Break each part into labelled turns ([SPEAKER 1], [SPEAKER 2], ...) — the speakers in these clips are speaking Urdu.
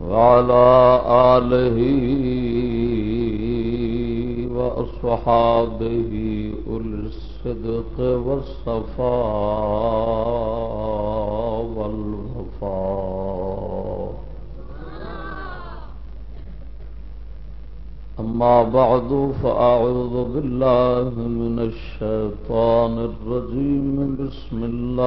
[SPEAKER 1] وعلى آله وأصحابه أولي الصدق والصفاء والوفاء. أما بعد، فأعوذ بالله من الشيطان الرجيم. بسم الله.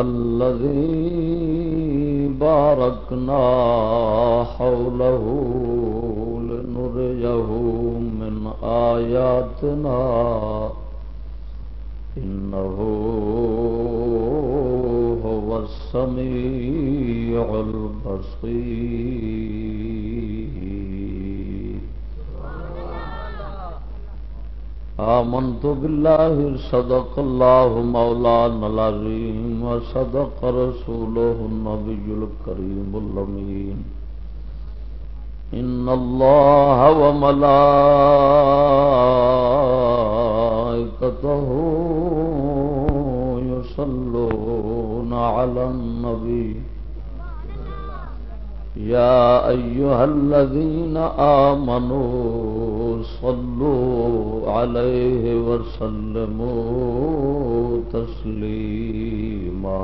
[SPEAKER 1] الذي باركنا حوله لنريه من آياتنا إنه هو السميع البصير. آمنت بالله صدق الله مولانا العظيم. وصدق رسوله النبي الكريم اللمين إن الله وملائكته يصلون على النبي. يا أيها الذين آمنوا صلوا عليه وسلموا تسليما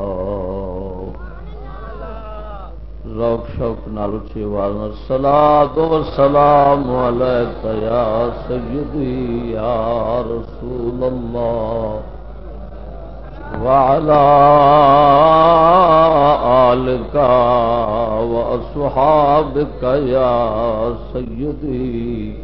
[SPEAKER 1] روک شوق نال اچھی آواز سلا دو سلام یا سیدی، یا رسول اللہ. وعلى آلك وأصحابك يا سيدي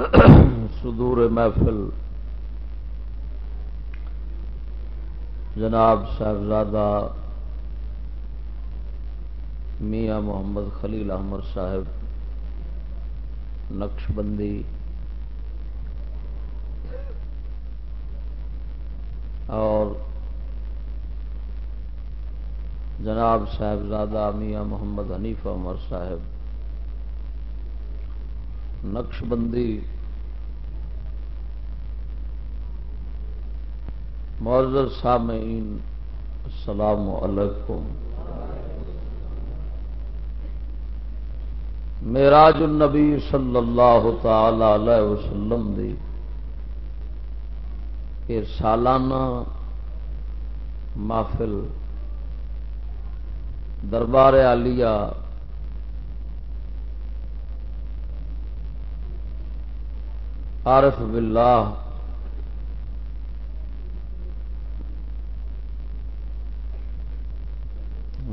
[SPEAKER 1] صدور محفل۔ جناب صاحبزادہ میاں محمد خلیل احمد صاحب، نقش بندی۔ اور جناب صاحبزادہ میاں محمد حنیف عمر صاحب۔ نقش بندی معذر سامعین، السلام علیکم۔ میراج النبی صلی اللہ تعالی علیہ وسلم دی یہ سالانہ محفل دربار عالیہ عارف باللہ۔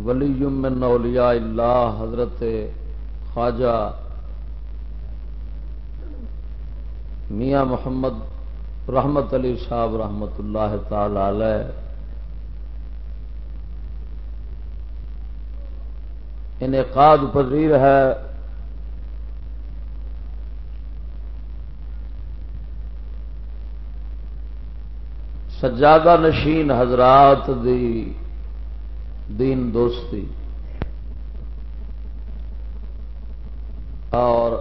[SPEAKER 1] ولی من اولیاء اللہ، حضرت خواجہ میاں محمد رحمت علی صاحب رحمت اللہ تعالی علیہ۔ انعقاد پذیر ہے۔ سجادہ نشین حضرات دی دین دوستی اور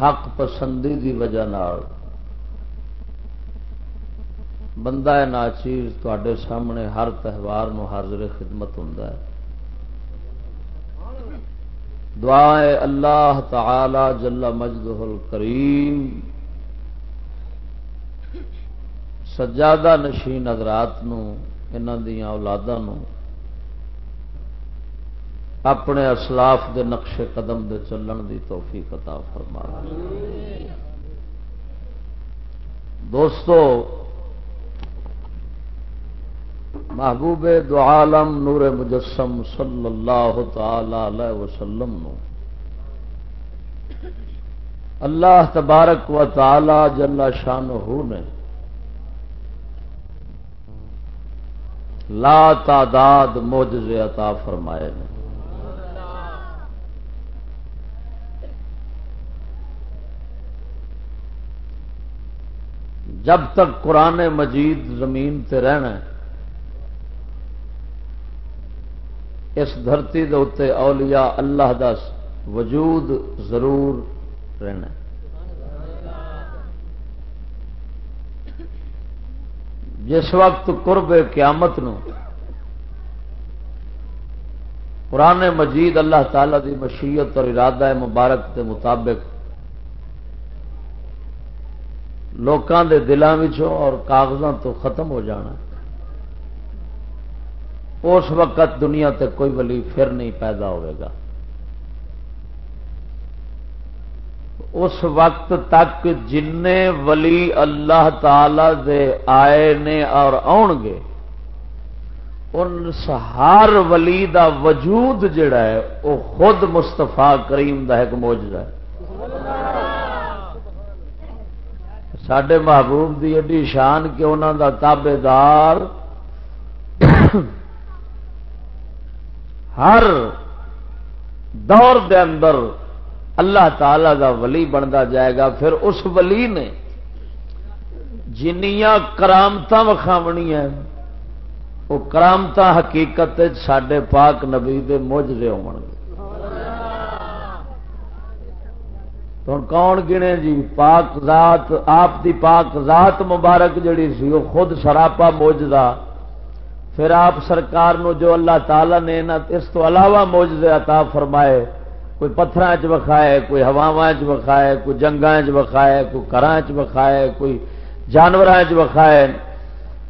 [SPEAKER 1] حق پسندی دی وجہ بندہ ناچیز تے سامنے ہر تہوار نو حاضر خدمت ہوں دعا اللہ تعالی جل مجدہ الکریم۔ سجادہ نشین حضرات دیا اولادوں اپنے اسلاف دے نقش قدم دے چلن دی توفیق عطا فرما۔ دوستو، محبوب دو عالم نور مجسم صلی اللہ تعالی علیہ وسلم نو۔ اللہ تبارک و تعالی جل شان نے لا تعداد موجز عطا فرمائے نے جب تک قرآن مجید زمین تے رہنا ہے، اس دھرتی دے اولیاء اللہ دا وجود ضرور رہنا جس وقت قرب قیامت نو قرآن مجید اللہ تعالی دی مشیت اور ارادہ مبارک کے مطابق لوکاں دے دلوں اور کاغذوں تو ختم ہو جانا اس وقت دنیا تے کوئی ولی پھر نہیں پیدا ہوئے گا۔ اس وقت تک جن ولی اللہ تعالی دے آئے نے اور آن گے، ان ہر ولی دا وجود جڑا ہے، وہ خود مستفا کریم دا ایک موجود ہے۔ سڈے محبوب دی ایڈی شان کہ انہوں دا تابے دار ہر دور دے اندر اللہ تعالی دا ولی بنتا جائے گا، پھر اس ولی نے جنیاں کرامت وکھاونیاں وہ کرامت حقیقت سڈے پاک نبی دے موجے ہو کون گنے جی؟ پاک ذات، آپ دی پاک ذات مبارک جڑی سی، وہ خود سراپا موجدہ پھر آپ سرکار نو جو اللہ تعالی نے اس تو علاوہ موجے عطا فرمائے۔ کوئی پتھر وکھائے، کوئی ہوا وکھائے، کوئی جنگا وکھائے، کوئی گھر وکھائے، کوئی جانور وکھائے۔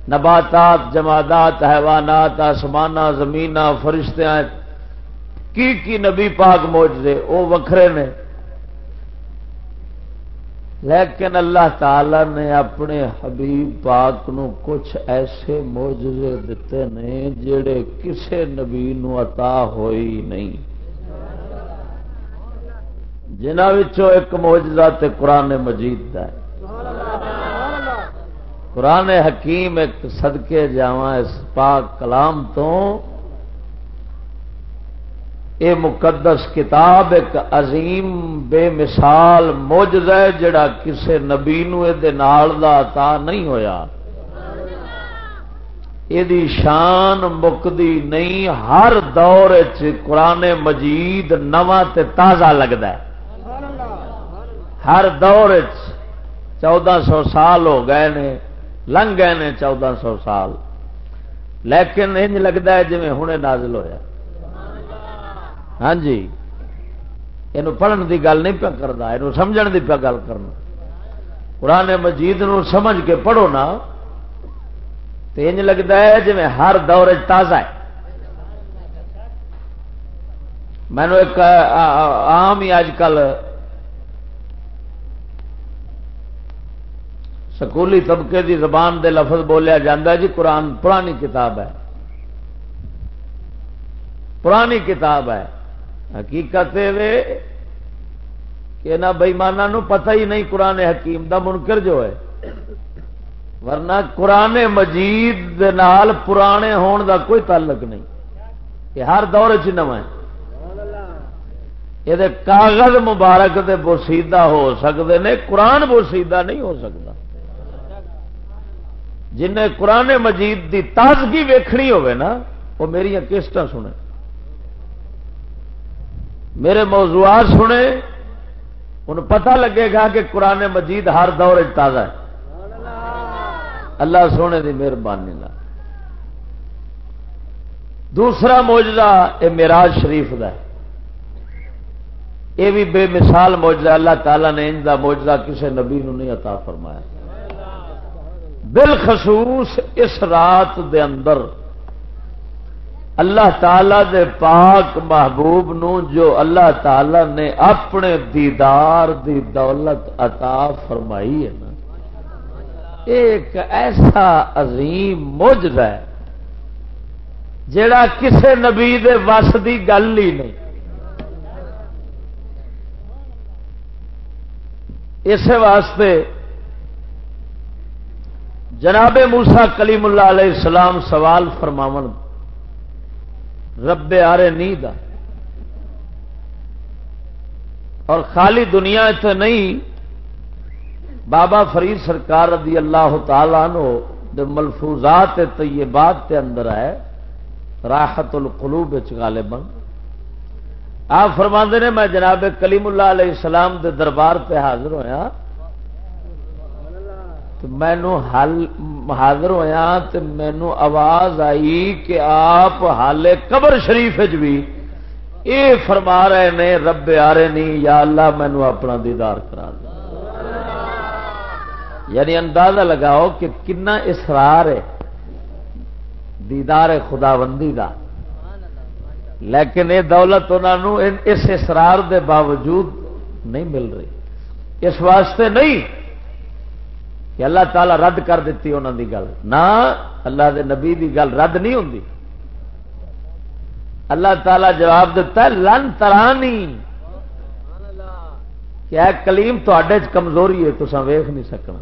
[SPEAKER 1] نباتات، جمادات، حیوانات آسمان زمین فرشتیاں، کی کی نبی پاک موجے وہ وکھرے نے۔ لیکن اللہ تعالی نے اپنے حبیب پاک نو کچھ ایسے موجے دیتے نے جڑے کسے نبی نو عطا ہوئی نہیں۔ جنہوں ایک موجزہ تے قرآن مجید دا ہے۔ قرآن حکیم ایک صدقے جاواں اس پاک کلام تو اے مقدس کتاب ایک عظیم بے مثال موجز ہے جڑا کسے نبی نو دا عطا نہیں ہویا۔ یہ شان مکدی نہیں، ہر دور چ قرآن مجید نواں تازہ لگتا ہے۔ ہر دور چودہ سو سال ہو گئے نے، لنگ گئے نے چودہ سو سال۔ لیکن انج لگتا ہے جی ہوں نازل ہویا۔ ہاں جی۔ یہ پڑھن کی گل نہیں پیا کرتا یہ سمجھ کی پیا گل کرنا۔ قرآن مجید نو سمجھ کے پڑھو نا۔ تو انج لگتا ہے جی ہر دور تازہ ہے۔ مینو ایک آم ہی اج کل سکولی طبقے دی زبان دے لفظ بولیا جاتا ہے جی قرآن، پرانی کتاب ہے۔ پرانی کتاب ہے۔ حقیقت کہ نہ بئیمانہ پتہ ہی نہیں قرآن حکیم دا منکر جو ہے۔ ورنہ قرآن مجید نال پرانے ہون دا کوئی تعلق نہیں۔ یہ ہر دور چ نو یہ کاغذ مبارک دے بوسیدہ ہو سکتے ہیں قرآن بوسیدہ نہیں ہو سکتا جنہیں قرآن مجید دی تازگی ویکھنی ہوئے نا، وہ میری کیسٹ سنے میرے موضوعات سنے ان پتہ لگے گا کہ قرآن مجید ہر دور تازہ ہے۔ اللہ سونے کی مہربانی دوسرا موجودہ یہ میراج شریف کا یہ بھی بے مثال موجودہ اللہ تعالیٰ نے ان کا موجودہ کسی نبی نو نہیں عطا فرمایا۔ بالخصوص اس رات دے اندر اللہ تعالی دے پاک محبوب نو جو اللہ تعالی نے اپنے دیدار دی دولت عطا فرمائی ہے نا، ایک ایسا عظیم موجر ہے جڑا کسے نبی دے وس دی گل ہی نہیں۔ اس واسطے جناب موسا کلیم اللہ علیہ السلام سوال فرماو رب آرے نیند اور خالی دنیا نہیں، بابا فرید سرکار رضی اللہ تعالیٰ نو ملفوظات طیبات تے اندر ہے راحت القلوب غالبا۔ آپ فرما نے، میں جناب کلیم اللہ علیہ السلام دے دربار پہ حاضر ہویا۔ تو مینو حاضر ہویا تو مینو آواز آئی کہ آپ حال قبر شریف بھی یہ فرما رہے نے، رب آ رہے نہیں یا اللہ مینو اپنا دیدار کرا دیا یعنی اندازہ لگاؤ کہ کنا اسرار ہے دیدار خدا بندی کا لیکن یہ دولت انہوں اس اسرار دے باوجود نہیں مل رہی۔ اس واسطے نہیں کہ اللہ تعالی رد کر دیتی انہوں دی گل۔ نہ، اللہ دے نبی دی گل رد نہیں ہوتی اللہ تعالی جواب دیتا ہے، لن ترانی۔ کیا کلیم تے کمزوری ہے تو ویخ نہیں سکنا۔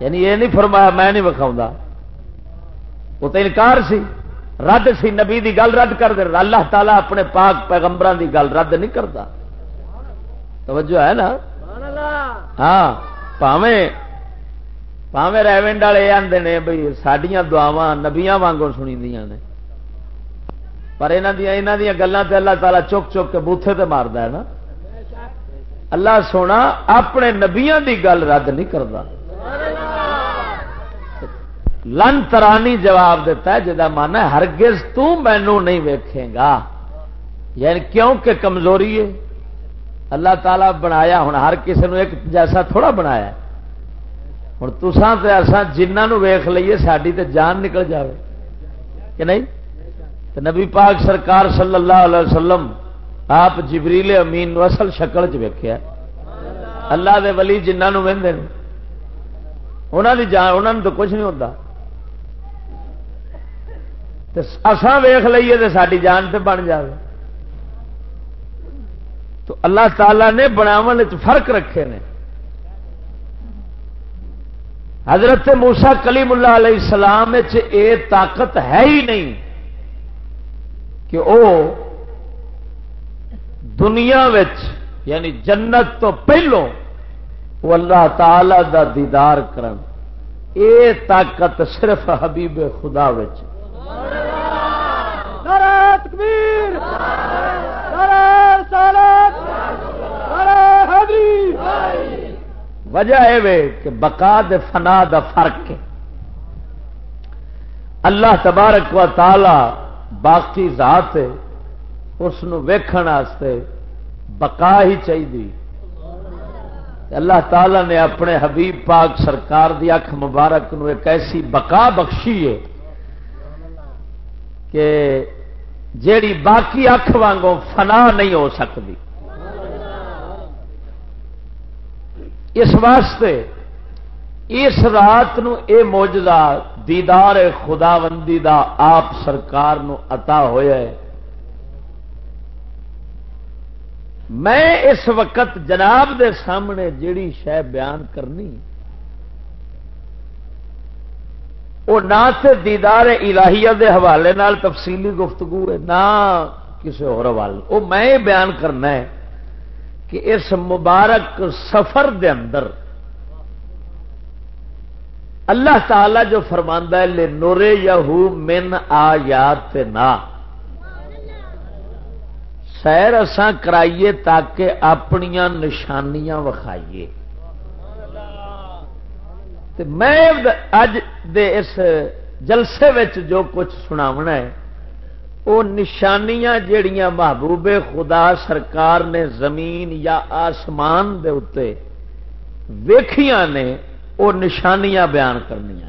[SPEAKER 1] یعنی یہ نہیں فرمایا، میں نہیں وکھاؤں وہ تو انکار سی۔ رد سی، نبی دی گل رد کر دے۔ اللہ تعالیٰ اپنے پاک پیغمبر دی گل رد نہیں کرتا توجہ ہے نا؟ ہاں پاویں پاویں ریونڈ والے آتے نے بھائی سڈیا دعوا نبیا وانگوں سنی دیا نے پر یہاں دیا گلوں سے اللہ تعالیٰ چک چک کے بوتھے تے مارد ہے نا اللہ سونا اپنے نبیا دی گل رد نہیں کرتا لن ترانی جواب دیتا ہے جا من ہے ہرگز تینو نہیں ویکھے گا یعنی کیوں کہ کمزوری ہے اللہ تعالی بنایا ہوں، ہر کسی نے ایک جیسا تھوڑا بنایا ہوں تسان تو ایسا جنہوں ویخ لیے ساری تو جان نکل جائے کہ نہیں؟ تو نبی پاک سرکار صلی اللہ علیہ وسلم آپ جبریل امین اصل شکل چ ویکیا اللہ دے ولی جنہوں وہدے انہوں نے جان انہوں نے تو کچھ نہیں ہوتا اسان ویخ لیے تو ساری جان سے بن جائے تو اللہ تعالی نے بناو فرق رکھے نے۔ حضرت موسا کلیم اللہ علیہ السلام یہ طاقت ہے ہی نہیں کہ وہ دنیا یعنی جنت تو پہلو وہ اللہ تعالی دا دیدار کرن۔ اے طاقت صرف حبیب خدا وجہ یہ کہ بقا دے فنا دا فرق ہے۔ اللہ تبارک و تعالی باقی ذات ہے، اس ویستے بقا ہی چاہیے اللہ تعالی نے اپنے حبیب پاک سرکار دی اکھ مبارک نو ایک ایسی بقا بخشی ہے کہ جیڑی باقی اکھ وانگوں فنا نہیں ہو سکتی۔ اس واسطے اس رات نو اے موجودہ دیدار خدا بندی دا آپ سرکار نو عطا ہویا ہے۔ میں اس وقت جناب دے سامنے جیڑی شہ بیان کرنی وہ نہ تو دیدار الہیہ دے حوالے نال تفصیلی گفتگو ہے، نہ کسی اور حوالے۔ وہ میں بیان کرنا ہے کہ اس مبارک سفر دے اندر اللہ تعالی جو فرماندہ ہے لے نورے یا من آ یاد نہ سیر اساں کرائیے تاکہ اپنی نشانیاں وکھائیے۔ میں اج دے اس جلسے وچ جو کچھ سناونا ہے وہ نشانیاں جڑیاں محبوب خدا سرکار نے زمین یا آسمان دے اتے ویخیاں نے وہ نشانیاں بیان کرنی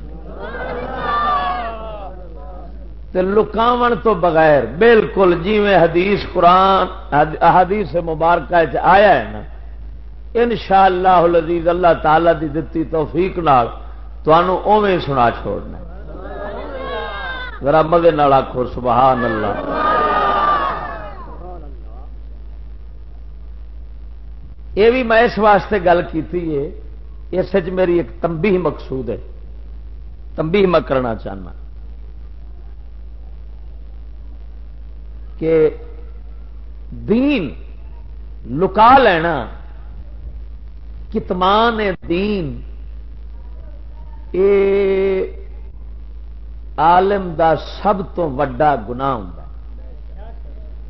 [SPEAKER 1] لکاو تو بغیر بالکل جی میں حدیث قرآن حدیث مبارکہ آیا ہے نا ان شاء اللہ لذیذ اللہ تعالی دی دتی توفیق نال اوے سنا چھوڑنا ذرا مدے آخو سبحان اللہ یہ بھی میں اس واسطے گل کی اس میری ایک تمبی مقصود ہے۔ تمبی میں کرنا چاہنا۔ کہ دین لکا لینا کتمان دین، اے عالم دا سب تو وڈا گنا ہوں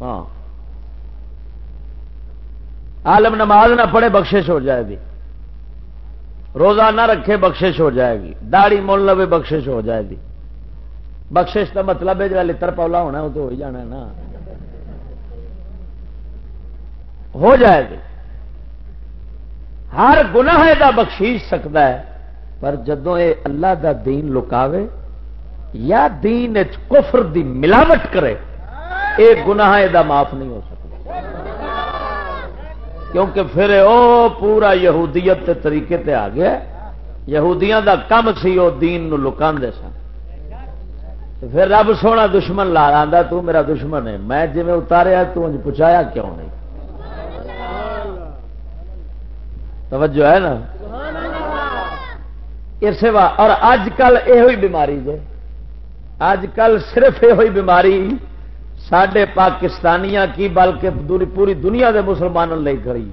[SPEAKER 1] ہاں۔ عالم نماز نہ پڑھے بخشش ہو جائے گی۔ روزہ نہ رکھے بخشش ہو جائے گی۔ داڑی مول لوے بخشش ہو جائے گی۔ بخشش کا مطلب ہے جب لڑ پولا ہونا وہ تو ہو ہی جانا نا۔ ہو جائے گی۔ ہر گناہ دا بخشیش سکتا ہے، پر جدو یہ اللہ دا دین لکاوے، یا دین کفر دی ملاوٹ کرے یہ گناہ دا معاف نہیں ہو سکتا۔ کیونکہ پھر او پورا یہودیت تے طریقے تے آ گیا، یہودیاں دا کم سی وہ دین نو لکان دے سن پھر رب سونا دشمن لا آتا تو میرا دشمن ہے۔ میں جی اتاریا، تو پچایا کیوں نہیں؟ توجہ ہے نا؟ اسے اور اج کل یہ بیماری جے۔ اج کل صرف یہ بیماری سڈے پاکستانیاں کی، بلکہ پوری دنیا دے مسلمانوں لے کری۔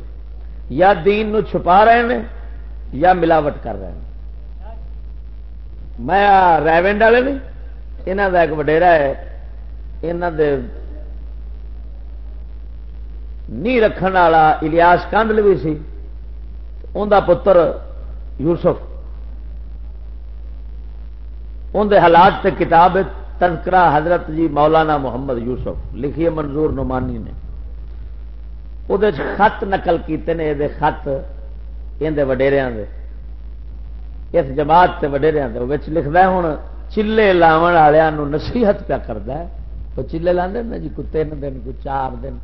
[SPEAKER 1] یا دین نو چھپا رہے ہیں یا ملاوٹ کر رہے ہیں میں ریونڈ والے نہیں یہاں کا ایک وڈیرا ہے۔ یہاں دے نی رکھن والا الیاس کاندل بھی سی۔ ان پتر یوسف۔ اندر حالات تے کتاب تذکرہ حضرت جی مولانا محمد یوسف۔ لکھیے منظور نمانی نے۔ وہ خط نقل کیتے ہیں یہ خط یہ وڈیریا اس جماعت سے وڈیریا لکھتا ہوں چلے لاو والوں نصیحت پیا کرتا ہے۔ وہ چلے لا جی کوئی تین دن، کوئی چار دن،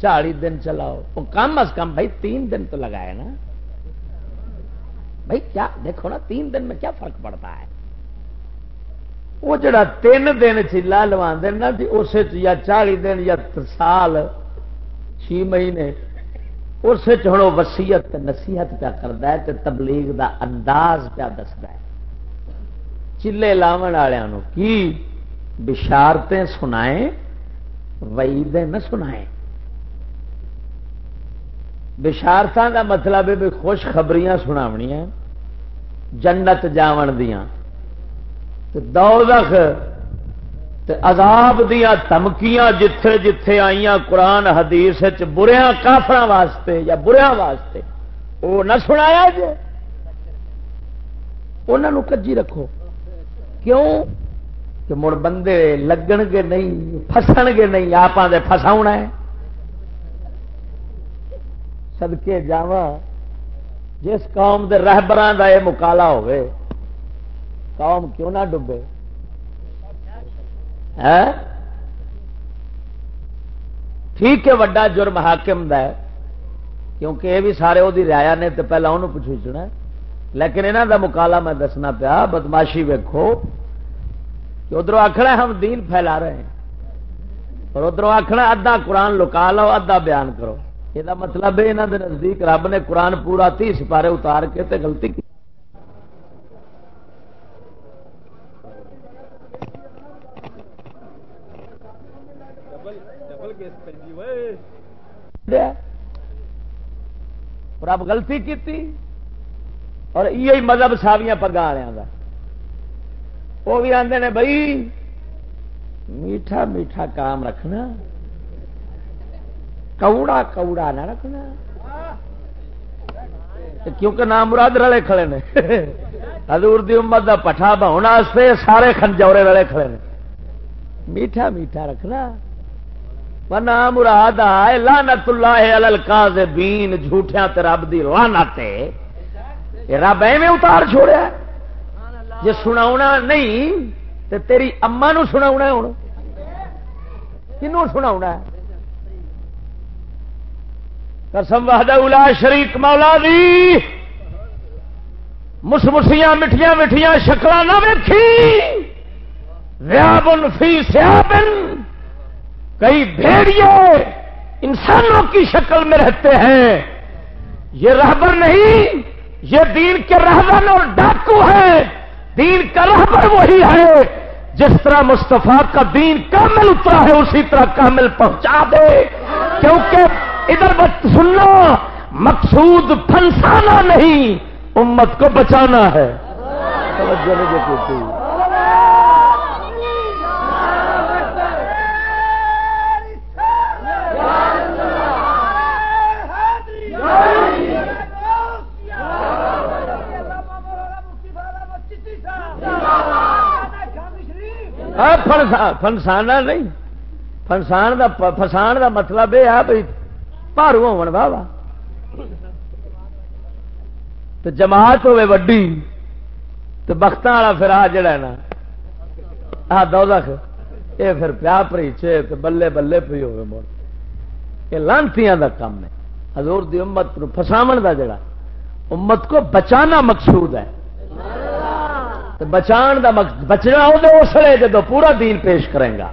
[SPEAKER 1] چالی دن چلاؤ۔ وہ کم از کم بھائی تین دن تو لگائے نا۔ بھائی کیا دیکھو نا، تین دن میں کیا فرق پڑتا ہے؟ وہ جڑا تین دن چیلا لوا دینا جی اس یا چالی دن یا سال چھ مہینے اس ہوں وسیعت نصیحت پیا کرتا ہے تے تبلیغ دا انداز پیا دستا ہے۔ چلے لاو والوں کی بشارتیں سنائیں، وعیدیں نہ سنائیں۔ بشارتوں کا مطلب ہے بھی خوشخبریاں سناونیاں، جنت جاون دیاں۔ دوزخ عذاب دیا دمکیاں جتھے جتھے آئیاں قرآن حدیث بریا کافر واسطے یا بریا واسطے۔ وہ نہ سنایا جی انہوں کجی رکھو۔ کیوں؟ کہ مڑ بندے لگن گے نہیں فسن گے نہیں آپ فسا ہے۔ سدکے جا جس قوم دے رہبران کا یہ مکالا ہوئے قوم کیوں نہ ڈبے؟ ٹھیک ہے، وڈا جرم حاکم دا ہے، کیونکہ یہ بھی سارے وہ ریا نے تو پہلے انہوں پوچھنا لیکن یہاں دا مکالا میں دسنا پیا، بدماشی ویکو کہ ادھر آخنا ہم دین پھیلا رہے ہیں اور ادھر آخنا ادھا قرآن لکا لو، ادھا بیان کرو۔ یہ مطلب ہے یہاں کے نزدیک رب نے قرآن پورا تی سپارے اتار کے تے غلطی کی رب گلتی کی اور یہ مذہب ساویاں پگا والوں کا وہ بھی آتے نے بھائی میٹھا میٹھا کام رکھنا کوڑا کوڑا نہ رکھنا۔ کیونکہ نام مراد رلے کھڑے نے۔ حضور دی امت دا پٹھا واسطے سارے خنجورے رلے کھڑے نے۔ میٹھا میٹھا رکھنا۔ نام مراد آئے لانت اللہ القاذبین، جھوٹیاں تے رب دی لعنت رب ایویں اتار چھوڑیا جے سناونا نہیں، تے تیری اما نو سناونا ہوں کنوں سناونا ہے؟ قسم وحدہ اولا شریک مولا دی۔ مسمسیاں مٹھیاں مٹھیاں شکل نہ ویکھی۔ ریابن فی سیابن۔ کئی بھیڑیے انسانوں کی شکل میں رہتے ہیں۔ یہ رہبر نہیں، یہ دین کے رہبر اور ڈاکو ہے دین کا رہبر وہی ہے۔ جس طرح مستفا کا دین کامل اترا ہے، اسی طرح کامل پہنچا دے۔ کیونکہ ادھر بت سننا، مقصود پھنسانا نہیں، امت کو بچانا ہے۔ فنسانا نہیں فنسان کا فسان کا مطلب یہ ہے بھائی پارو ہو واہ تو جماعت ہوے وڈی تو بخت والا پھر آ جڑا نا آ دودھ یہ پھر پیا پریچے تو بلے بلے پی ہوئے مڑ یہ لانتیاں دا کام ہے حضور دی امت نو فساو دا جڑا امت کو بچانا مقصود ہے بچان دا مقصد بچنا وہ اس لیے جدو پورا دین پیش کرے گا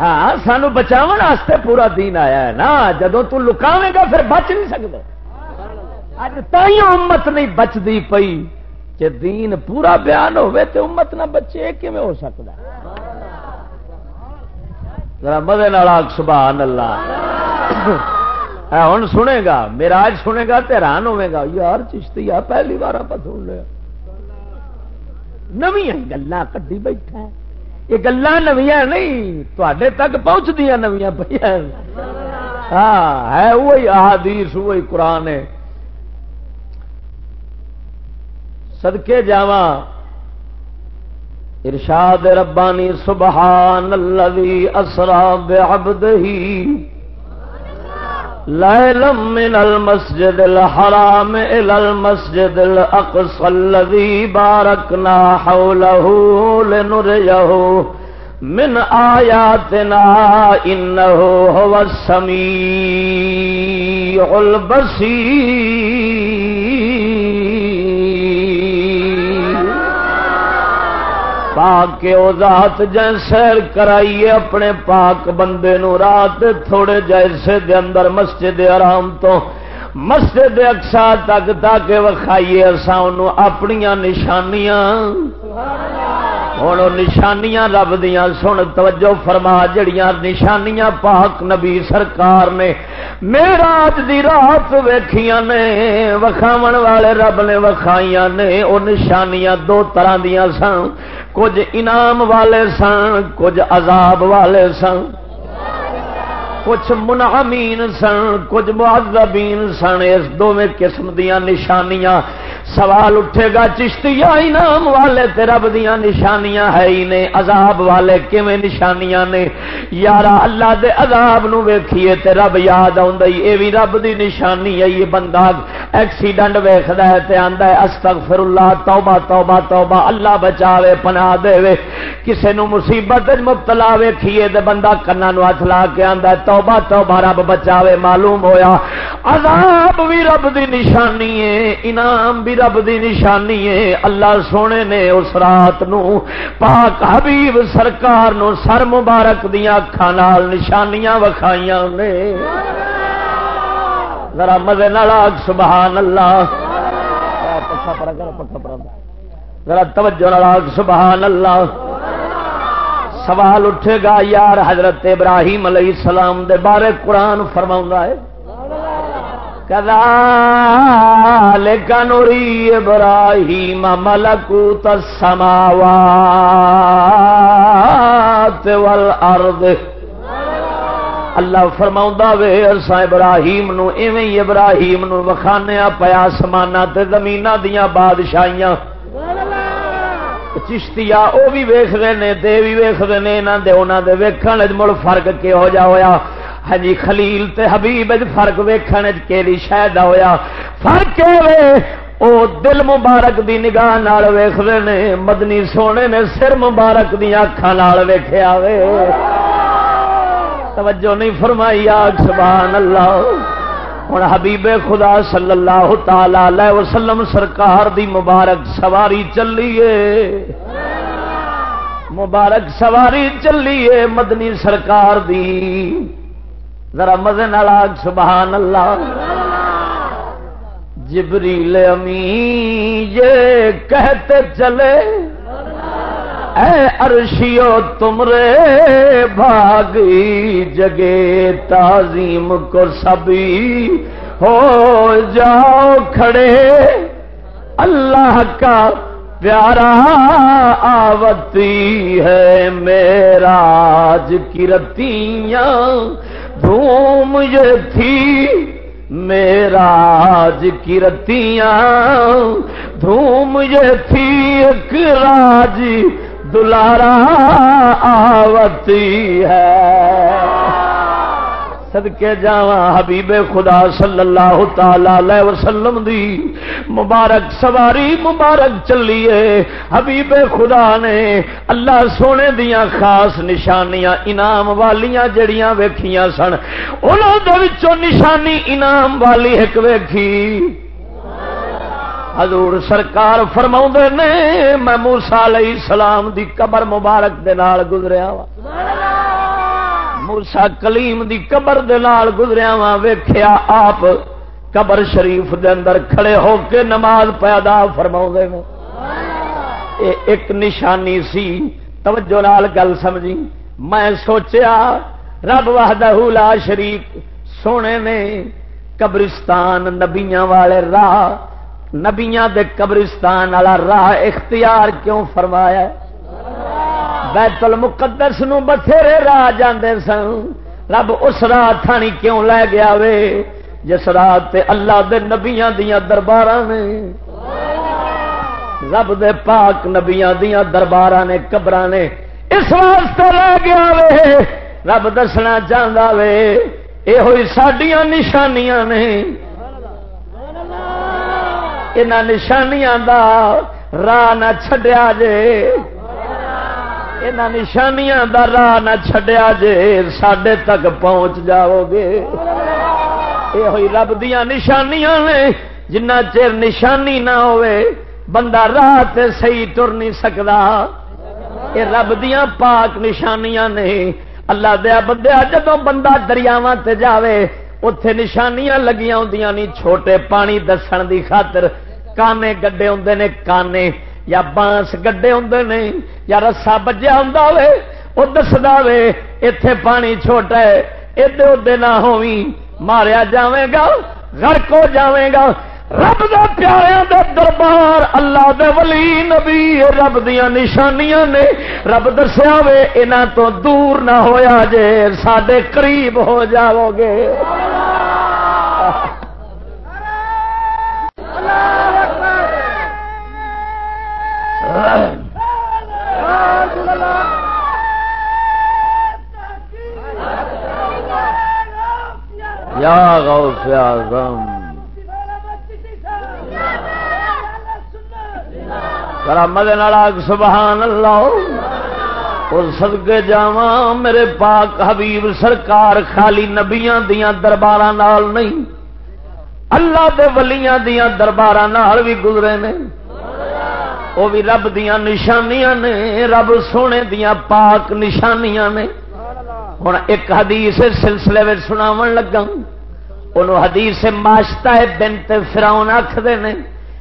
[SPEAKER 1] ہاں سانو بچاؤ واسطے پورا دین آیا ہے نا۔ جدو تکاوے گا، پھر بچ نہیں سکتا اج تھی امت نہیں بچتی پئی کہ دین پورا بیان ہوے تو امت نہ بچے کیون ہو سکتا ذرا مدے نالاگ سبحان اللہ۔ ہوں سنے گا میرا سنے گا تو حیران ہوے گا۔ یار، چشتی، آ پہلی بار آپ سن لیا۔ نوی گلا کڈی بیٹھا ہے۔ یہ گلا نویا نہیں تے تک پہنچ دیا نویا پہ ہاں ہے وہی آدیش وہی قرآن ہے۔ سدکے جا ارشاد ربانی سبحان الذي اسرا بعبده ليلا من المسجد الحرام الى المسجد الاقصى الذي باركنا حوله لنريه من آياتنا إنه هو السميع البصير. پاک کے او ذات جن سیر کرائیے اپنے پاک بندے نو رات تھوڑے جیسے دے اندر مسجد آرام تو۔ مسجد اکسا تک تاکہ وکھائیے اصا ان اپنی نشانیاں۔ ہوں نشانیاں رب دیا سن، توجہ فرما، جڑیاں نشانیاں پاک نبی سرکار نے میرا دی رات ویخیا نے وکھاو والے رب نے وکھائیاں نے، وہ نشانیاں دو طرح دیا سن، کچھ انعام والے سن، کچھ عذاب والے سن۔ کچھ منعمین سن، کچھ معذبین سن۔ اس دونوں قسم دیا نشانیاں۔ سوال اٹھے گا چشتی انعام والے تے رب دیا نشانیاں ہے ہی نے، عذاب والے کیویں نشانیاں نے؟ یار اللہ دے عذاب نو ویکھیے تے رب یاد آئی اے بھی رب دی نشانی ہے، یہ بندہ ایکسیڈنٹ ویکھدا ہے تے آندا ہے استغفر اللہ توبہ توبہ توبہ، اللہ بچاوے، پناہ دے کسے نو مصیبت مبتلا ویکھیے تے بندہ کنا نو ہاتھ لا کے آندا ہے توبہ توبہ رب بچاوے، معلوم ہویا۔ عذاب بھی رب دی نشانی ہے، انعام بھی رب دی نشانی ہے۔ اللہ سونے نے اس رات نو پاک حبیب سرکار نو سر مبارک دیا اکھان نشانیاں وکھائیاں نے۔ ذرا مزے نالاگ سبحان اللہ پکا پڑا پکا پڑا ذرا توجہ نالاگ سبحان اللہ سوال اٹھے گا، یار حضرت ابراہیم علیہ السلام دے بارے قرآن فرما ہے۔ کدا لکھنوری ابراہیم ملکوت السماوات والارض۔ اللہ فرما وے ارسا ابراہیم نو، ایویں ابراہیم نو وکھانے پیا سمانا تے زمین دیا بادشاہیاں۔ چشتیا وہ بھی ویختے ہیں دے بھی ویختے ہیں یہاں دے انہوں دے ویکھن مڑ فرق کہہو جا ہویا؟ ہاں جی خلیل تے حبیب فرق ویکھن کہڑی شاید ہویا؟ فرق او دل مبارک دی نگاہ نال ویختے نے، مدنی سونے نے سر مبارک دیا اکھان ویخیا وے۔ توجہ نہیں فرمائی آگ سبحان اللہ۔ ہوں حبیب خدا صلی اللہ تعالی وسلم سرکار دی مبارک سواری چلیے۔ مبارک سواری چلیے مدنی سرکار دی۔ ذرا مزے آگ سبحان اللہ جبریل امی یہ کہتے چلے۔ اے ارشیو تمرے بھاگی جگے تعظیم کو سبھی ہو جاؤ کھڑے۔ اللہ کا پیارا آوتی ہے میرا کی رتیاں۔ دھوم یہ تھی میرا کی رتیاں۔ دھوم یہ تھی ایک راج دلارا آوتی ہے۔ سدکے جا حبیب خدا صلی اللہ تعالی وسلم دی مبارک سواری مبارک چلیے۔ حبیب خدا نے اللہ سونے دیا خاص نشانیاں، انعام والیاں جڑیاں ویکھیاں سن۔ انہوں نشانی انعام والی ایک ویکھی۔ حضور سرکار فرما نے، میں موسا علیہ السلام دی قبر مبارک دے نال گزریا وا موسا کلیم دی قبر دے نال گزریا وا ویخیا آپ قبر شریف دے اندر کھڑے ہو کے نماز پیدا فرما نے۔ ایک نشانی سی، توجہ نال گل سمجھی۔ میں سوچیا، رب وحدہ لا شریف سونے نے قبرستان نبیاں والے راہ نبیاں دے قبرستان والا راہ اختیار کیوں فرمایا؟ بیت المقدس نو بتھیرے راہ جاندے سن۔ رب اس راہ تھانی کیوں لے گیا وے؟ جس راہ تے اللہ دے نبیاں دیاں دربار نے۔ رب دے پاک نبیاں دیاں دربار نے قبر نے۔ اس واسطے لے گیا وے۔ رب دسنا چاہتا وے یہ ہوئی سڈیا نشانیاں نے۔ یہاں نشانیاں دا راہ نہ چھڈیا جے یہاں نشانیاں دا راہ نہ چھڈیا جے سڈے تک پہنچ جاؤ گے یہ ہوئی رب دیا نشانیاں نے جنہ چر نشانی نہ ہوئے بندہ راہ تے صحیح تر نہیں سکتا یہ رب دیا پاک نشانیاں نے اللہ دیا بندیا جدو بندہ دریاواں تے جاوے اتے نشانیاں لگیاں ہوں نہیں چھوٹے پانی دسن دی خاطر کانے گڈے ہوں نے، کانے یا بانس گڈے ہوں نے، یا رسا بجیا ہوں وہ دستا وے اتے پانی چھوٹا ہے ادے ادے نہ ہوئی ماریا جاوے گا گرک ہو جاوے گا۔ رب دے پیاروں دے دربار، اللہ دے ولی، نبی رب دیا نشانیاں نے۔ رب دسیا وے انہاں تو دور نہ ہویا جے سڈے قریب ہو جاؤ گے۔ یا غوث اعظم۔ مدن سبحان اللہ۔ اور سدگے جا میرے پاک حبیب سرکار خالی نبیاں دیاں دربار نہیں، اللہ دے ولیاں دیاں دربار بھی گزرے نے۔ وہ بھی رب دیا نشانیاں نے، رب سونے دیا پاک نشانیاں نے۔ ہوں ایک حدیث سلسلے میں سناو لگا ان حدیث ماشتا ہے بنت فراؤن آخر نے۔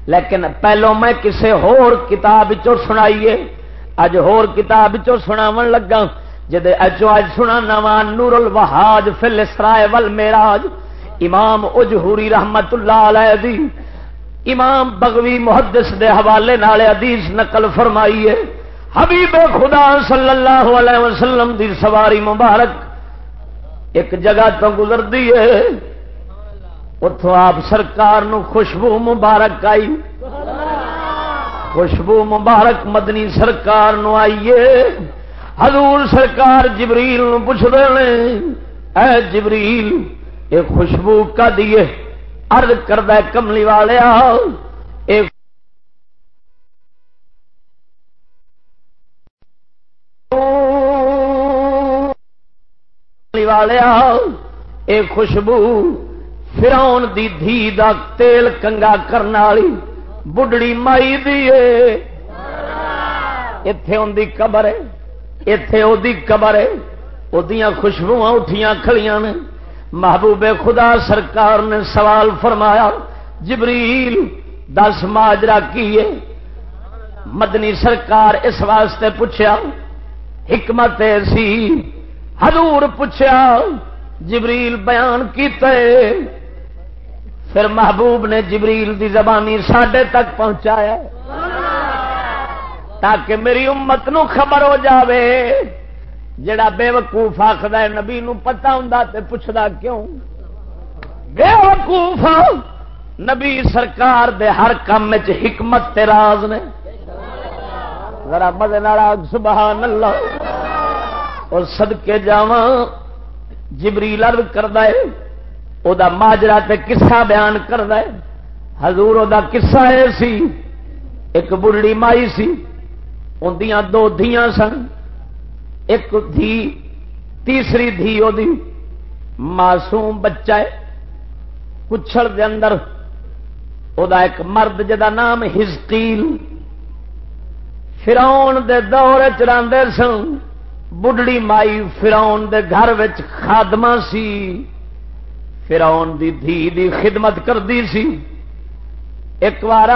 [SPEAKER 1] لیکن پہلو میں کسے ہور کتاب سنائیے۔ اج ہور کتاب سناو لگا جد اجو اج سنا نواں نور الوہاج فل اسرائے ول میراج امام اجہوری رحمت اللہ علیہ دی امام بغوی محدث دے حوالے نالے حدیث نقل فرمائیے حبیب خدا صلی اللہ علیہ وسلم دی سواری مبارک ایک جگہ تو گزرتی ہے۔ اتوں آپ سرکار نو خوشبو مبارک آئی۔ خوشبو مبارک مدنی سرکار نو آئیے حضور سرکار جبریل نو پوچھ رہے اے جبریل، یہ خوشبو کا دیے ارد کرد کملی والے والے اے خوشبو فراؤن دی دھی دا تیل کنگا کرنے والی بڑھڑی مائی دی اتے ان دی قبر ہے اتے وہ قبر ہے وہ خوشبو اٹھیاں کھڑیاں نے۔ محبوب خدا سرکار نے سوال فرمایا، جبریل، دس ماجرا کیے مدنی سرکار اس واسطے پوچھا حکمت سی؟ حضور پوچھا جبریل بیان کیتے پھر محبوب نے جبریل دی زبانی ساڈے تک پہنچایا۔ تاکہ میری امت نو خبر ہو جاوے۔ جڑا بے وقوف آخر نبی نو پتا ہوں تے پوچھتا کیوں؟ بے وقوف نبی سرکار دے ہر کام حکمت راز نے۔ ذرا مدے سبحان اللہ۔ اور سدکے جا جبریل ارد کرد او دا ماجرا تے قصہ بیان کرد حضور او دا قصہ اے سی، ایک بڑھڑی مائی سی اندیاں دو دھیاں سن۔ ایک دھی، تیسری دھی وہ معصوم بچہ ہے، کچھڑ دے اندر او دا ایک مرد جدا نام ہزکیل فراؤن دے دور چراندے سن بڑھڑی مائی فراؤن دے گھر وچ خادمہ سی۔ فراؤن دی دھی دی خدمت کردی سی۔ ایک بار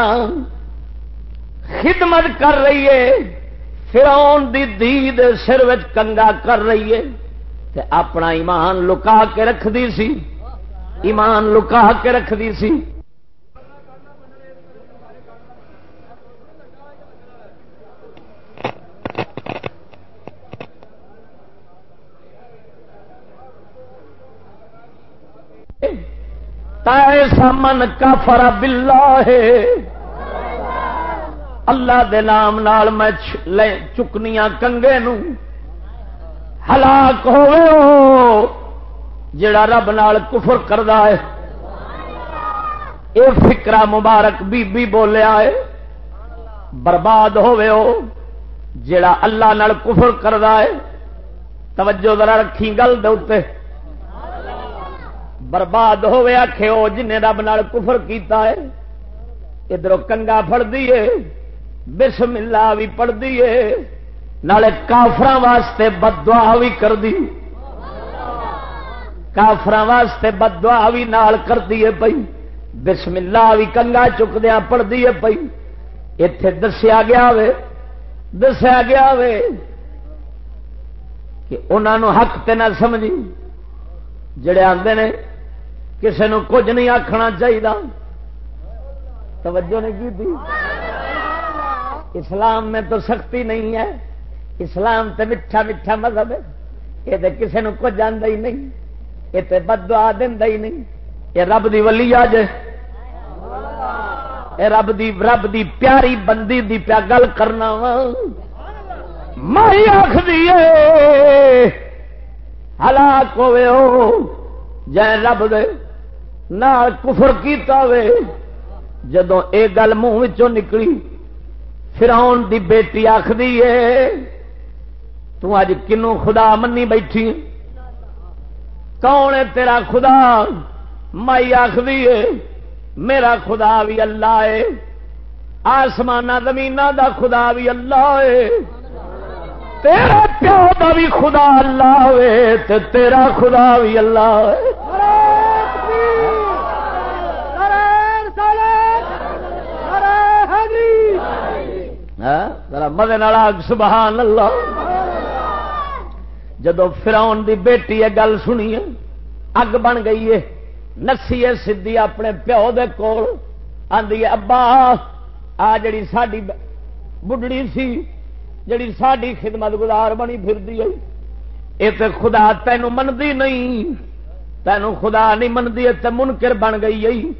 [SPEAKER 1] خدمت کر رہی ہے۔ فراؤن دی دی دے سر وچ کنگا کر رہی ہے تے اپنا ایمان لکا کے رکھ دی سی۔ ایمان لکا کے رکھ دی سی۔ سامن کا فرا بلا ہے اللہ دے نام نال میں چکنیاں کنگے نو ہلاک ہو۔ جڑا رب نال کفر کردا ہے۔ اے فکرا مبارک بی بی بولیا ہے۔ برباد ہوئے ہو۔ جڑا اللہ نال کفر کردا ہے۔ توجہ ذرا رکھی گل دے برباد ہوئے آخے ہو جن رب نال کفر کیتا ہے، ادھر کنگا فر دیے بسم اللہ بھی پڑھ دیے نالے کافر واسطے بدوا بھی کر دی۔ کافر واسطے بدوا بھی نال کر دیے پئی۔ بسم اللہ بھی کنگا چکدیا پڑھ دیے پئی۔ اتے دسیا گیا وے، دسیا گیا وے کہ انہوں حق تے نہ سمجھی۔ جڑے آتے نے کسی نو کچھ نہیں آخنا چاہیے توجہ نہیں کی اسلام میں تو سختی نہیں ہے۔ اسلام تے میٹھا میٹھا مذہب ہے۔ یہ تو کسی نے کچھ جانا ہی نہیں۔ یہ تو بدوا دینا ہی نہیں۔ یہ رب دی ولی آ جائے رب دی رب دی پیاری بندی دی پیا گل کرنا وا۔ مائی آخری ہلاک ہو۔ جائے رب دے۔ نہ کفر کیتا وے۔ جدو اے گل منہ نکلی فراؤن دی بیٹی آخری ہے تج کنو خدا منی بیٹھی؟ کون ہے تیرا خدا؟ مائی آخری ہے، میرا خدا بھی اللہ ہے۔ آسمان زمین دا خدا بھی اللہ ہے۔ تیرا پیو کا بھی خدا اللہ ہوئے تیرا خدا بھی اللہ ہے۔ مدے سبحان اللہ۔ جدو فراؤن دی بیٹی ہے گل سنی اگ بن گئی ہے۔ نسی سدھی اپنے پیو دے کول آدھی ابا، آ جڑی ساری بڑھڑی سی، جڑی ساری خدمت گزار بنی پھر یہ تو خدا تینوں منتی نہیں تینوں خدا نہیں منتی منکر بن گئی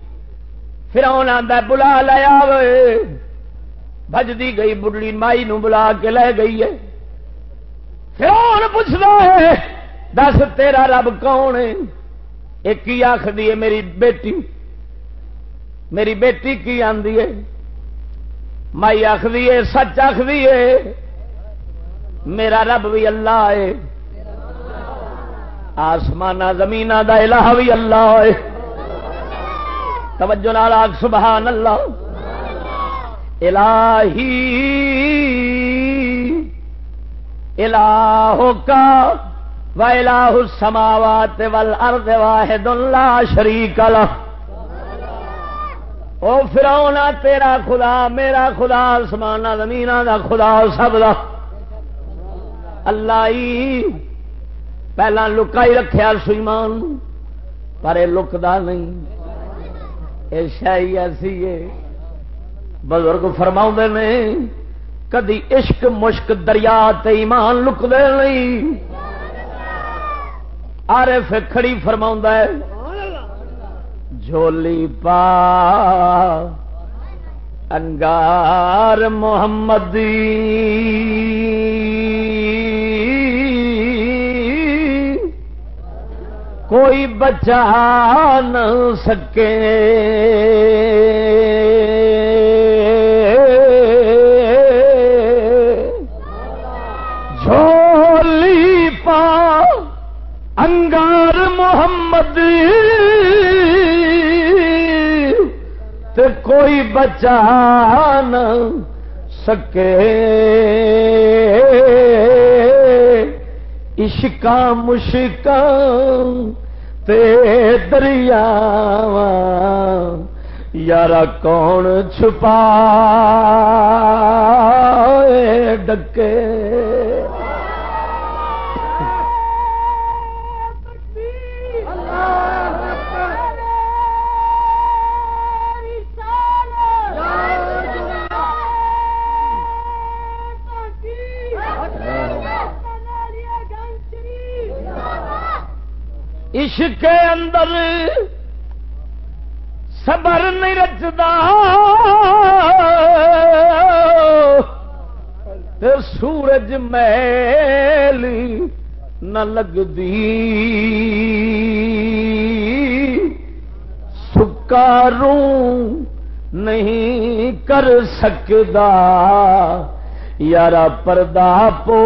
[SPEAKER 1] پھر آتا بلا لیا بجتی گئی بڑھڑی مائی نو بلا کے لے گئی ہے۔ پھر پوچھنا ہے، دس تیرا رب کون ہے؟ ایک ہی آخری ہے، میری بیٹی۔ میری بیٹی کی آدھی ہے۔ مائی آخری ہے، سچ آخری ہے۔ میرا رب بھی اللہ ہے۔ آسمان زمین دا الہ بھی اللہ ہے۔ توجہ نال آگ سبحان اللہ۔ الہی الہ کا وَإِلَاهُ السَّمَاوَاتِ وَالْأَرْضِ وَاحِدٌ لَا شَرِيكَ لَهُ او فرعون، تیرا خدا، میرا خدا آسمان زمین دا خدا، سب دا۔ اللہ ہی پہلا لکائی رکھیا سیمان پر لکدا نہیں۔ یہ شاہی ایسی ہے۔ بزرگ فرما نے، کدی عشق مشک دریا تے ایمان لکدے نہیں۔ آر فکڑی فرما ہے، جھولی پا، انگار محمد کوئی بچا نہ سکے۔ انگار محمد تے کوئی بچا نہ سکے۔ عشقا مشکا تے دریا یار کون چھپا ڈکے؟ عشق کے اندر صبر نہیں رچتا سورج میل نہ لگتی سکاروں نہیں کر سکتا یار پردہ پو۔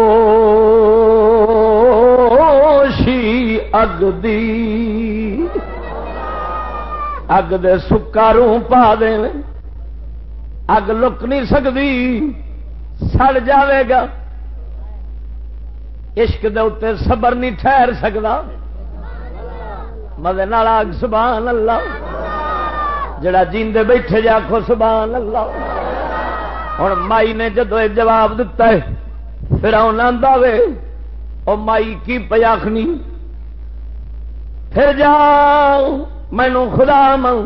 [SPEAKER 1] اگ دی اگ دے سکا روح پا دے اگ لک نہیں سکتی سڑ جاوے گا عشق دے اتنے صبر نہیں ٹھہر سکتا مدے اگ سبحان اللہ جڑا جیندے بیٹھے جا کو سبحان اللہ ہوں مائی نے جدو جواب دتا ہے پھر آنا وے او مائی کی پیاخنی پھر جا مینو خدا من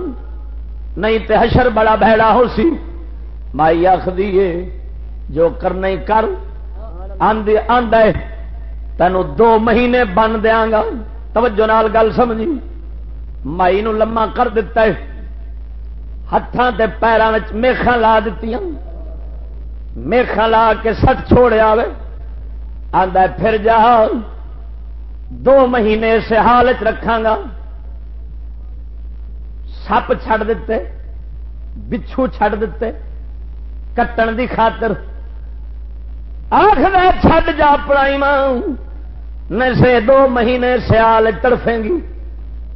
[SPEAKER 1] نہیں تے حشر بڑا بہڑا ہو سی۔ مائی آخری جو کرنا کر آدھے تینوں دو مہینے بن دیا گا۔ توجہ نال گل سمجھی۔ مائی نو لما کر دیتا ہے۔ ہاتھوں کے پیروں میخا لا دیتی میخا لا کے سٹ چھوڑیا آدھا پھر جا دو مہینے سے حالت رکھا گا۔ سپ چھڑ دیتے، بچھو چھڑ دیتے، کٹن دی خاطر۔ آخر چھڈ جا پڑائی ماں نسے دو مہینے سیال تڑفیں گی۔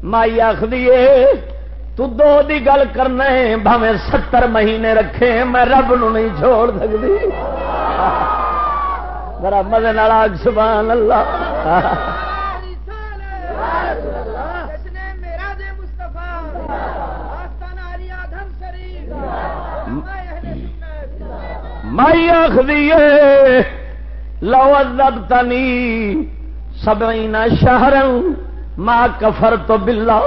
[SPEAKER 1] مائی آخری تو دو دی گل کرنا ہے ستر مہینے رکھے میں رب نو نہیں چھوڑ سکتی۔ میرا مزے نال سبحان اللہ۔ مائی آخری لو تنی سب شہر ماں کفر تو بلا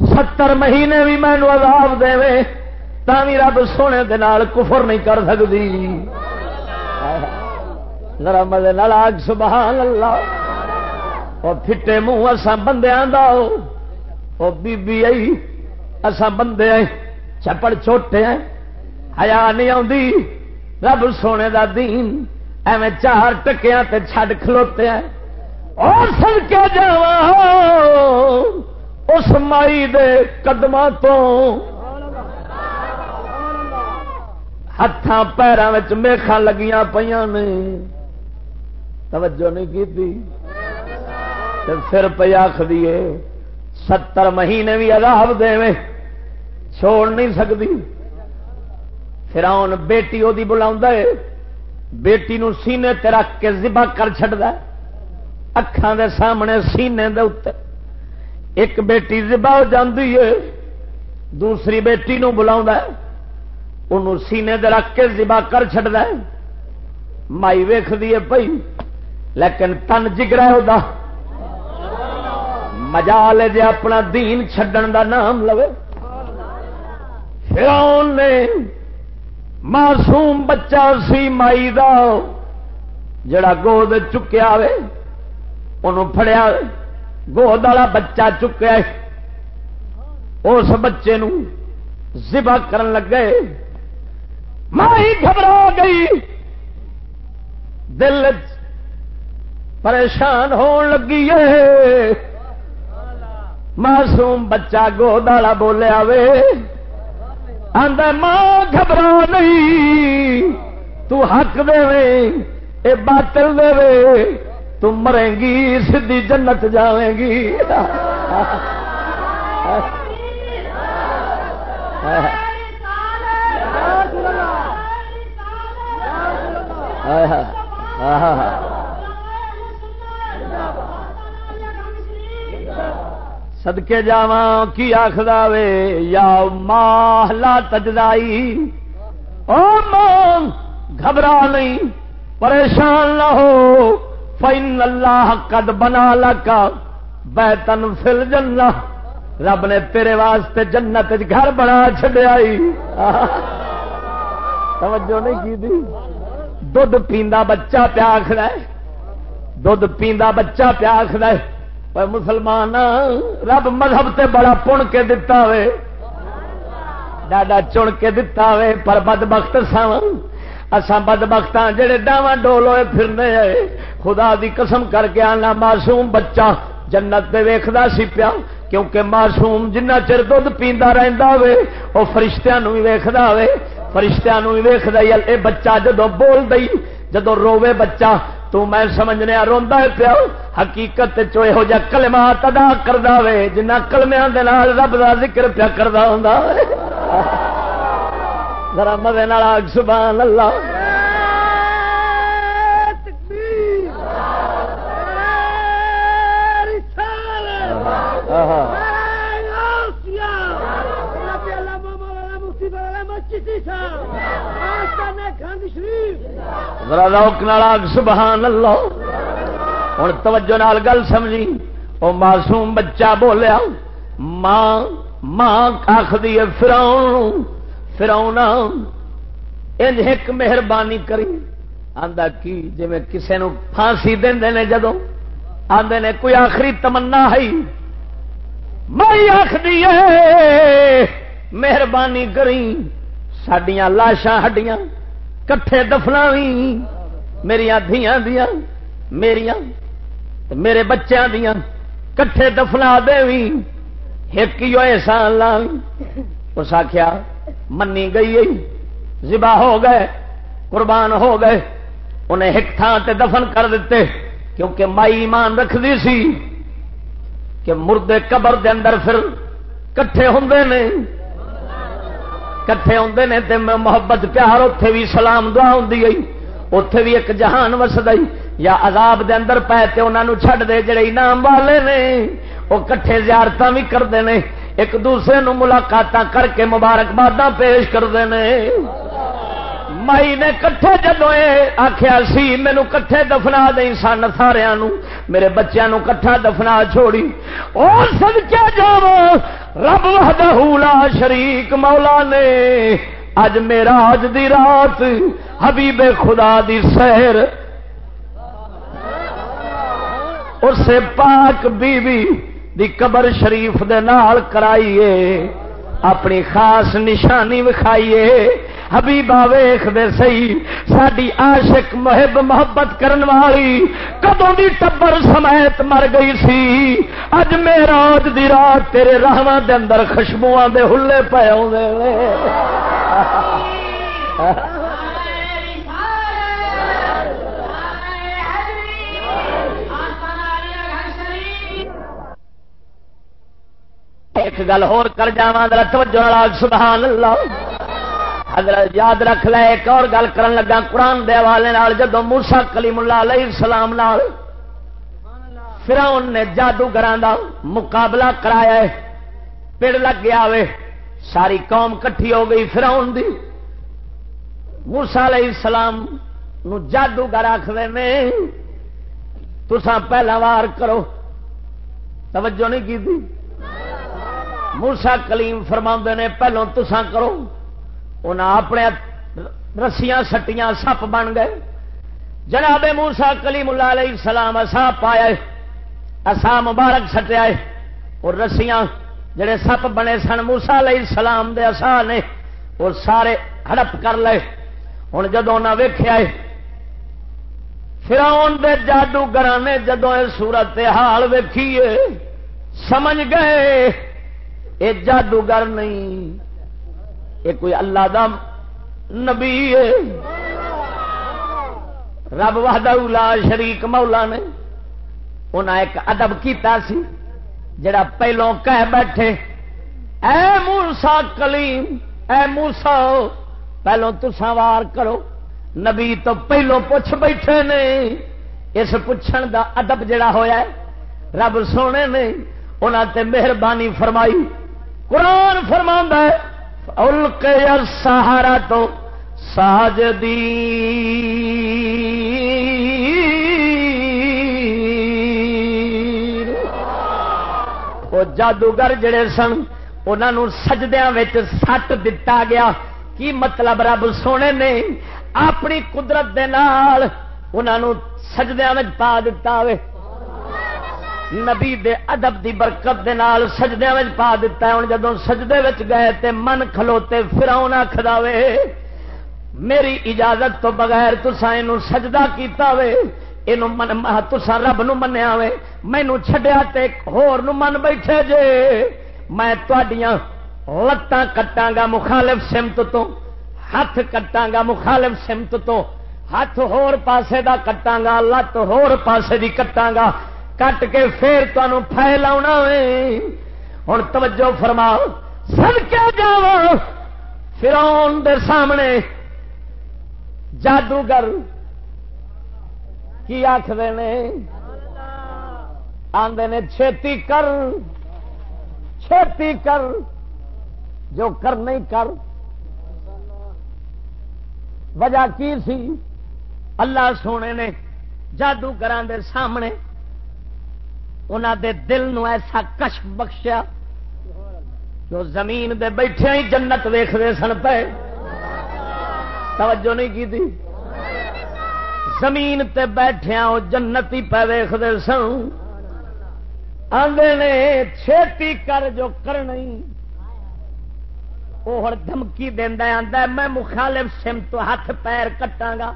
[SPEAKER 1] ستر مہینے بھی مینو عذاب دے بھی رب سونے دے نال کفر نہیں کر سکتی ذرا مزے آگ، سبحان اللہ۔ وہ پھٹے منہ اسا بندیاں دا۔ وہ بی بی آئی اسا بندے آئے چپڑ چھوٹے ہیں حیا نہیں آتی رب سونے دا دین، ایویں چار ٹکیا تے چھڈ کھلوتے ہیں۔ اور سن کے جا اس مائی دے قدم تو ہاتھ پیروں میخا لگیاں پہ توجہ نہیں کی پھر پہ آخری ستر مہینے بھی عذاب دے چھوڑ نہیں سکتی پھر آن بیٹی وہ بلا بیٹی نو سینے تے رکھ کے زبا کر چڑھتا اکھان دے سامنے سینے دے اتر ایک بیٹی زبا ہو جاتی ہے۔ دوسری بیٹی نو بلا سینے دے رکھ کے زبا کر چڑھتا ہے۔ مائی ویخ دیے پئی لیکن تن جگرا وہ مجا لے جے اپنا دین چھڈن دا نام لو فرعون نے معصوم بچہ سی مائی دا، جڑا گود چکیا وے انہوں پھڑیا گود والا بچہ چکیا اس بچے نو زبا کرن لگ گئے مائی گھبرا گئی۔ دل پریشان ہون لگی ہے۔ معصوم بچہ گود والا بولیا وے ماں گھبرا نہیں تو حق دے اے باطل دے تو مرے گی. سدھی جنت جائے گی سدکے جا کی آخر وے؟ یا ماہلا تجدائی او ماں، گھبرا نہیں، پریشان نہ ہو. فین اللہ قد بنا لکا بیتن فل جنہ رب نے تیرے واسطے جنت گھر بنا چڈیا توجہ نہیں کی دی؟ دھد پیندا بچہ پیاکھ پیاکھد دھد پیندا بچہ پیاکھد مسلمان رب مذہب تے بڑا پن کے دتا وے ڈاڈا چن کے دتا وے پر بد بخت سا بد بخت جہے ڈاواں ڈول ہوئے پھرنے خدا دی قسم کر کے آنا معصوم بچہ جنت دے ویکھدا سی پیا کیونکہ معصوم جنہ چر دھد پیندا رہندا ہوے او فرشتیاں نو وی ویکھدا ہوے فرشتیاں نو وی ویکھدا اے بچہ جدوں بول دئی جدوں روے بچہ تو میں سمجھنے روا پیا حقیقت چوئے ہو جا کلمات ادا کردا وے، جنہ کلمیا رب کا ذکر پیا کردا ہوں ذرا مزے نال سبحان اللہ۔ سبحان اللہ۔ ہوں توجہ نال گل سمجھی۔ وہ معصوم بچہ بولیا، ماں ماں آخری فراؤن فراؤنا، انج ایک مہربانی کری۔ آندا کی جی کسی پھانسی دے جدو آدھے نے کوئی آخری تمنا ہے؟ میں آخری مہربانی کری۔ سڈیا لاشاں ہڈیاں کٹھے دفنا بھی میری دیا دیا میرے بچوں دیا کٹھے دفنا دے بھی ایک ہی احسان لا اس آخیا منی گئی زبا ہو گئے، قربان ہو گئے۔ انہیں ایک تھان تے دفن کر دیتے کیونکہ مائی ایمان رکھتی سی کہ مردے قبر دے اندر پھر کٹھے ہوں نے۔ کٹھے آتے ہیں تو محبت، پیار اتے بھی سلام، دعا ہوں اتے بھی ایک جہان وسد یا عذاب دے اندر پے تے انہوں چھڈ دے جڑے انعام والے نے وہ کٹھے زیارت بھی کرتے ہیں ایک دوسرے نو ملاقات کر کے مبارکباد پیش کرتے ہیں مائی نے کٹھے جدو آخیا سی مینو کٹھے دفنا دیں سن سارا میرے بچوں کٹھا دفنا چھوڑی۔ اور سد کیا جا رب لا شریک مولا نے۔ اج میرا اج دی رات، حبیب خدا دی سیر۔ اس پاک بی بی دی قبر شریف دے نال کرائیے، اپنی خاص نشانی وکھائیے۔ حبیبا ویخ دے سی ساری عاشق محب محبت کرن والی کدوں دی ٹبر سمیت مر گئی سی۔ اج میرا اج دی رات تیرے راہواں دے اندر خوشبو دے ہلے پے آدھے ایک گل ہور کر جا توجہ سبحان اللہ۔ حضرت یاد رکھ لے، ایک اور گل کرن لگا قرآن دے حوالے جدو موسا کلیم اللہ علیہ السلام نال فرعون نے جادوگر دا مقابلہ کرایا ہے پڑ لگ گیا وے، ساری قوم کٹھی ہو گئی فرعون دی۔ موسا علیہ السلام نو جادوگر آخر تسان پہلا وار کرو۔ توجہ نہیں کی موسا کلیم فرما نے، پہلو تسان کرو۔ انہیں اپنے رسیاں سٹیاں سپ بن گئے۔ جناب موسا کلیم اللہ علیہ السلام اصا پایا اصا مبارک سٹیا اور رسیاں جڑے سپ بنے سن موسا علیہ السلام دے اصا نے، اور سارے ہڑپ کر لے۔ ہوں جدو انہیں ویخیا فراؤن دے جادوگر نے جدو یہ سورت حال ویکھیے سمجھ گئے۔ یہ جادوگر نہیں۔ یہ کوئی اللہ دا نبی ہے۔ رب لا شریک مولا نے۔ انہیں ایک ادب کیتا سی، جڑا پہلوں کہہ بیٹھے، اے موسا کلیم، اے موسا پہلوں تسا وار کرو۔ نبی تو پہلوں پوچھ بیٹھے نے۔ اس پوچھن دا ادب جڑا ہویا ہے، رب سونے نے انہوں تے مہربانی فرمائی۔ قرآن فرما ہے سہارا تو ساج وہ جادوگر جڑے سن انہوں سجدیا سٹ دتا گیا۔ کی مطلب رب سونے نے اپنی قدرت دے نال انہوں سجدیا پا دتا ہوئے نبی دے ادب دی برکت دے نال سجدے وچ پا دیتا ہے۔ ہن جدوں سجدے وچ گئے تے من کھلوتے فرعون آکھدا وے، میری اجازت تو بغیر تساں اینو سجدہ کیتا وے، اینو من تساں رب نو منیا وے۔ مینوں چھڈیا تے ہور نو من بیٹھے جے۔ میں تہاڈیاں لتاں کٹاں گا مخالف سمت تو ہاتھ کٹاں گا مخالف سمت تو ہاتھ ہور پاسے دا کٹاں گا لت ہور پاسے دی کٹاں گا کٹ کے پھر تمہوں پھیلا ہوں توجہ فرماؤ سب کیا جاؤ۔ فرون دے سامنے جادوگر کی آخر نے آدھے نے چھتی کر چھتی کر، جو کر نہیں کر۔ وجہ کی سی؟ اللہ سونے نے جادوگر سامنے انہوں دے دل نو ایسا کش بخشیا جو زمین دے بیٹھے ہی جنت ویختے سن پے۔ توجہ نہیں کی تھی؟ زمین تے بیٹھیا وہ جنت ہی پہ ویختے سن۔ آدھے نے چھیتی کر جو کرنا وہ دھمکی دینا آدھا میں مخالف سم تو ہاتھ پیر کٹاں گا۔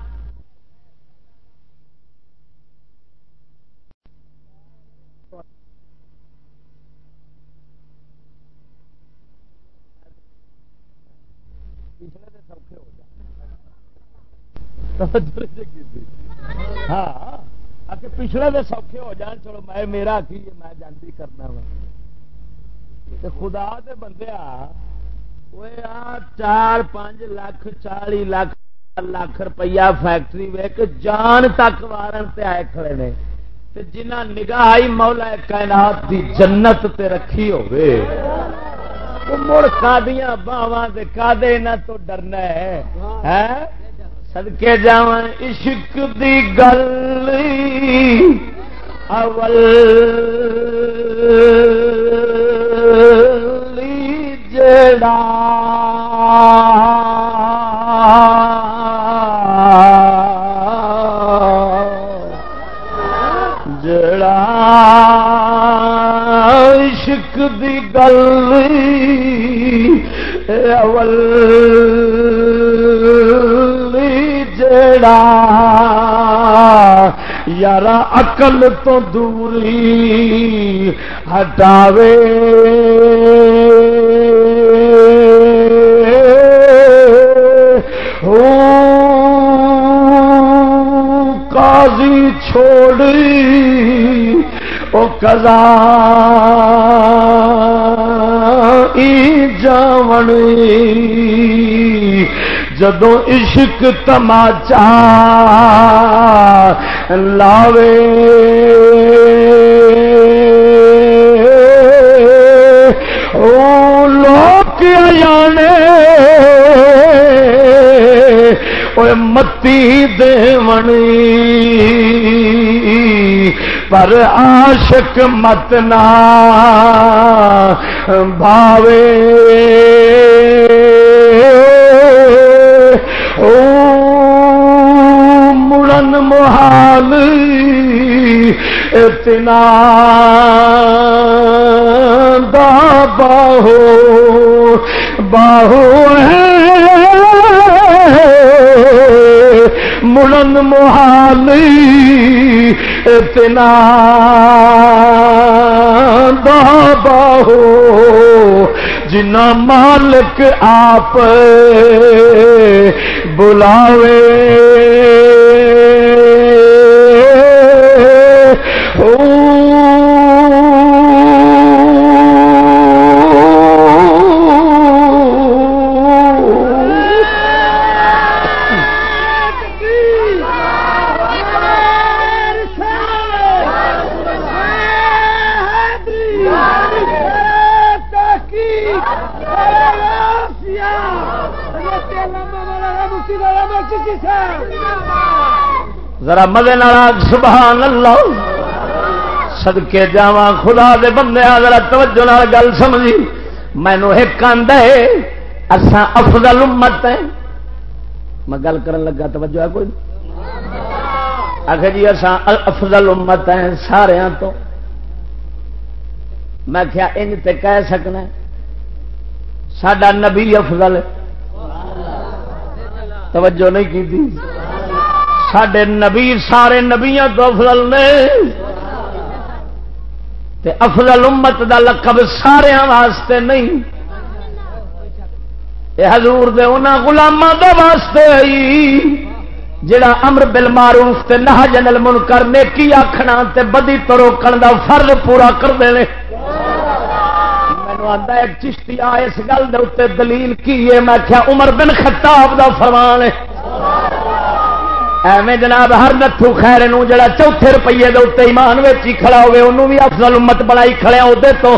[SPEAKER 1] پچھلے دے سوکھے ہو جان ہاں پچھلے دے سوکھے ہو جان چلو میں میرا کی میں جانتی کرنا وا۔ خدا دے بندے چار پانچ لاکھ، چالی لاکھ لاکھ روپیہ فیکٹری ویک، جان تک وارن تے آئے کھڑے نے۔ جنہ نگاہ آئی مولا کائنات دی جنت تے رکھی ہوئے مڑ کا باواں کا تو ڈرنا ہے۔ سدکے جا عشق دی گل۔ اول جڑا یار اقل تو دوری ہٹاوے۔ قاضی چھوڑی او کزا جاونی جدو عشق تماچا لاوے۔ او لوگ جانے متی دیونی پر عاشق مت نہ بھاوے مڑن محال اتنا دا باہو باہو ہے۔ مڑن محالی اتنا بابا باہو جنا مالک آپ بلاوے۔ ذرا مزے مدے سبحان اللہ سدکے جا خدا دے بندے ذرا توجہ نال گل سمجھی۔ مینو ایک اساں افضل امت ہے میں گل کرن لگا، توجہ ہے کوئی؟ آخر جی اساں افضل امت ہیں سارا تو۔ میں کیا ان تے کہہ سکنا سڈا نبی افضل توجہ نہیں کی تھی سڈے نبی، سارے نبیا تو افضل نے۔ تے افضل امت دا لقب سارے واسطے نہیں۔ اے حضور دے انہاں غلاماں دے واسطے آئی جڑا امر بل معروف تے نہ جنل منکر نیکی آکھنا تے بدی تو روکن دا فرض پورا کر دے آتا ایک چشتی آ، اس گل دے دلیل کی ہے؟ میں کیا عمر بن خطاب دا فرمان ہے۔ ایویں جناب ہر نتھو خیر نو جڑا چوتھے روپیے دے اتنے ایمان ویچی کھڑا ہوے انہوں بھی افضل امت بنائی کھڑے وہ تو۔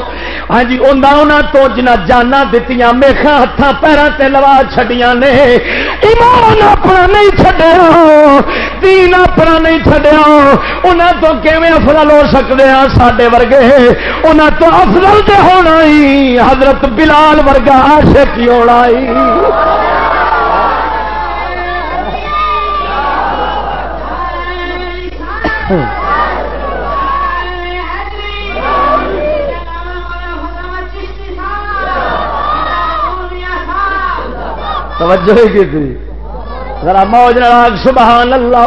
[SPEAKER 1] ہاں جی انہوں تو جنا جانا دتیاں میخا ہاتھوں پیروں سے لوا چھڈیاں نے۔ ایمان اپنا نہیں چھڈیا، دین اپنا نہیں چھڈیا۔ انہوں تو کیویں افضل ہو سکتے ہیں سڈے ورگے؟ انہوں تو افضل تے ہونا ہی، حضرت بلال ورگا عاشق ہی ہونا ہی توجہ کی تھی۔ ذرا موج ناگ سبحان اللہ۔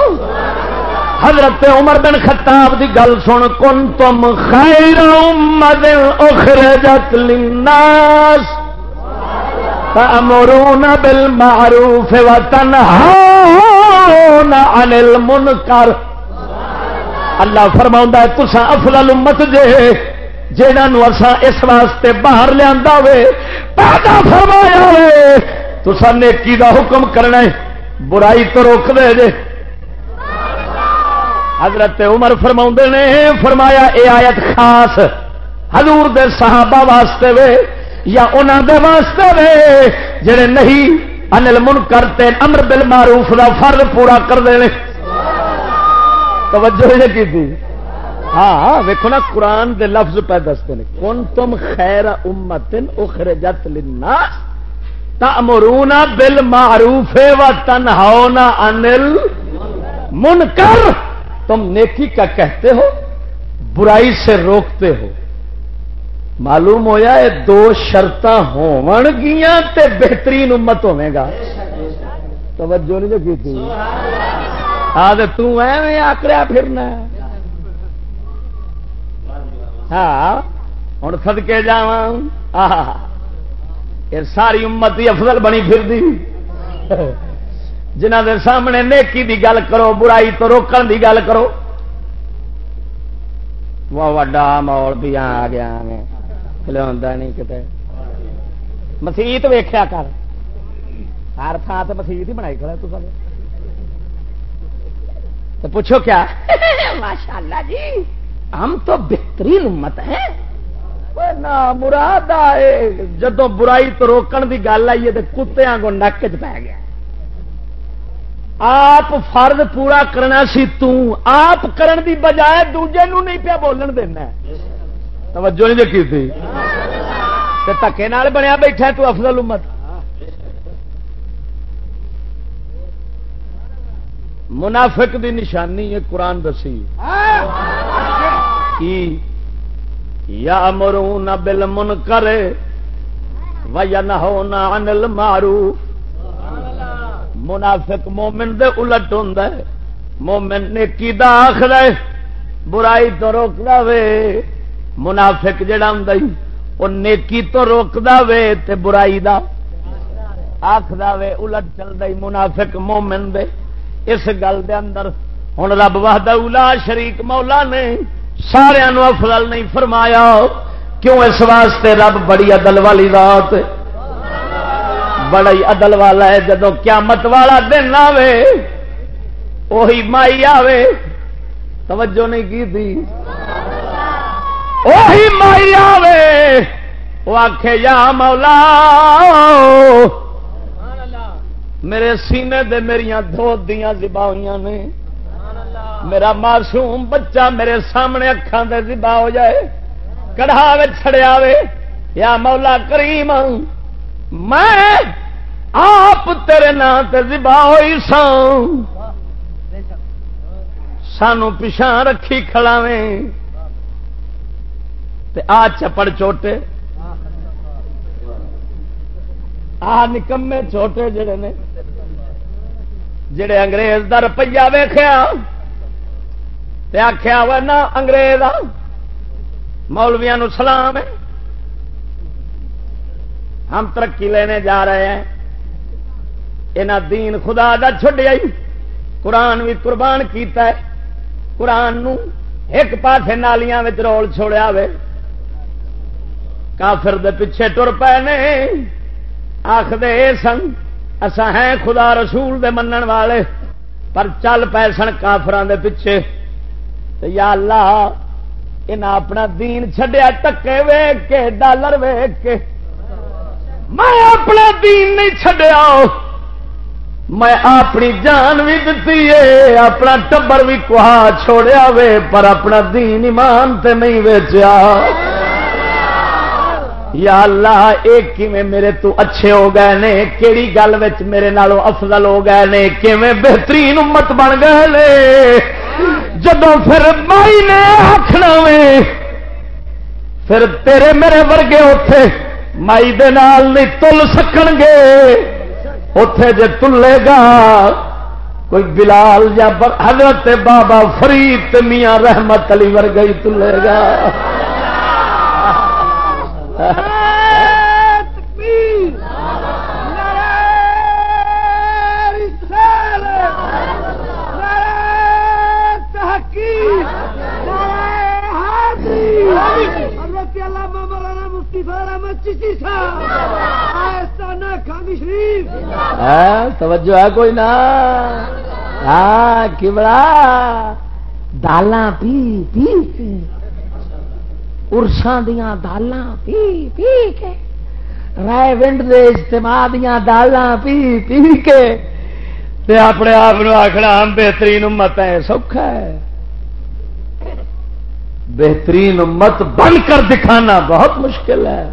[SPEAKER 1] حضرت عمر بن خطاب دی گل سن کن تم خیر امت اخرجت للناس۔ تأمرون بالمعروف وتنهون عن المنکر۔ اللہ فرما ہے تسا افضل امت جے جہاں اسا اس واسطے باہر لیا پیدا فرمایا ہوئے تو نیکی دا حکم کرنا ہے؟ برائی تو روک دے جے۔ حضرت عمر فرما نے، فرمایا، اے آیت خاص حضور دے صحابہ واسطے وے یا انہوں دے واسطے وے جڑے نہیں، انل من کرتے امر بل معروف کا فرض پورا کر دے توجہ کی تھی؟ ہاں ویکو نا، قرآن دے لفظ پہ دستے ہیں کون تم خیر امت اخرجت للناس۔ تأمرون بالمعروف و تنہونا انل منکر تم نیکی کا کہتے ہو برائی سے روکتے ہو۔ معلوم ہویا یہ دو شرط ہوا بہترین امت ہوے گا۔ توجہ نہیں جو کی تھی آدھے تکڑیا پھرنا۔ ہاں ہوں سدکے جا ساری امت ہی افضل بنی پھر جنہ دے سامنے نیکی دی گل کرو برائی تو روکن دی گل کرو۔ وہ وڈا مول بھی آ گیا میں۔ لیا نہیں کتنے مسیت ویخیا کر۔ ہر تھان سے مسیت ہی بنائی کھڑا تو تو پوچھو کیا؟ ماشاء اللہ جی۔ ہم تو بہترین امت ہیں۔ مراد جدو برائی تو روکن دی گل آئی ہے تو کتوں کو نک چ پی گیا آپ فرد پورا کرنا سی آپ کرن دی بجائے دوجے نو نہیں پیا بولن دینا توجہ نہیں دیکھی تھی دکے بنیا بیٹھا تو افضل امت منافق دی نشانی ہے قرآن دسی یا مرو نہ بل من کرے و یا نہ ہونا انل مارو منافق مومن دے الٹ ہوں مومن نے کی آخر برائی تو روک دے منافق جڑا ہوں وہ نیکی تو روکتا وے تے برائی دا آخر وے الٹ چلتا منافق مومن دے۔ اس گل دے اندر ہوں رب واہد الا شریک مولا نے سارا افضل نہیں فرمایا۔ کیوں اس واسطے رب بڑی عدل والی رات بڑا ہی عدل والا ہے جدو قیامت والا دن آوے وہی مائی آوے۔ توجہ نہیں کی تھی؟ وہی مائی آوے۔ وہ آخ یا مولا، میرے سینے دے میرا دو دیا زبا نے۔ میرا معصوم بچہ میرے سامنے اکھان دے زبا ہو جائے، کڑھا چھڑیا وے، یا مولا کریم، میں آپ تیرے نام تے زبا ہوئی سان سانو پچھا رکھی کھڑاویں آ چپڑ چوٹے آ نکمے چھوٹے جڑے نے، جڑے انگریز کا روپیہ ویخیا آخیا وا نہ انگریز مولویا سلام ہے ہم ترقی لینے جا رہے ہیں یہاں دین خدا کا چڈیا قرآن بھی قربان کیتا ہے قرآن نو ایک پاسے نالیاں رول چھوڑیا وے کافر دے پیچھے ٹر پے نے آخر سن اسا ہیں خدا رسول دے منن والے پر چل پے سن کافران دے پیچھے یا اللہ انہیں اپنا دین چڈیا ٹکے ویگ کے، ڈالر ویگ کے، میں اپنا دین نہیں چڈیا میں اپنی جان بھی دتی ہے، اپنا ٹبر بھی کہا چھوڑیا وے، پر اپنا دین ایمان تے نہیں ویچیا۔ یا اللہ ایک کیویں میرے تو اچھے ہو گئے نے؟ کیڑی گل میرے نالوں افضل ہو گئے نے؟ کیویں بہترین امت بن گئے نے؟ جدو پھر مائی نے آخنا وے پھر تیرے میرے ورگے اتے مائی دے نال نہیں تل سکن گے۔ اتے جے تلے گا، کوئی بلال یا حضرت بابا فرید میاں رحمت علی ورگئی تلے گا۔ توجہ ہے کوئی نہ ہاں کبڑا دالاں پی پی ارساں دیا دالاں پی پی کے۔ رائے ونڈ دے اجتماع دیا دالاں پی پی کے۔ تے اپنے آپ آخنا ہم بہترین امت ہے سوکھا ہے۔ بہترین امت بن کر دکھانا بہت مشکل ہے۔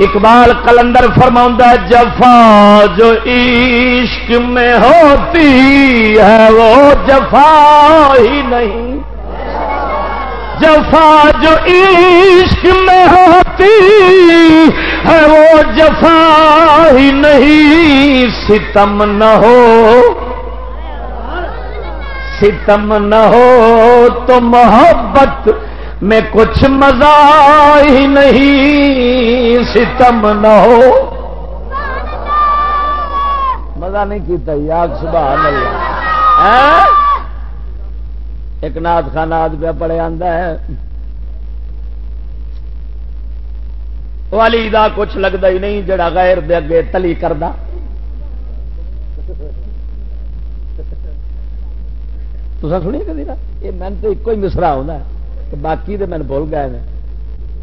[SPEAKER 1] اقبال کلندر فرما جفا جو عشق میں ہوتی ہے، وہ جفا ہی نہیں۔ جفا جو عشق میں ہوتی ہے، وہ جفا ہی نہیں۔ ستم نہ ہو ستم نہ ہو تو محبت میں کچھ مزہ ہی نہیں، ستم نہ ہو۔ مزہ نہیں کیتا یاد سبحان اللہ۔ ہاں؟ ایک نات خان پہ پڑے آتا ہے۔ والی دا کچھ لگتا ہی نہیں، جڑا غیر دے اگے تلی کردا۔ تو سنی کدی نا؟ یہ من تو ایک ہی مصرا ہوتا ہے باقی تو میں بول گئے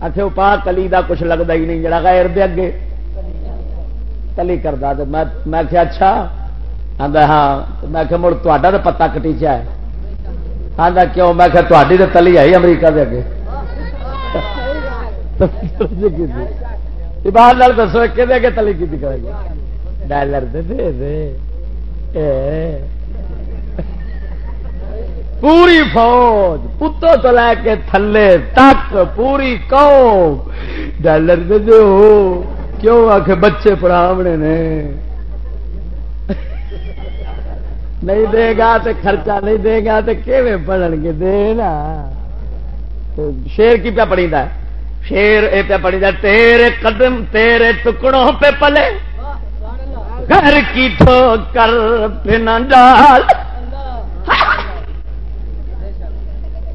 [SPEAKER 1] آخر وہ پا کلی کا کچھ لگتا ہی نہیں، جڑا غیر دے اگے۔ کلی کرتا تو میں کیا اچھا۔ آدھا ہاں۔ میں کہ مڑ تا تو پتا کٹیچا ہے۔ آدھا کیوں؟ میں کہ تاری تو تلی آئی امریکہ دے اگے۔ باہر دسو کہ تلی کی کرے گی؟ ڈالر دے دے پوری فوج پتوں تو لے کے تھلے تک، پوری قوم۔ ڈالر دے دو کیوں آ کے بچے پڑھاونے نے؟ نہیں دے گا تو خرچہ نہیں دے گا تو کیویں پڑھن گے؟ دے نا۔ شیر کی پیا پڑی ہے؟ شیر اے پیا پڑی تیرے قدم تیرے ٹکڑوں پہ پلے۔ گھر کی ٹھوکر پہ نہ ڈال۔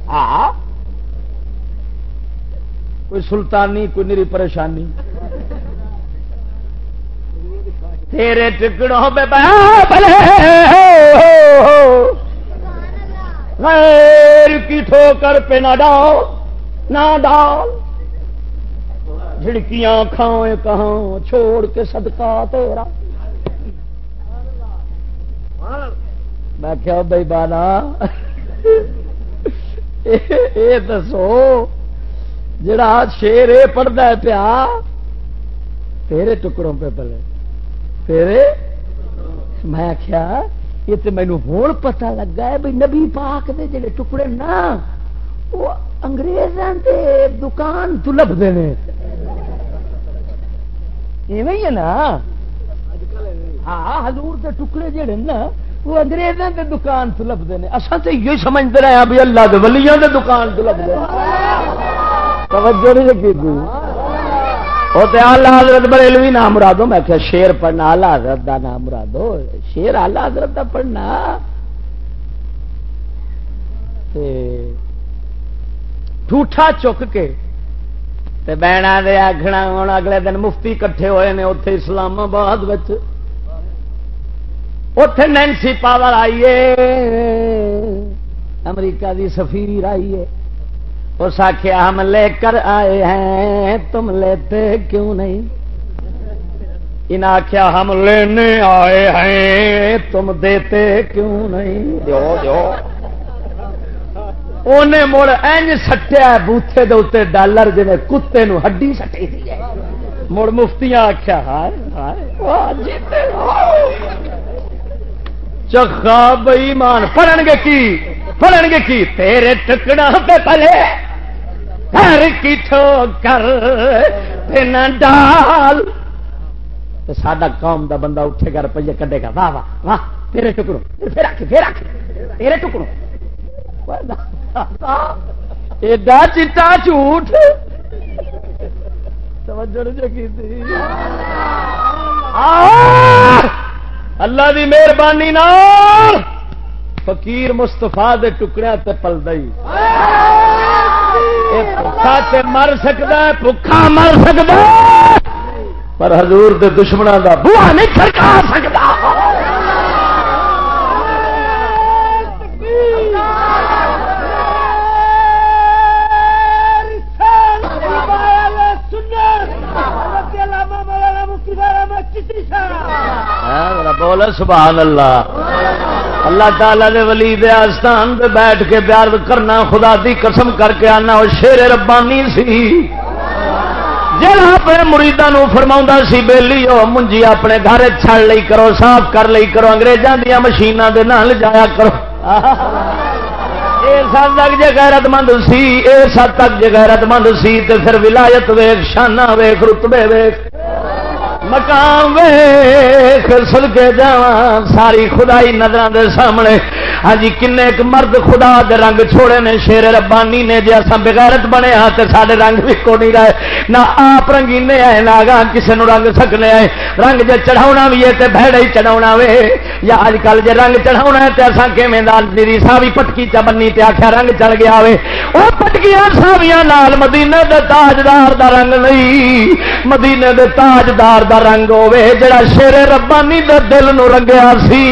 [SPEAKER 1] ہاں۔ کوئی سلطانی، کوئی نری پریشانی۔ تیرے ٹکڑوں پہ غیر کی ٹھوکر پہ نہ ڈال نہ ڈال۔ جھڑکیاں کھائیں کہاں، چھوڑ کے صدقہ تیرا۔ میں کیا بھائی بالا دسو، جڑا شیر یہ پڑھتا ہے پیا، تیرے ٹکڑوں پہ پلے۔ تیرے؟ میں آخیا یہ تو مینو ہوں پتا لگا ہے بھائی نبی پاک دے جڑے ٹکڑے نا، وہ انگریزوں کے دکان تو لبتے ہیں ہے نا۔ ہاں ہزور کے ٹکڑے جڑے نا وہ انگریزوں کے دکان تو لبتے ہیں اصل تو یہ سمجھتے رہے ہیں بھی اللہ کے ولیوں کے دکان تو لبتے توجہ نہیں لگی تھی وہ تو آلہ حضرت بریلوی نام مرادو میں کیا شیر پڑھنا، آلہ حضرت کا نام مرادو شیر آلہ حضرت کا پڑھنا۔ ٹھوٹا چک کے تے بہنا دے آخنا ہوں اگلے دن مفتی کٹھے ہوئے نے اتے اسلام آباد اتے نینسی پاور آئیے۔ امریکہ دی سفیر آئیے۔ اس آخیا ہم لے کر آئے ہیں تم لیتے کیوں نہیں؟ ان آخیا ہم لینے آئے ہیں تم دیتے کیوں نہیں؟ دو دو انہیں مڑ اینج سٹیا بوتھے دے ڈالر جی کتے نو ہڈی سٹی دی مڑ مفتیاں آخیا ہائے ہائے چخا بئی مان پڑھن گے کی پڑھن گے کی تیرے ٹکڑا پہ پلے گھر کی ٹھوکر نہ ڈال ساڈا قوم دا بندہ اٹھے گا روپیے کڈے گا واہ واہ واہ تیرے ٹکڑوں پھر آخ پھر آخ تیرے ٹکڑوں ایڈا چیٹا جھوٹ توجہ نہیں کی اللہ دی مہربانی فقیر مستفا دے ٹکڑے تے پل دئی مر سکتا ہے بکھا مر سکتا پر حضور دے دشمنوں دا بوا نہیں سرکا سکتا بولا سبحان اللہ۔ اللہ تعالی دے ولی دے آستان پہ بیٹھ کے پیار کرنا، خدا دی قسم کر کے آنا، وہ شیر ربانی سی۔ جہاں اپنے مریدان فرما سی بہلی ہو منجی اپنے گھر چھڑ لئی کرو، صاف کر لئی کرو انگریزوں دیا مشینوں کے نہ جایا کرو۔ اس حد تک جی غیرت مند سی اس حد تک جی غیرت مند سی تو پھر ولایت ویخ شانہ ویخ رتبے ویخ مقام سل کے جا ساری خدائی نظر دے سامنے۔ ہاں جی کن ایک مرد خدا دے رنگ چھوڑے نے، شیر ربانی نے جی اصا بغیرت بنے ہاں تو سارے رنگ بھی کو نہیں رہے۔ نہ آپ رنگینے آئے، نہ آگاہ کسی نو رنگ سکنے آئے۔ رنگ جے چڑھاؤنا بھی ہے تو بہڑے ہی چڑھاؤنا وے۔ یا اج کل جے رنگ چڑھاؤنا ہے تو اصا کیویں میری سا بھی پٹکی چا بنی تے آخیا رنگ چڑھ گیا وے۔ وہ پٹکیاں ساویاں نال مدینے دے تاجدار دا رنگ نہیں۔ مدینے دے تاجدار دا رنگ ہوے جڑا شیر ربانی دے دل نو رنگیا سی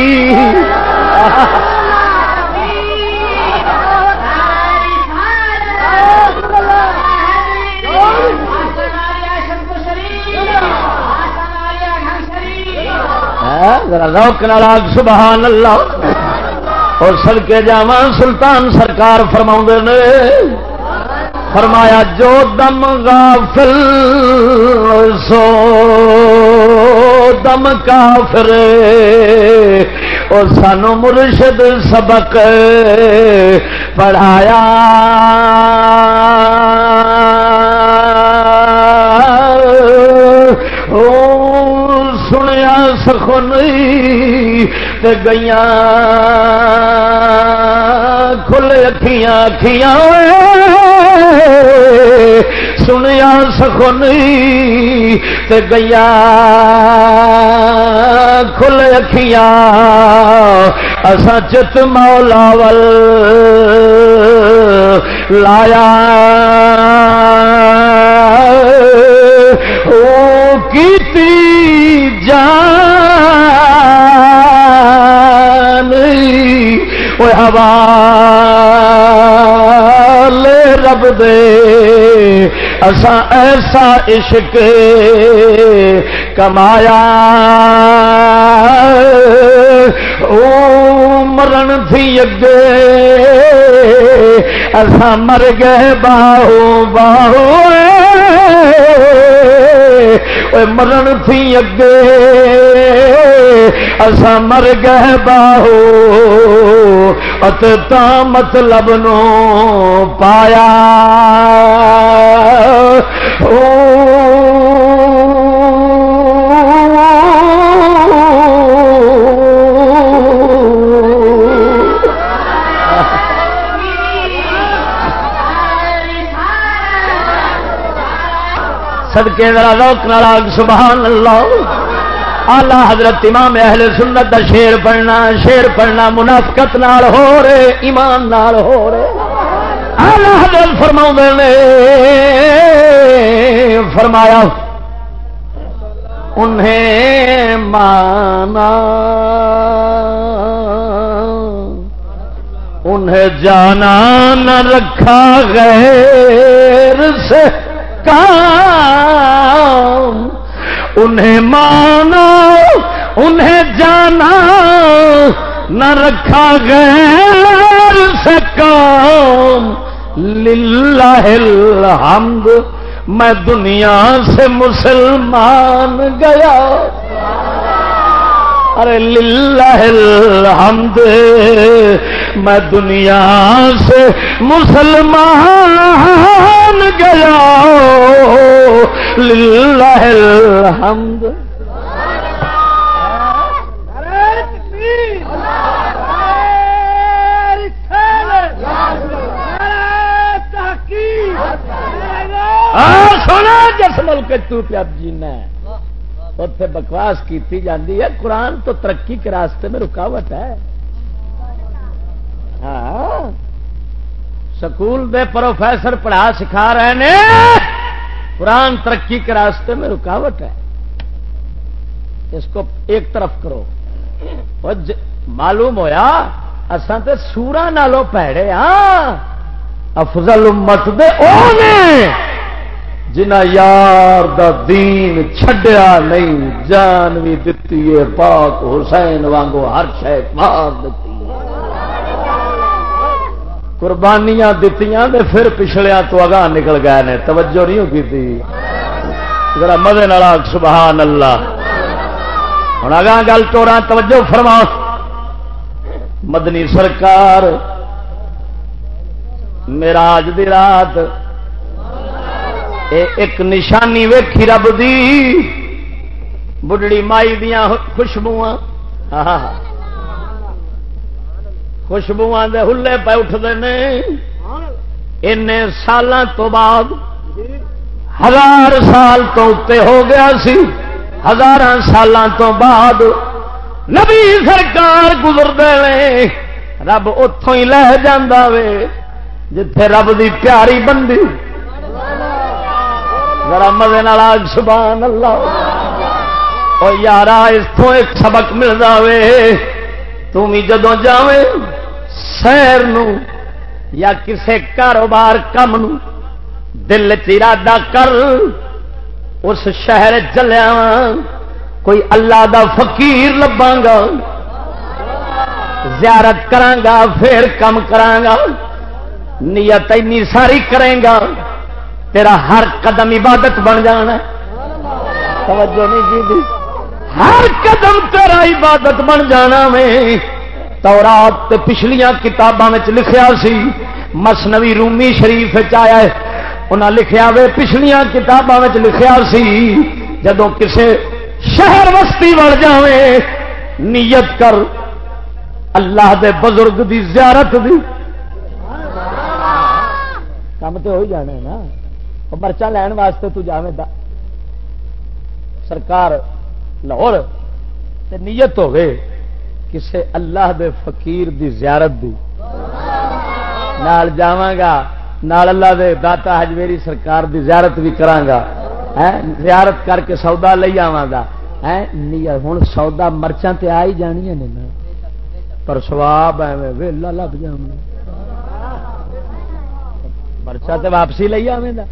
[SPEAKER 1] روک ناراگ سبحان اللہ اور سل کے جاوا سلطان سرکار فرما نے فرمایا جو دم غافل سو، دم کافر اور سانو مرشد سبق پڑھایا۔ سنیا سخن گئی کھل اکھیاں اکھیاں سنیا سخن گیا کھل اکھیاں۔ اسا چت مولا ول لایا۔ او کیتی جان حوالے رب دے۔ اسا ایسا عشق کمایا۔ او مرن تھی اگے اسا مر گئے باہو باہو مرن تھی اگے اسا مر گئے باہو تا مطلب نو پایا او سدکے ذرا روک ناراگ سبحان اللہ۔ آلہ حضرت امام اہل سنت دا شیر پڑھنا شیر پڑھنا منافقت نال ہو رہے، ایمان نال ہو رہے۔ آلہ حضرت فرما نے، فرمایا، انہیں مانا، انہیں جانا نہ رکھا غیر سے۔ کام۔ انہیں مانا انہیں جانا۔ نہ رکھا غیر سے کام۔ للہ الحمد، میں دنیا سے مسلمان گیا۔ ارے للہ الحمد میں دنیا سے مسلمان گیا للہ الحمد۔ سونا، جس ملک تو پیاب جینا ہے اتنے بکواس کی جاتی ہے۔ قرآن تو ترقی کے راستے میں رکاوٹ ہے۔ ہاں سکول دے پروفیسر پڑھا سکھا رہے ہیں قرآن ترقی کے راستے میں رکاوٹ ہے۔ اس کو ایک طرف کرو۔ معلوم ہوا اصل تو سورا نالوں پیڑے ہاں۔ افضل امت دے او جنہ یار دا دین چھڈیا نہیں، جان بھی دتی ہے، پاک حسین وانگو ہر شہ مار دیتی۔ قربانیاں دتیاں دے پھر پچھلیا تو اگاں نکل گئے نے، توجہ نہیں ہوگی تھی ذرا مدے نالا سبحان اللہ۔ ہوں اگاں گل چورا توجہ فرما مدنی سرکار میرا دی رات۔ ایک نشانی ویکھی رب دی۔ بڑھڑی مائی دیا خوشبو ہاں، ہاں، ہاں۔ خوشبو دے ہلے پہ اٹھتے ہیں سال تو بعد ہزار سال تو اتنے ہو گیا سی۔ ہزار سال تو بعد نبی سرکار گزرتے ہیں رب اتوں ہی لے جا جتھے رب دی پیاری بندی۔ ذرا مزے آگ سبحان اللہ اور یار اس ایک سبق مل جائے تم جدو جاوے سیر نو یا کسے کاروبار کم نو دل چرادہ کر اس شہر چلیا کوئی اللہ دا فقیر لبا گا زیارت کرانگا، پھر کم کرانگا، نیت اینی ساری کریں گا تیرا ہر قدم عبادت بن جانا۔ توجہ نہیں کی ہر قدم تیرا عبادت بن جانا میں۔ تورات پچھلیاں کتاباں لکھیا سی۔ مسنوی رومی شریف آیا ہے۔ انہیں لکھیا وے پچھلیاں کتاباں لکھیا سی۔ جدو کسے شہر وستی بڑھ جاوے، نیت کر اللہ دے بزرگ دی زیارت دی۔ کام تو ہو جانا ہے نا مرچا لین واسطے تو جاوے دا۔ سرکار لاہور نیت ہوے کسے اللہ دے فقیر دی زیارت دی۔ نال جاواں گا نال اللہ دے داتا حجویری سرکار دی زیارت بھی کرانگا زیارت کر کے سودا لے آواں گا ہوں سودا مرچاں تے آ ہی جانیاں نے نا۔ پر سواب ایویں ویلا لب جاواں مرچا تے واپسی لے آویں گا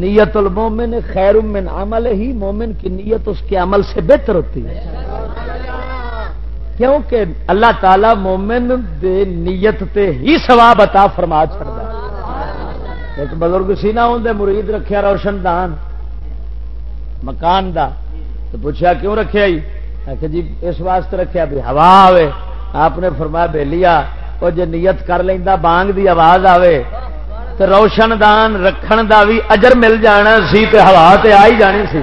[SPEAKER 1] نیت المومن خیر من عمل ہی، مومن کی نیت اس کے عمل سے بہتر ہوتی ہے۔ کیونکہ اللہ تعالی مومن دے نیت تے ہی ثواب عطا فرما چڑھتا ایک بزرگ سی نا اندر مرید رکھیا روشن دان مکان دا، تو پوچھا کیوں رکھیا ہی کہ جی اس واسطے رکھیا بھی ہوا آئے آپ نے فرمایا بے لیا وہ جی نیت کر لینا بانگ دی آواز آئے تو روشن دان رکھن دا بھی اجر مل جانا سی تے ہوا تے آ ہی جانی سی۔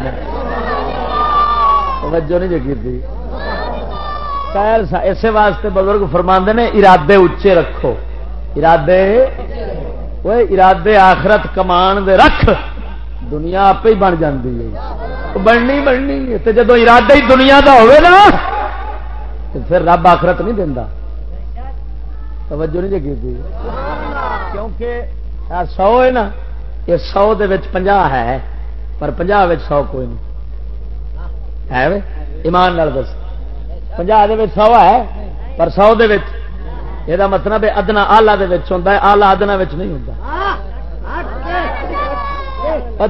[SPEAKER 1] توجہ نہیں جگی تھی اسی واسطے بزرگ فرما نے ارادے اچے رکھو۔ ارادے وہ ارادے آخرت کمان دے رکھ۔ دنیا آپ ہی بن جاتی ہے۔ بننی بننی تو جدو ارادہ ہی دنیا کا ہوئے نا تو پھر رب آخرت نہیں دینا توجہ نہیں جگی تھی کیونکہ سو ہے نا، یہ سو دنجا ہے، پر پنجا سو کوئی نہیں۔ ہے ایمان لال دس پنجا سو ہے، پر سو یہ مطلب ادنا آلہ ہوتا آلہ ادنا نہیں ہوتا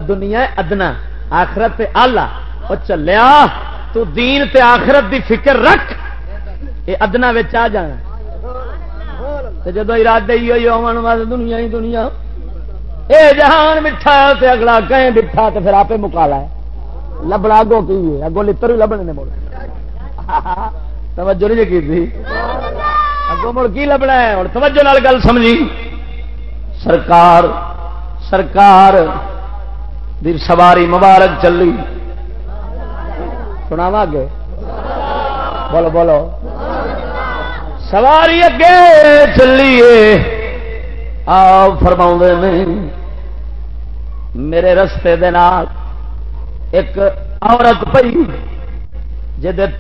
[SPEAKER 1] دنیا ادنا، آخرت آلہ۔ وہ چلیا، تو دین تے آخرت دی فکر رکھ یہ ادنا آ جانا۔ جدو ارادے ہی ہوئی دنیا ہی دنیا۔ اے جہان مٹھا تے اگلا کہیں بٹھا تو پھر آپ مکا لا لبنا اگوں کی اگوں لڑ ہی لبنے توجہ نہیں جی کی تھی؟ اگوں مڑ کی لبنا ہے؟ اور توجہ نال گل سمجھی۔ سرکار سرکار دی سواری مبارک چلی۔ سنا اگے۔ بولو بولو۔ سواری اگے چلیے آپ فرما میرے رستے دے نال ایک عورت پئی۔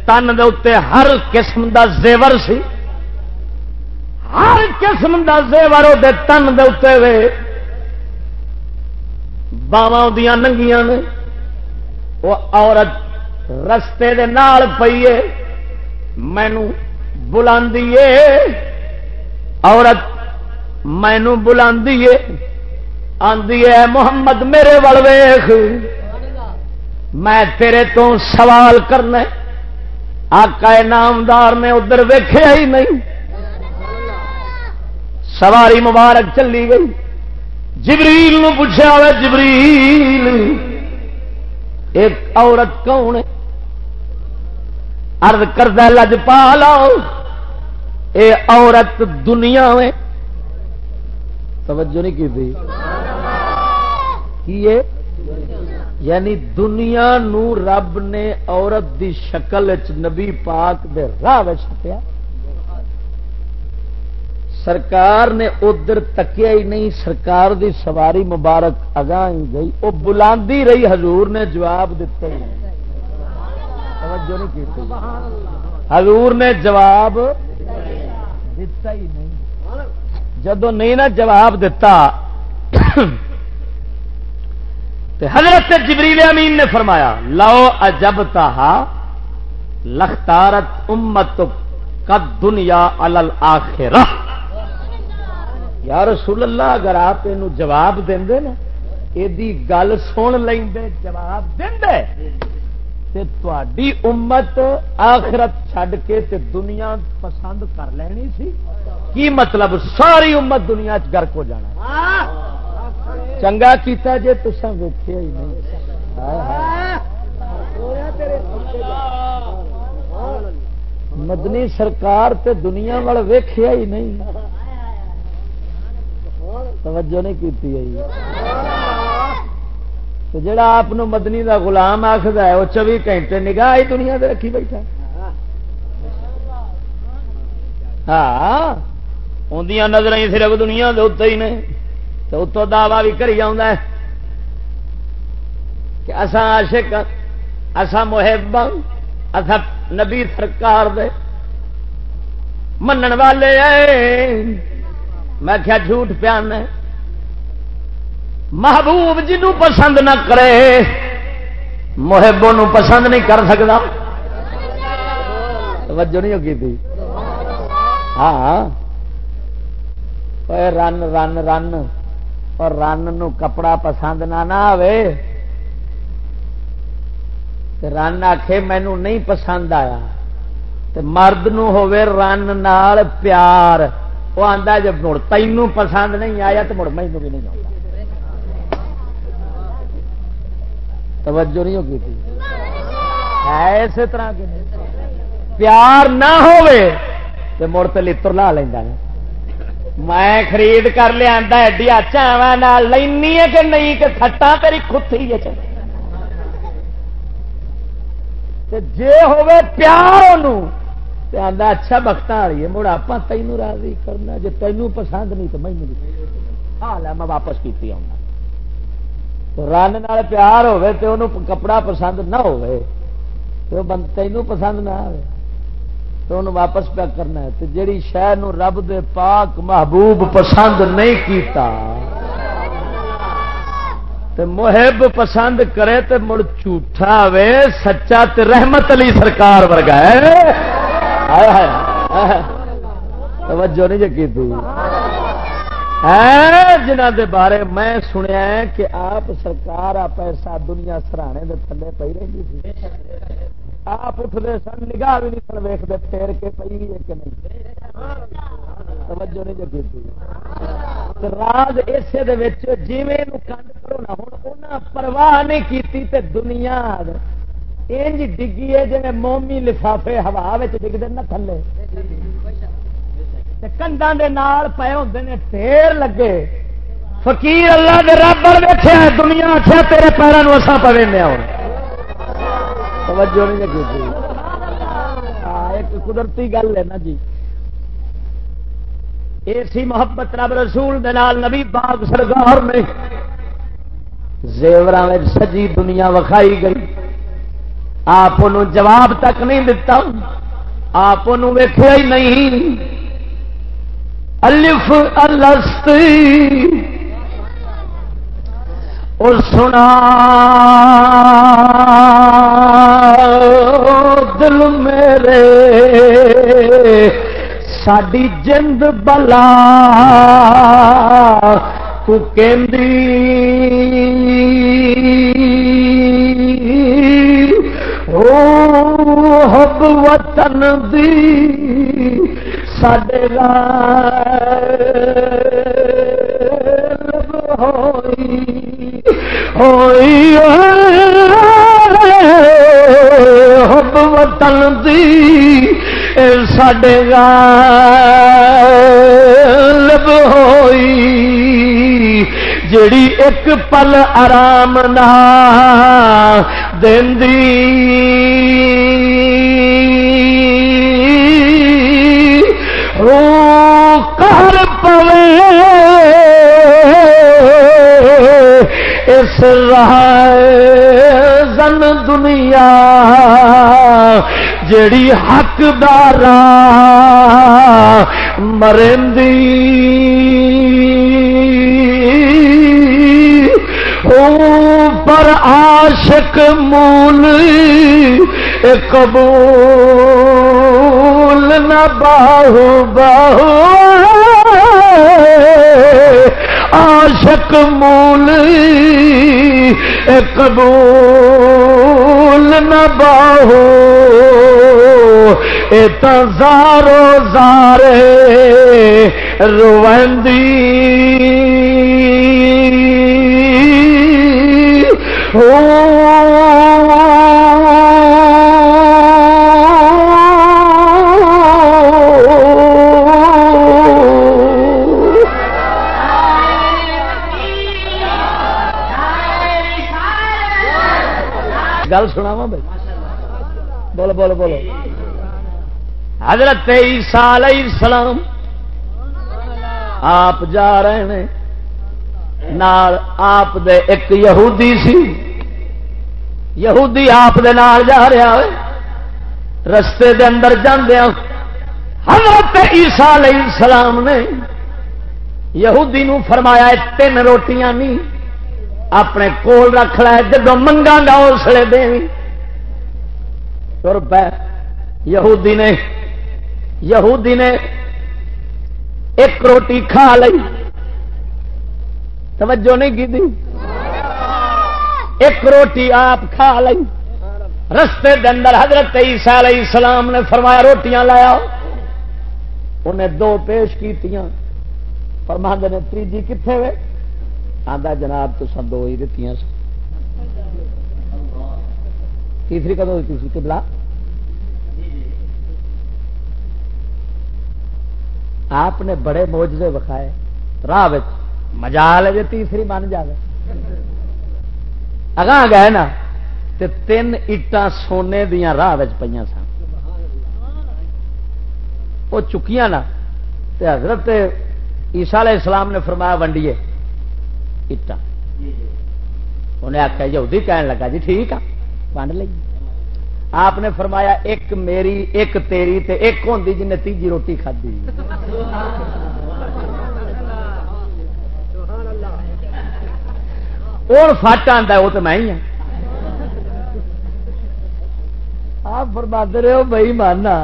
[SPEAKER 1] تن دے ہر قسم دا زیور سی، ہر قسم دا زیور وہ تن دے وے، باواں دیا ننگیاں نے وہ عورت رستے دے نال پیے مینو بلا عورت مینو بلا آندی ہے، محمد میرے ویخ میں تیرے تو سوال کرنا آقا نامدار نے ادھر ویخیا ہی نہیں۔ سواری مبارک چلی گئی۔ جبریل نو پوچھا ہوا جبریل، ایک عورت کون ہے؟ ارد کردہ، لج پا لاؤ اے عورت دنیا میں۔ توجہ نہیں کی تھی؟ یعنی دنیا نو رب نے عورت دی شکل نبی پاک دے راہ چھپیا سرکار نے ادھر تکیا ہی نہیں، سرکار دی سواری مبارک اگاں گئی۔ وہ بلاندی رہی، حضور نے جواب دیتا ہی توجہ نہیں کی حضور نے جواب دیتا ہی نہیں۔ جدو نہیں نا جواب دیتا تو حضرت جبریل امین نے فرمایا، لو اجب تہا لختارت امت کد دنیا الآخرہ یا رسول اللہ، اگر آپ یہ جواب دیں نا یہ گل سن لیں جواب دیں تے امت آخرت چھڈ کے تے دنیا پسند کر لینی سی۔ کی مطلب؟ ساری امت دنیا گرک ہو جانا۔ چنگا کیتا جے تسا ویکیا ہی نہیں۔ مدنی سرکار تے دنیا وال ویخیا ہی نہیں۔ توجہ نہیں کی تو جڑا آپ مدنی دا غلام آخر ہے وہ چوبی گھنٹے نگاہ ہی دنیا دے رکھی بیٹھا ہاں اندیاں نظر ہی صرف دنیا دے اتنے ہی نے۔ تو اتو دعوی بھی کری آ کہ اسا عاشق ہاں، اسا محب ہاں، اسا نبی سرکار دے منن والے میں کیا جھوٹ پیان ہے۔ محبوب جنوں پسند نہ کرے، محبوں پسند نہیں کر سکتا توجہ نہیں ہوگی تھی؟ ہاں۔ رن رن رن۔ اور رن نو کپڑا پسند نہ نہ آئے رن آخ مینو نہیں پسند آیا مرد نو ہوے رن نال پیار وہ آتا جب مڑ تینوں پسند نہیں آیا تو مڑ مینو بھی نہیں آتا توجہ نہیں ہوگی تھی اسی طرح کے پیار نہ تو مڑ پہ لڑ لا لینا میں خرید کر لیا ایڈیا چاوا لینی ہے کہ نہیں؟ کہ کھٹا تیری کتھی ہے جی ہوے پیار آدھا اچھا بخت والی ہے، مڑ آپ تینوں راضی کرنا جی تینوں پسند نہیں تو مینو میں واپس کی آؤں رن پیار ہوے تو انہوں کپڑا پسند نہ ہوے تو تینوں پسند نہ آئے تو انہوں واپس پیا کرنا ہے۔ تو جیڑی شہر رب دے پاک محبوب پسند نہیں کیتا تو محب پسند کرے تو مڑ جھوٹا وے، سچا تے رحمت علی سرکار ورگا ہے۔ توجہ نہیں جی کی جنہ دے بارے میں سنیا ہے کہ آپ سرکار پیسہ دنیا سرانے دے تھلے پی رہی تھی آپ اٹھتے سن، نگاہ بھی نہیں سن ویختے پھیر کے پی ہے کہ نہیں؟ توجہ نہیں جگی تھی۔ راز اسے جی کنڈ کرو نا ہوں پرواہ نہیں کی تے دنیا انج ڈگی ہے جی مومی لفافے ہوا ڈگتے نا تھلے۔ کنڈان پے ہوتے ہیں ٹھیر لگے۔ فقیر اللہ دے رب بیٹھے دنیا آخیا تیرے پیروں اصا پڑے توجہ نہیں لگی ہاں، ایک قدرتی گل ہے نا جی۔ ایسی محبت رب رسول دال نبی باغ سرکار نے زیور سجی دنیا وکھائی گئی۔ آپ جواب تک نہیں دتا۔ آپ ویخیا ہی نہیں۔ الف الست اور سنا دل میرے ساڈی جند بلا ڈاکو کہ حب وطن دی سڈے ہوئی ہوئی حب وطن دی سڈے لب ہوئی جڑی ایک پل آرام نہ کر پوے اس زن دنیا جڑی حقدار مرندی پر عاشق مول قبول نہ باہو باہو عاشق مول قبول نہ باہو زارو زارے روندی گل سنا بھائی؟ بولو بولو بولو۔ حضرت عیسیٰ علیہ السلام آپ جا رہے ہیں۔ نال آپ دے ایک یہودی سی۔ یہودی آپ دے نال جا رہا ہے۔ رستے دے اندر جاندیا ہاں۔ حضرت عیسیٰ علیہ السلام نے یہودی نو فرمایا تین روٹیاں نہیں۔ اپنے کول رکھ لے جب منگا گا اسلے دے تر پہ یہودی نے یہودی نے ایک روٹی کھا لی۔ توجہ نہیں کی ایک روٹی آپ کھا لی۔ رستے اندر حضرت عیسیٰ علیہ السلام نے فرمایا، روٹیاں لایا انہیں دو پیش کی فرماند نے، تیجی کتنے وے؟ آدھا جناب تو سب دو ہی دیتی تیسری کدو دیتی سی کبلا آپ نے بڑے موجے وکھائے۔ راہ مجال جی تیسری بن جائے اگاں گئے نا، تے تین اٹان سونے دیا راہ پہ سن۔ وہ چکیاں نا، تے حضرت عیسیٰ علیہ السلام نے فرمایا، ونڈیے۔ اٹان انہیں آخیا یہودی کہنے لگا جی ٹھیک آ ونڈ لی آپ نے فرمایا ایک میری ایک تیری تے ایک ہوتی جن نے تیجی روٹی کھدی اور فٹ آتا وہ تو میں ہی ہوں آپ فرماتے رہے ہو بھائی مانا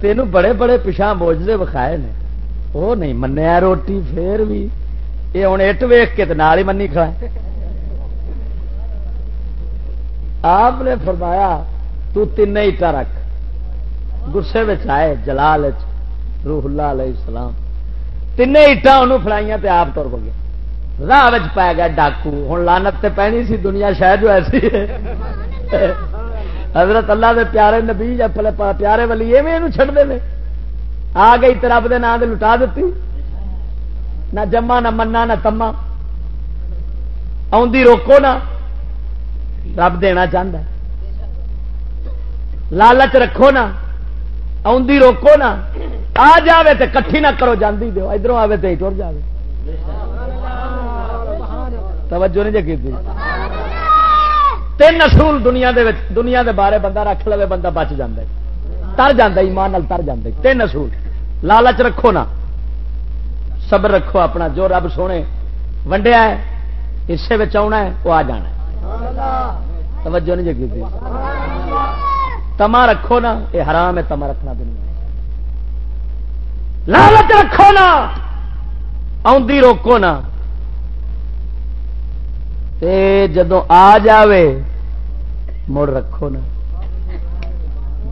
[SPEAKER 1] تین بڑے بڑے پچھا موجے وکھائے نے وہ نہیں منیا روٹی پھر بھی یہ ہوں اٹ ویخ کے نال ہی منی کھڑا آپ نے فرمایا تو تین اٹا رکھ گسے آئے جلال روح اللہ علیہ السلام تین اٹا انہوں فلائیاں تے آپ تر گیا راہ پی گیا ڈاکو ہوں لانت تے پینی سی دنیا شاید جو ایسی ہے حضرت اللہ دے پیارے نبی پیارے والی ایویں چڑھتے ہیں آ گئی تو رب دے نام لٹا دیتی نہ جما نہ منا نہ تما آدھی روکو نہ۔ رب دینا چاہتا لالچ رکھو نا آدھی روکو نا آ جائے تو کٹھی نہ کرو، جاندی دو ادھر آئے تو ٹر جائے توجہ نہیں جی تین اصول دنیا دے دنیا دے بارے بندہ رکھ لے بندہ بچ جا تر جا ایمان تر جا تین اصول۔ لالچ رکھو نا صبر رکھو اپنا، جو رب سونے ونڈیا ہے اسے آنا ہے، وہ آ جانا ہے۔ توجہ نہیں جی تما رکھو نا، یہ حرام ہے تما رکھنا دنیا لالچ رکھو نا آدھی روکو نا۔ جدو آ جاوے، مڑ رکھو نا۔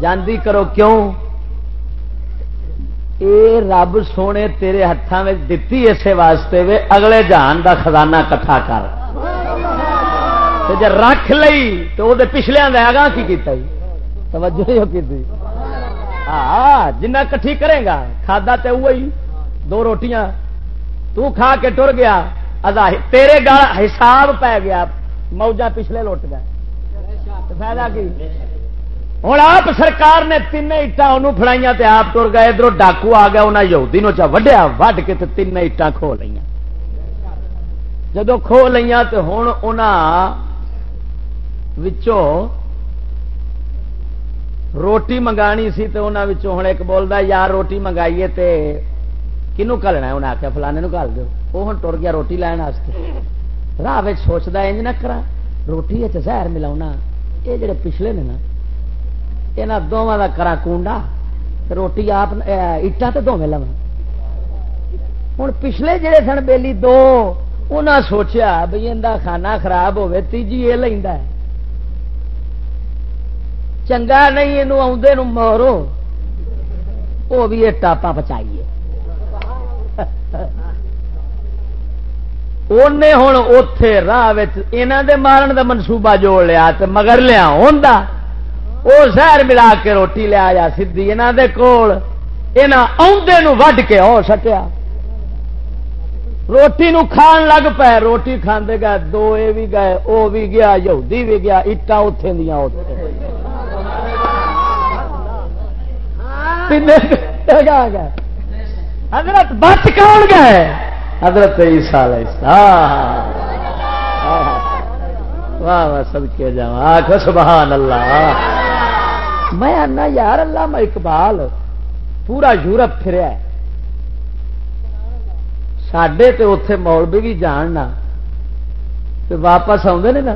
[SPEAKER 1] جاندی کرو کیوں؟ اے رب سونے تیرے ہاتھوں میں دتی اسے واسطے وے اگلے جان دا خزانہ کٹھا کر۔ جب رکھ لئی تو وہ پچھلے آگاہ کی کیتا توجہ کی ہاں جنہ کٹھی کرے گا کھادا تے وہی دو روٹیاں۔ تو کھا کے ٹر گیا ادا تیرے گال حساب پی گیا موجہ پچھلے لوٹ گئے۔ فائدہ کی؟ ہوں آپ سرکار نے تین اٹان انہوں فڑائی آپ تر گئے، ادھر ڈاکو آ گیا انہیں یہودی نو چا وڈیا وڈ کے تین اٹان کھو لیا جب کھو لیا تو ہوں ان روٹی منگانی سی تو انہوں ہوں ایک بولتا یار روٹی منگائیے تے کنو کلنا انہیں آخیا فلانے کل دو وہ ہوں ٹر گیا روٹی لین راہ سوچتا انج نہ کرا روٹی زہر ملا یہ جڑے پچھلے نے نا یہاں دونوں کا کرا کنڈا روٹی آپ اٹا تو دونوں لوا ہوں پچھلے جڑے سن بیلی دو انہیں سوچیا بھائی اندر کھانا خراب ہوے تیجی یہ لینا چنگا نہیں یہ آدھے مورو وہ بھی یہ ٹاپا پچائیے انہیں ہوں اتے راہ دے مارن دا منصوبہ جوڑ لیا مگر لیا ہوں وہ زہر ملا کے روٹی لیا جا سی یہاں دے کول آدھے وڈ کے ہو سکیا روٹی نو کھان لگ پے، روٹی کھانے گئے، دو اے بھی گئے وہ بھی گیا، یہودی بھی گیا اٹا اتے دیا گئے۔ حضرت بچ کون گئے؟ حضرت عیسیٰ علیہ السلام۔ واہ واہ سب کے جا سبحان اللہ۔ میں آنا یار اللہ میں اقبال پورا یورپ پھریا سڈے تو اتے مولوی بھی جاننا تو واپس آدھے نے نا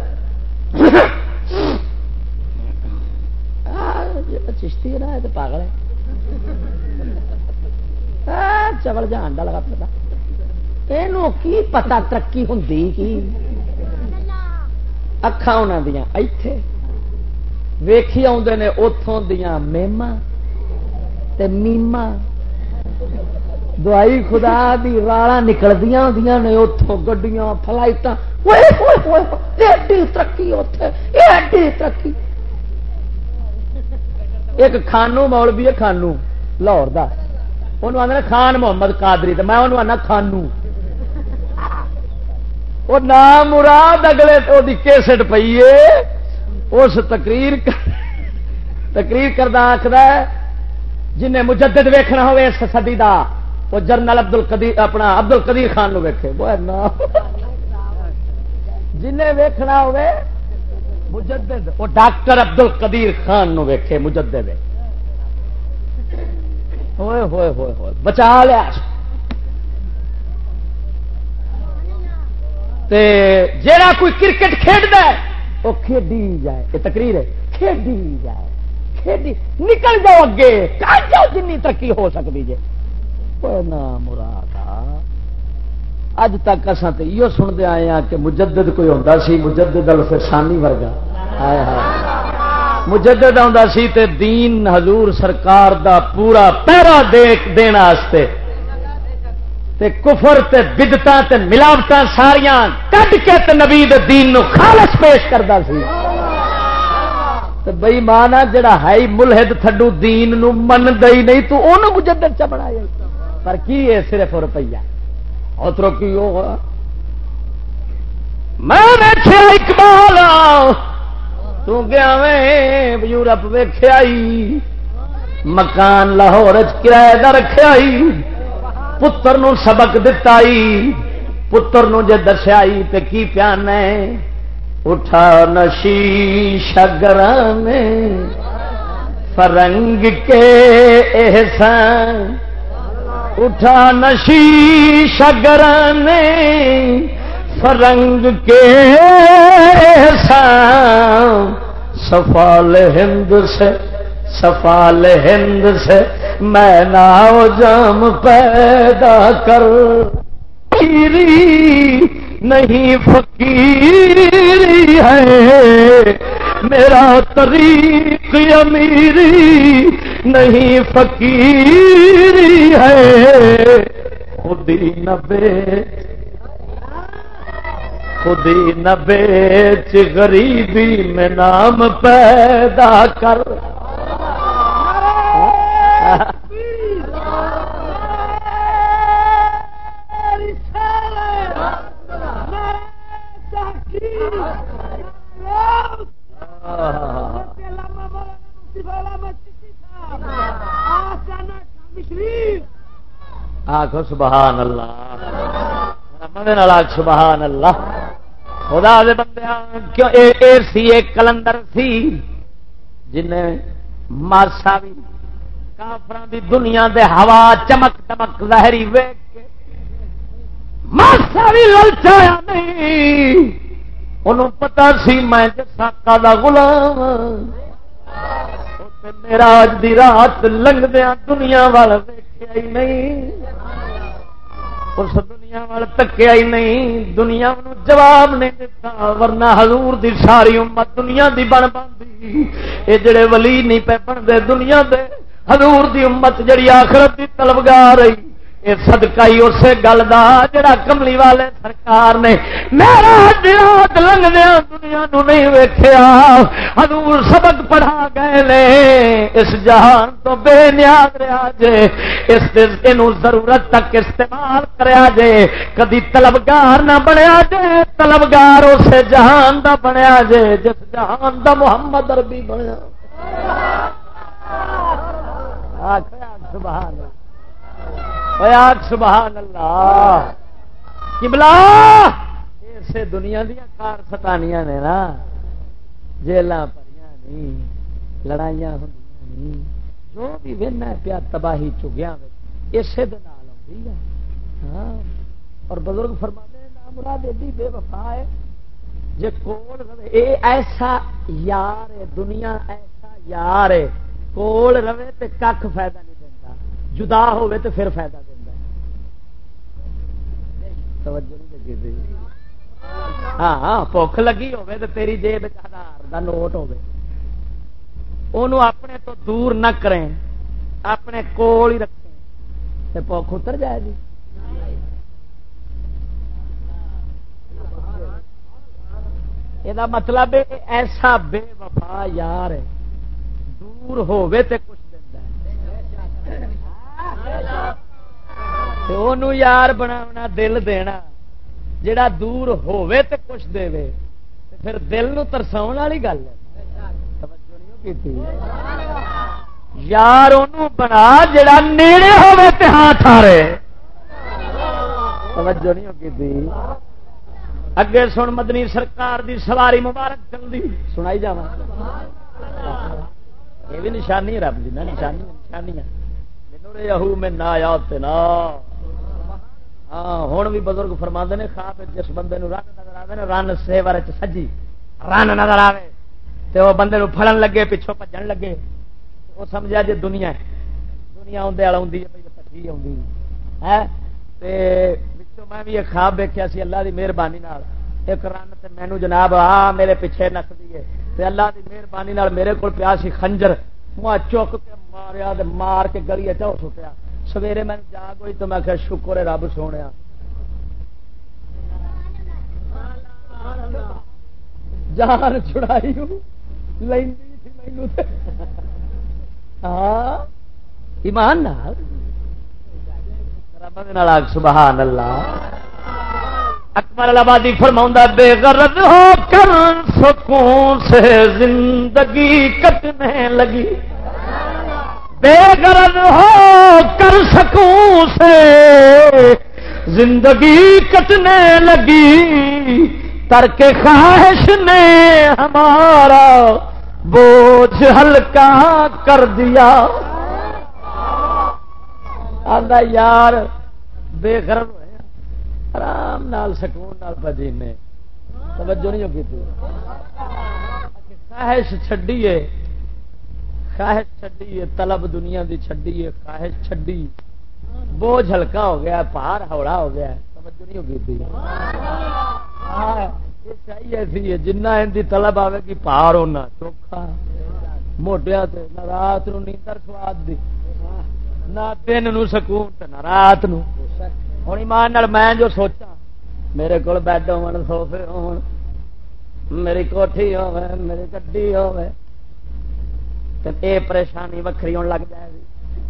[SPEAKER 1] چشتی ہے نا یہ تو پاگل ہے۔ چبل جان کا لگا پتا۔ یہ کی پتا ترقی ہوں کی؟ اکھا انہوں دیا ایتھے۔ ویکھی آدھے نے اتوں دیا میما میما دوائی خدا دی رالا نکلدیا ہوں نے اتوں گڈیاں فلائٹ ترقی اتے ترقی۔ ایک خانو مول بھی ہے خانو لاہور کا انہوں آدھے خان محمد قادری تو میں انہوں آنا خانو وہ نام مراد اگلے وہ کیسٹ پی ہے اس تقریر تقریر کردہ آخر جن مجدد ویخنا ہوئے اس سدی دا، وہ جرنل ابدل قدیر اپنا ابدل قدیر خان نو ویکے جن ویخنا ہوئے، مجدد۔ وہ ڈاکٹر ابدل قدیر خان نو ویکھے، مجدد۔ ہوئے ہوئے ہوئے ہوئے۔ بچا لیا۔ جا کوئی کرکٹ کھیڈ ہے وہ کھیڈی جائے۔ یہ تقریر ہے۔ کھیڈی جائے۔ کھیڈی۔ نکل جاؤ اگے۔ کر جاؤ جن ترقی ہو سکتی جی مراد اج تک اصا تو یہ سنتے آئے ہیں کہ مجدد کوئی ہوتا سی، مجدد الفسانی ورگا۔ مجدد آتا سی تے دین حضور سرکار دا پورا پیرا دیکھ دینا تے کفر تے بدتا تے ملاوٹ ساریاں کٹ کے تے نبی دے دین نو خالص پیش کرتا سی۔ بئی مانا جڑا ہے ملحد تھڈو دین نو من دئی نہیں، تو انہوں مجدد چ بنایا۔ پر کی ہے صرف روپیہ اترو کی ہوگا میں ویخیا اقبال، تو گیا میں یورپ ویخیا مکان لاہور کرایہ کا رکھا پتر نو سبق دتا پتر نو جے دسیائی تے کی پیان اٹھا نشی شگران فرنگ کے احسان۔ اٹھا نشی شگران فرنگ کے احسان۔ سفال ہند سے سفال ہند سے میں ناؤ جام پیدا کر۔ امیری نہیں فقیری ہے۔ میرا طریق امیری نہیں فقیری ہے۔ خودی نبے خودی نہ بیچ۔ غریبی میں نام پیدا کر۔ آخو سبحان اللہ۔ سبحان اللہ۔ خدا دے بندے کیوں اے سی ایک کلندر سی جن ماسا بھی کافر دی دنیا دے ہوا چمک چمک لہری ویک کے ماسا بھی للچایا نہیں۔ انہوں پتا سی میں ساکا دا غلام میرا اج دی رات لنگدیا دنیا والا ویکیا ہی نہیں۔ اس دنیا وال تکیا ہی نہیں۔ دنیا جواب نہیں دیتا ورنہ حضور دی ساری امت دنیا دی بن باندھی۔ یہ جڑے ولی نہیں پہ بنتے دنیا دے۔ حضور دی امت جڑی آخرت دی طلبگار رہی یہ سدکا ہی اسی گل کا جڑا کملی والے سرکار نے، میرا دلات لنگدیا دنیا نو نہیں ویخیا حضور سبق پڑھا گئے لے اس جہان تو بے نیاز رہا جے، اس ضرورت تک استعمال کریا جے۔ کدی طلبگار نہ بنیا جے، طلبگار اس جہان دا بنیا جے، جس جہان دا محمد عربی بنیا۔ سبحان اللہ۔ سبحان اللہ۔ کبلا اسے دنیا دیا کار ستانیاں نے نا جیل پڑیاں نہیں لڑائیاں ہوں جو بھی وہنا پیا تباہی چگیا اسی اسے ہاں اور بزرگ فرما نام مراد ایڈی بے وفا ہے جی کول اے ایسا یار ہے، دنیا ایسا یار ہے۔ کول رہے تو کھ فائدہ نہیں دیتا جدا ہوے تو پھر فائدہ ہاں ہاں بھوک لگی تیری جیب ہزار کا نوٹ اپنے تو دور نہ کریں اپنے کول ہی رکھیں بھوک اتر جائے گی یہ مطلب ایسا بے وفا یار ہے دور ہوے تے کچھ دیندا اونوں یار بنا دل دینا۔ جڑا دور ہوے تے کچھ دے پھر دل نو ترساؤ والی گل ہے۔ یار بنا، جڑا نیڑے ہوے تے ہاتھ آرے توجہ نہیں کی اگے سن، مدنی سرکار دی سواری مبارک چلتی سنائی جا یہ بھی نشانی رب دی نا نشانی نشانی یہو، میں نہ یاد نا ہاں ہوں بھی بزرگ فرما نے، خواب جس بندے رن نظر آئے نا، رن سیور سجی، رن نظر آئے تو وہ بندے نو پھڑن لگے، پچھوں بجن لگے۔ وہ سمجھا جی دنیا ہے۔ دنیا آدھے والا ہوں پٹھی آ ہاں، میں بھی ایک خواب دیکھا سی، اللہ دی مہربانی ایک رن تے مینو جناب، آ، میرے پیچھے نسدی ہے اللہ دی مہربانی میرے کو پیا سی خنجر۔ چک کے ماریا مار کے گلی چاہ سٹیا۔ سویرے میں جاگ ہوئی تو میں کہ شکر ہے رب سونے جان چھڑائی ہاں ایمان نال۔ سبحان اللہ۔ اکبر آبادی فرما بے غرض ہو کر سکون سے زندگی کٹنے لگی۔ بے غرض ہو کر سکوں سے زندگی کٹنے لگی۔ ترک خواہش نے ہمارا بوجھ ہلکا کر دیا۔ آدھا یار، بے غرض آرام نال سکون نال بجینے توجہ نہیں ہوگی خواہش چڈیے خواہش چڈی طلب دنیا دی چڈی خواہش چڈی بوجھ ہلکا ہو گیا پار ہوڑا ہو گیا۔ توجہ ایسی ہاں، ہے جنہ ان کی طلب آئے گی پار ہونا چوکھا۔ موٹیا نہ رات نو نیندر سواد دی، نہ دن نو سکون نہ رات نو۔ ہوں ایمان میں جو سوچا میرے کو بیڈ ہو سوفے ہو میری کوٹھی ہو میری گڈی ہو پریشانی وکری ہونے لگ جائے گی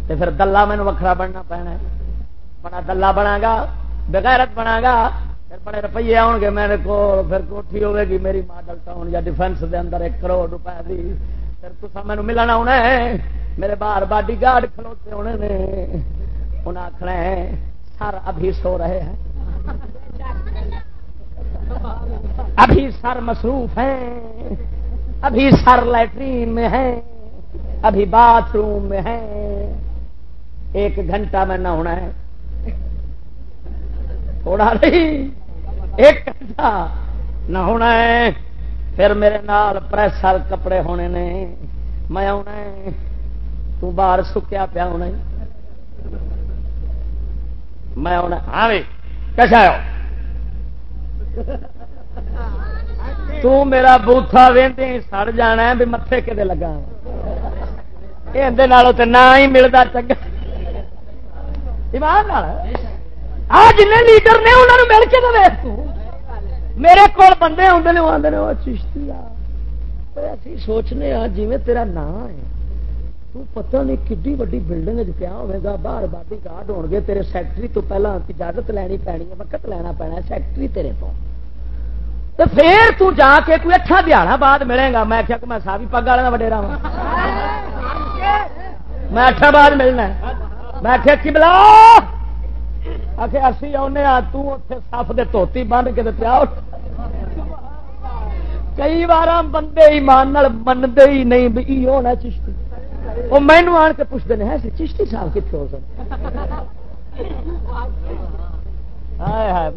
[SPEAKER 1] پھر دلہا مینو وکرا بننا پینا بڑا دلہا بنا گا بغیرت بنا گا پھر بڑے روپیے آن گے میرے کو پھر کوٹھی ہوے گی میری ماڈل ٹاؤن یا ڈیفینس دے اندر ایک کروڑ روپے دی پھر تصا مینو ملنا ہونا ہے میرے باہر باڈی گارڈ کھلوتے ہونے نے انہیں آخنا ہے سر ابھی سو رہے ہیں۔ ابھی سر مصروف ہیں۔ ابھی سر لیٹرین میں ہے ابھی باتھ روم میں ہے ایک گھنٹہ میں نہ ہونا ہے۔ تھوڑا نہیں۔ ایک گھنٹہ نہ ہونا ہے۔ پھر میرے نال پریسر کپڑے ہونے نے۔ میں آنا ہے۔ تو باہر سکیا پیا ہونا میں ہاں کیسا آؤ تو میرا بوتھا وی سڑ جانا ہے بھی متے کدے لگا ہاں۔ یہ تو نہ ہی ملتا چنگا۔ ایمان آ جن لیڈر نے انہوں نے مل کے تو میرے کو بندے آتے آدھے چشتی اسی سوچنے آ جی تیرا نام ہے۔ تو پتہ نہیں کڈی وڈی بلڈنگ پیا ہوگا باہر باڈی گارڈ ہو گے تیرے سیکٹری تو پہلے اجازت لینی پینی ہے وقت لینا پینا سیکٹری تیرے تو تو پھر تو جا کے کوئی اچھا دیہڑا بعد ملے گا میں کیا کہ میں سابی پگ والے کا وڈیرا میں اٹھا بعد ملنا میں آخیا کی بلا آخ اسی آنے سف دے توتی بن کے پیا کئی بار بندے ایمان منتے ہی نہیں بھی ہونا چشتی وہ مینو آن کے پوچھتے ہیں چشتی صاحب کتنے ہو سکتے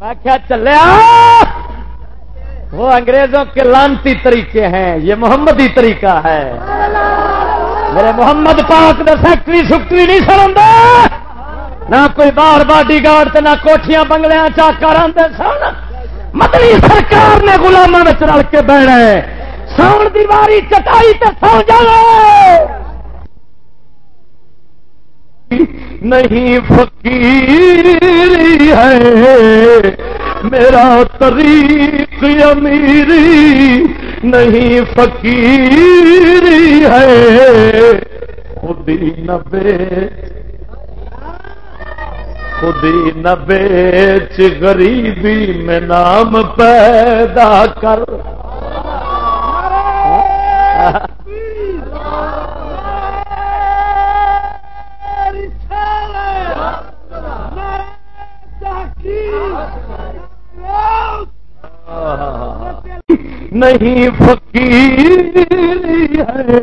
[SPEAKER 1] میں کیا چلیا وہ انگریزوں کے لانتی طریقے ہیں، یہ محمدی طریقہ ہے۔ میرے محمد پاک نے فیکٹری سکٹری نہیں سڑا نہ کوئی بار باڈی گارڈ نہ کوٹیاں بنگلیا چاکر آتے سن۔ مطلب سرکار نے گلاموں میں رل کے بہنا ہے۔ ساؤن دیواری چٹائی تے سو جانا نہیں فقیری ہے۔ میرا طریق امیری نہیں فقیری ہے۔ خودی نبے خودی نبیچ غریبی میں نام پیدا کر۔ نہیں فقیری ہے۔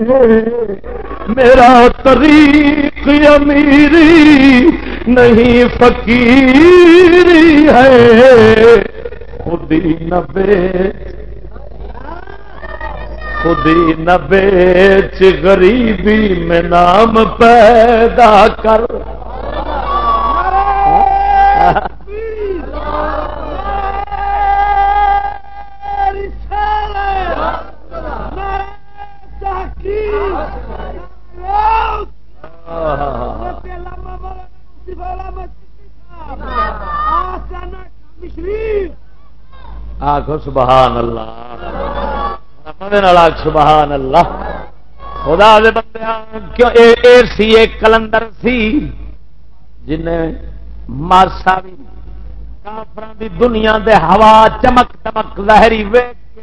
[SPEAKER 1] میرا طریق امیری نہیں فقیری ہے۔ خودی نبے خودی نبیچ غریبی میں نام پیدا کر۔ آخو سبحان اللہ۔ سبحان اللہ۔ خدا دے بندے کیوں اے سی ایک کلندر سی جن ماسا بھی کافران دی دنیا دے ہوا چمک چمک لہری ویک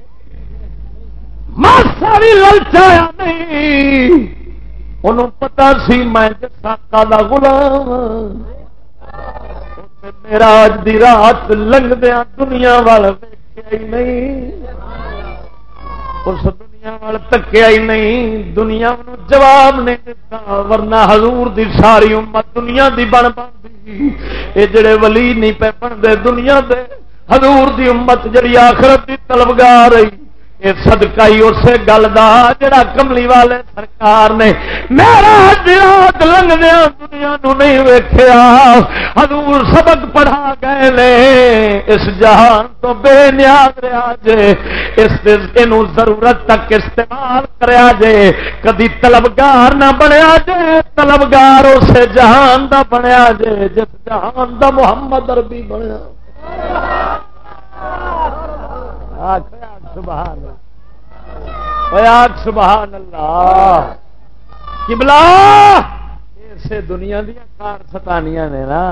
[SPEAKER 1] ماسا بھی للچایا نہیں۔ انہوں پتا سی میں ساکا دا غلام میرا اج دی رات لنگ دیا دنیا وال نہیں। اس دنیا وال تکیا ہی نہیں دنیا جواب نہیں دیتا ورنہ حضور دی ساری امت دنیا دی بن پی یہ جڑے ولی نہیں پہ بنتے دنیا دے حضور دی امت جڑی آخرت دی طلبگار رہی سدکا ہی اسے گل کا جڑا کملی والے سرکار نے میرا جات لنگ دنیا نو نہیں ویخیا حضور سبق پڑھا گئے لے اس جہان تو بے نیاز رہا جے۔ اس ضرورت تک استعمال کریا جے۔ کدی طلبگار نہ بنیا جے، طلبگار اسے جہان دا بنیا جے، جس جہان دا محمد عربی بنیا۔ سبحان سبحان اللہ۔ کبلا اسے دنیا دیا کار ستانیاں نے نا۔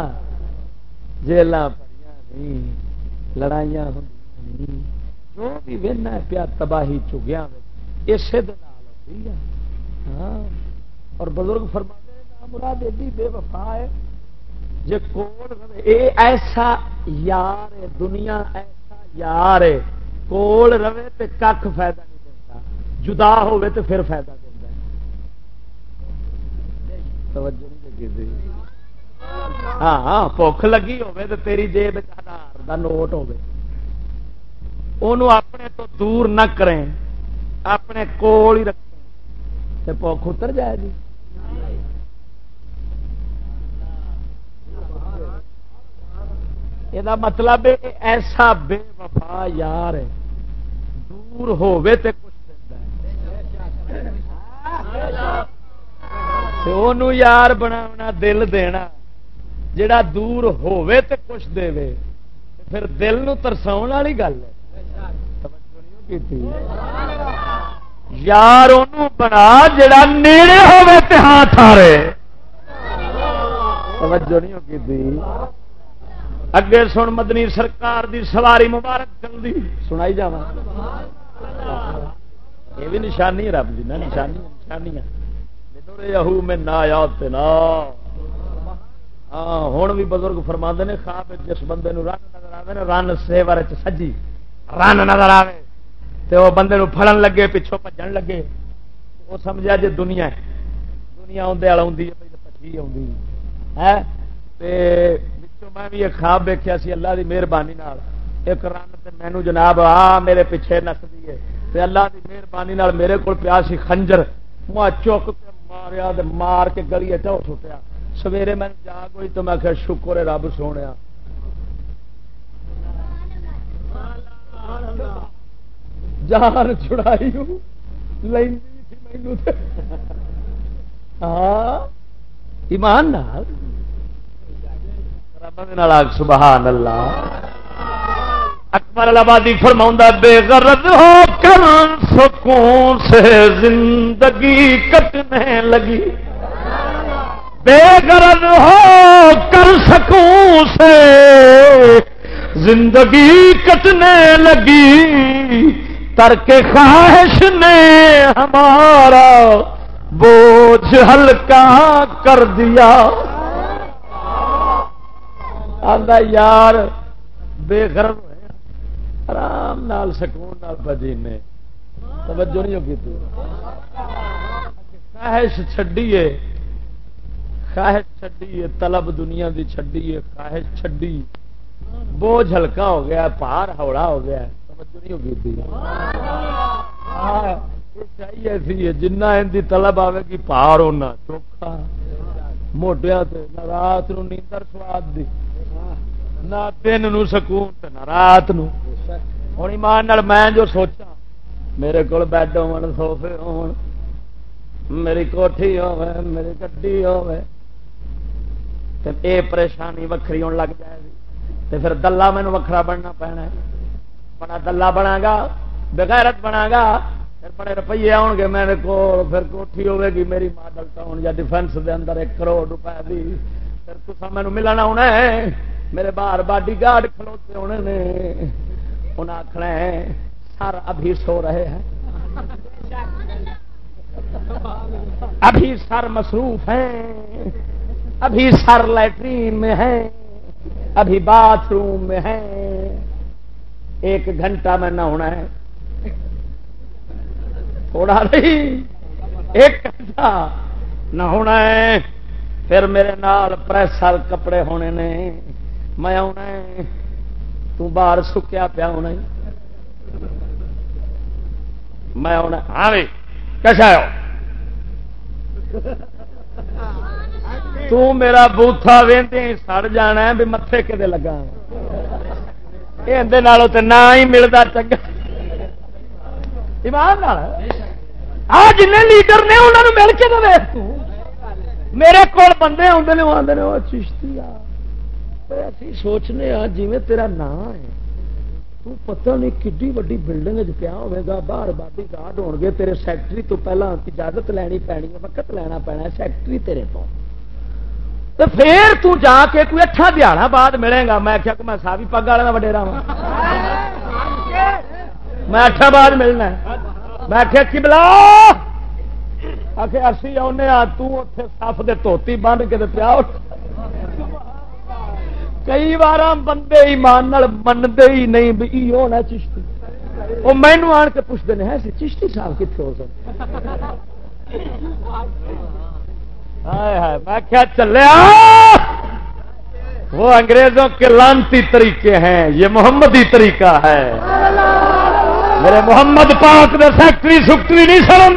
[SPEAKER 1] جیل پڑی لڑائیاں ہوں جو بھی وہنا پیا تباہی چگیا اسے ہاں۔ اور بزرگ فرما مراد ایڈی بے وفا ہے۔ جی کول ایسا یار ہے، دنیا ایسا یار ہے۔ کول رہے تو کھ فائدہ نہیں دیتا جدا ہوے تو پھر فائدہ دینا توجہ نہیں لگی ہاں ہاں بخ لگی ہوے تو تیری جیب ہزار کا نوٹ ہوے اپنے تو دور نہ کریں اپنے کول ہی رکھیں بخ اتر جائے گی یہ مطلب ایسا بے وفا یار ہے دور ہوے تے کچھ یار بنا دل دینا۔ جڑا دور ہوے تے کچھ دے پھر دل نو ترساؤ والی گل ہے۔ یار ان بنا، جڑا نیڑے ہوے تے ہاتھ آ رہے توجہ نہیں ہوگی اگے سن مدنی سرکار دی سواری مبارک چلتی سنائی جا یہ بھی نشانی رب جی نا نشانی نشانی میں نہ یاد ہاں ہوں بھی بزرگ فرما نے، خواب جس بندے رن نظر آئے رن سیور سجی۔ رن نظر آئے تو وہ بندے نو پھڑن لگے، پچھوں بجن لگے۔ وہ سمجھا جی دنیا دنیا آدھے والا آدھی پچھی آ تو میں بھی ایک خواب ویکیا سی، اللہ دی مہربانی ایک رن مینو جناب، آ، میرے پیچھے نسدی ہے۔ تے اللہ دی مہربانی میرے کو پیا سی خنجر۔ چک کے ماریا مار کے گلی چو چھٹیا سویرے میں جاگ ہوئی تو میں کہ شکر رب سونے جان چھڑائی ہوں ہاں ایمان نال۔ سبحان اللہ۔ اکبر آبادی فرما بے غرض ہو کر سکون سے زندگی کٹنے لگی۔ بے غرض ہو کر سکون سے زندگی کٹنے لگی۔ ترک خواہش نے ہمارا بوجھ ہلکا کر دیا۔ آدھا یار، بے گرم آرام نال، سکون نال بجینے توجہ نہیں ہوگی تو خواہش چڈیے خواہش چڈیے طلب دنیا دی چڈیے خواہش چڈی بوجھ ہلکا ہو گیا پار ہوڑا ہو گیا۔ توجہ نہیں ہوگی تھی؟ چاہیے سی جنہ ان کی طلب آئے گی پار ہونا چوکھا موڈیا رات نیندر سواد دی۔ نہ دن نو سکون نہ رات نو ہوں ایمان میں جو سوچا میرے کو بیڈ ہو سوفے ہو میری کوٹھی ہوے میری گڈی ہوے اے پریشانی وکری ہونے لگ جائے گی تو پھر دلہا مینو وکھرا بننا پینا بڑا دلہا بنا گا بغیرت بنا گا پھر بڑے روپیے آن گے میرے کو پھر کوٹھی ہوے گی میری ماڈل ٹاؤن یا ڈیفینس دے اندر ایک کروڑ روپئے دی پھر تصا مینو ملنا ہونا ہے میرے باہر باڈی گارڈ کھلوتے ہونے نے انہیں آخنا ہے سر ابھی سو رہے ہیں ابھی سر مصروف ہیں ابھی سر لیٹرین میں ہیں ابھی باتھ روم میں ہیں ایک گھنٹہ میں نہ ہونا ہے تھوڑا نہیں ایک گھنٹہ نہ ہونا ہے پھر میرے نال پریسر کپڑے ہونے نے، میں آنا باہر سکیا پیا ہونا میں آنا ہاں بھائی کیسا تو میرا بوتھا وہدے سڑ جانا بھی متے کدے لگا۔ یہ نہ ہی ملتا چنگا۔ ایمان آ جن لیڈر نے انہوں نے مل کے تو۔ ویس میرے کو بندے آتے ہیں آدھے وہ چشتی آ۔ سوچنے آ جی تیرا نام ہے۔ تو پتہ نہیں کڈی وڈی بلڈنگ پیا ہوگا باہر باڈی گارڈ ہو گے، تیرے سیکٹری تو پہلے اجازت لینی پینی ہے، وقت لینا پینا سیکٹری تیرے تو تو پھر تو جا کے کوئی اچھا دیہڑا بعد ملے گا۔ میں کیا کہ میں سا بھی پگ والا وڈیرا وا میں اٹھا بعد ملنا میں آخیا کی بلا آخر اسی آنے تے سف دے توتی بن کے پیا کئی بار بندے ایمان منتے ہی نہیں بھی ہونا چشتی۔ وہ مینو آن کے پوچھتے ہیں چشتی صاحب کتنے ہو سکتے میں کیا چلیا وہ انگریزوں کے لانتی طریقے ہیں، یہ محمدی طریقہ ہے۔ میرے محمد پاک نے فیکٹری سکٹری نہیں سڑا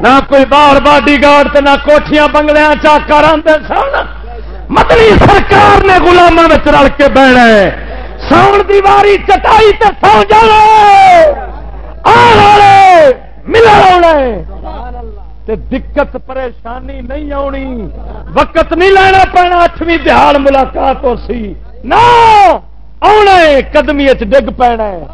[SPEAKER 1] نہ کوئی بار باڈی گارڈ نہ کوٹیاں بنگلیاں چاکار آتے سن۔ مطلب مدنی سرکار نے گلاموں میں رل کے بہنا ہے۔ ساؤن دیواری چٹائی تے سو تے دقت، پریشانی نہیں آنی۔ وقت نہیں لینا پینا، اٹھویں دہاڑ ملاقات ہو سی۔ نہ آنا قدمی ڈگ پینا ہے۔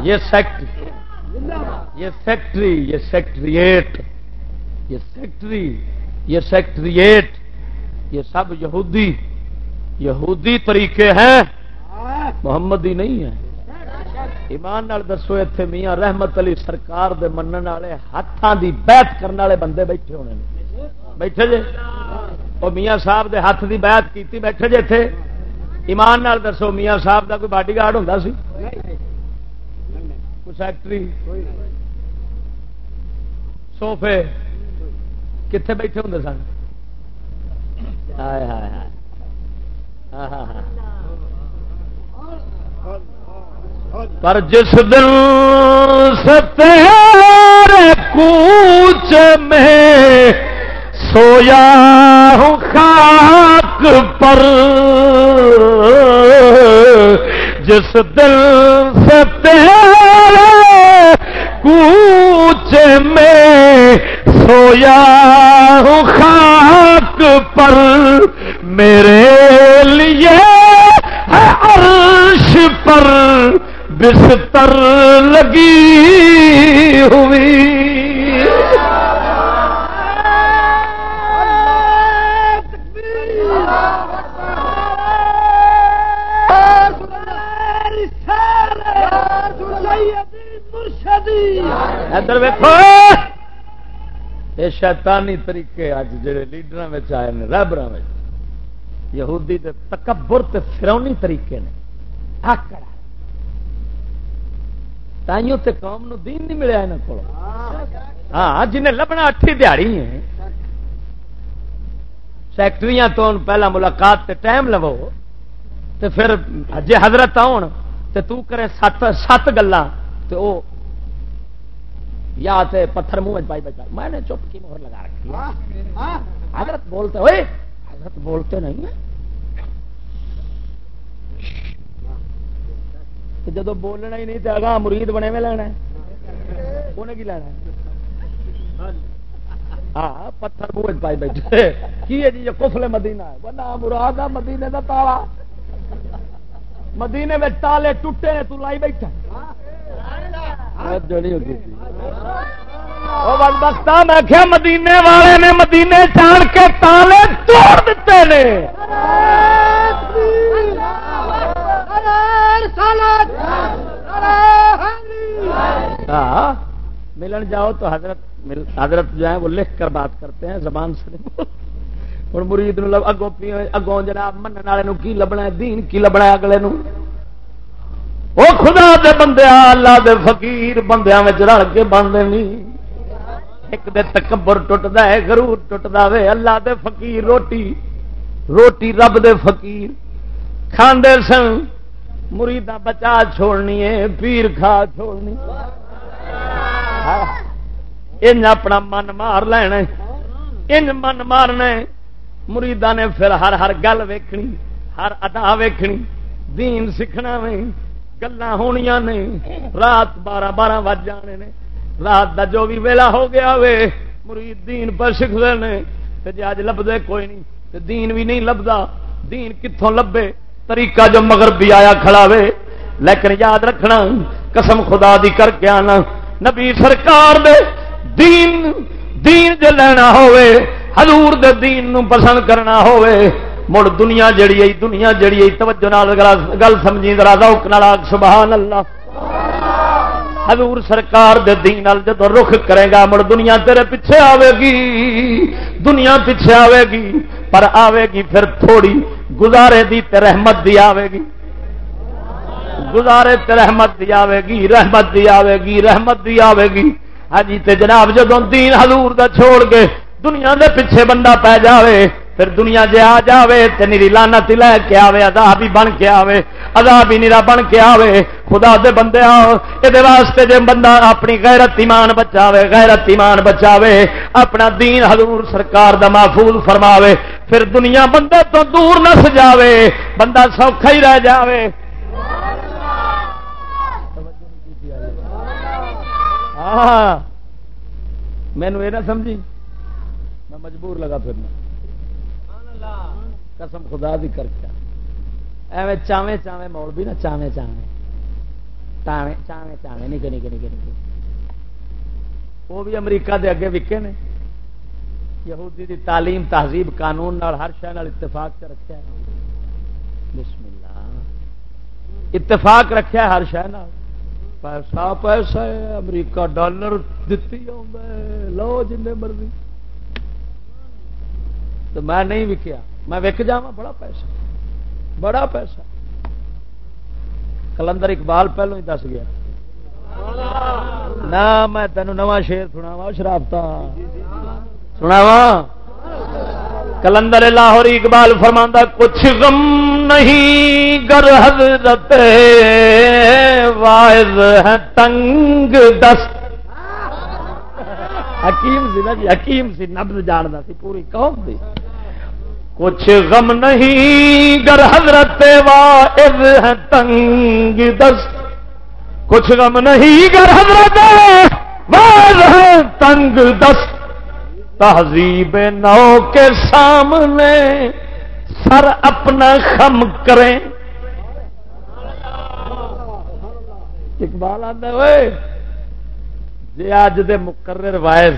[SPEAKER 1] یہ سیکٹری، یہ فیکٹری یہ سیکٹریٹ، یہ سیکٹری، یہ سیکٹریٹ، یہ سب یہودی یہودی طریقے ہیں، محمدی نہیں ہے ایمان نال دسو اتنے میاں رحمت علی سرکار دے منن والے ہاتھوں دی بیعت کرنے والے بندے بیٹھے ہونے بیٹھے جے؟ وہ میاں صاحب دے ہاتھ دی بیعت کیتی، بیٹھے جے تھے ایمان نال دسو، میاں صاحب دا کوئی باڈی گارڈ ہوں سی؟ کوئی سیکٹری؟ سوفے کتنے بیٹھے ہوں سن؟ ہائے ہائے ہائے۔ ہاں ہاں ہاں۔ پر جس دن سے تیرے کوچ میں سویا ہوں خاک پر، جس دل سے تیرے کوچ میں سویا ہوں خاک پر، میرے لیے ہے عرش پر بستر لگی ہوئی۔ ادھر ویکو یہ شیطانی طریقے اج جڑے لیڈر آئے ہیں رابر یہودی دے تکبر تے فرونی طریقے نے۔ آکڑا تائیوں تے قوم نو دین نہیں ملیا یہاں کو ہاں جنہیں لبنا اٹھی دیہڑی ہے سیکٹری تو پہلا ملاقات تے ٹائم لو تے پھر جے حضرت آن تے تو کرے سات سات گلا تو وہ یا تے پتھر منہ بائی بچا میں نے چپ کی مہر لگا رکھی حضرت بولتے ہوئے حضرت بولتے نہیں ہیں جدو بولنا ہی نہیں تو اگا مرید بنے میں لینا انہیں کی لینا ہاں پتھر بوجھ پائی بیٹھے کی ہے جی یہ کفل مدینہ ہے مراد مدینے کا تالا مدینے میں تالے ٹوٹے نے تو لائی بیٹھا میں کیا مدینے والے نے مدینے چان کے تالے توڑ دیتے نے۔ ہاں، ملن جاؤ تو حضرت حضرت جو ہے وہ لکھ کر بات کرتے ہیں زبان سے۔ ہوں مرید اگوں اگوں جناب من والے کی لبنا دین کی لبنا اگلے وہ خدا دے بندے اللہ دے فقیر بندیاں میں رل کے بنتے نہیں ایک دے تکبر ٹوٹتا ہے گرور ٹوٹتا وے۔ اللہ دے فقیر روٹی روٹی رب دے فقیر۔ کھاندے سن مریدا بچا چھوڑنی ہے، پیر کھا چھوڑنی۔ ان اپنا من مار لینا ان من مارنا مریدا نے پھر ہر ہر گل ویکھنی، ہر ادا ویکھنی۔ دین سیکھنا وے۔ گلا ہونیا نے رات بارہ بارہ بج جانے نے رات دا جو بھی ویلا ہو گیا وے مرید دین پر سیکھتے ہیں جی اج لبدے کوئی نہیں تے دین بھی نہیں لبدا دین کتوں لبے طریقہ جو مگر بھی آیا کھڑا وے لیکن یاد رکھنا قسم خدا دی کر کے آنا نبی سرکار دے دین دین جو لینا ہوئے حضور دے دین نو پسند کرنا ہوئے مڑ دنیا جڑی ہے دنیا جڑی ہے توجہ نال گل سمجھی ذرا ذوق نال سبحان اللہ حضور سرکار دے دین نال جب رخ کرے گا، مڑ دنیا تیرے پیچھے آوے گی، دنیا پیچھے آوے گی، پر آوے گی پھر تھوڑی گزارے دی تے رحمت دی آوے گی۔ گزارے تے رحمت دی آوے گی، رحمت دی آوے گی، رحمت دی آوے گی۔ ہاں جی تے جناب، جدو دین حضور دا چھوڑ کے دنیا دے پیچھے بندہ پی جاوے پھر دنیا جے آ جاوے تے نیری لانت لے کے آوے ادا بھی بن کے آوے ادا بھی نیرا بن کے آوے، خدا دے بندے آؤ یہ واسطے جے بندہ اپنی غیرت ایمان بچاوے، غیرت ایمان بچاوے، اپنا دین حضور سرکار دا محفوظ فرماوے، پھر دنیا بندے تو دور نہ سجاوے، بندہ سوکھا ہی رہ جاوے۔ مینو یہ نہ سمجھی، میں مجبور لگا پھرنا۔ قسم خدا دی کر کے ایویں چاویں چاویں موڑ بھی نا، چاویں چاویں۔ چاویں چاویں چاویں۔ نکے نکے نکے نکے۔ وہ بھی امریکہ دے اگے وکے نے۔ یہودی دی تعلیم، تہذیب، قانون نال ہر شہ اتفاق چ رکھا ہے بسم اللہ۔ اتفاق رکھا ہے ہر شہ پیسہ پیسہ، امریکہ ڈالر دتی لو جن مرضی۔ تو میں نہیں وکیا۔ میں وک جا بڑا پیسہ۔ بڑا پیسہ۔ کلندر اقبال پہلو ہی دس گیا۔ نہ میں تینوں نواں شیر سناوا شرابتا سناوا کلندر لاہور اقبال فرماندہ کچھ غم نہیں گر حضرت وائز ہے تنگ دست۔ حکیم سی نا جی حکیم سی نبز جانتا سی، پوری قوم دی۔ کچھ غم نہیں گر حضرت وائز ہے تنگ دست۔ کچھ غم نہیں گر حضرت وائز ہے تنگ دست۔ تہذیب نو کے سامنے سر اپنا خم کریں۔ اقبال آتا ہوئے جی اج دے مقرر وائز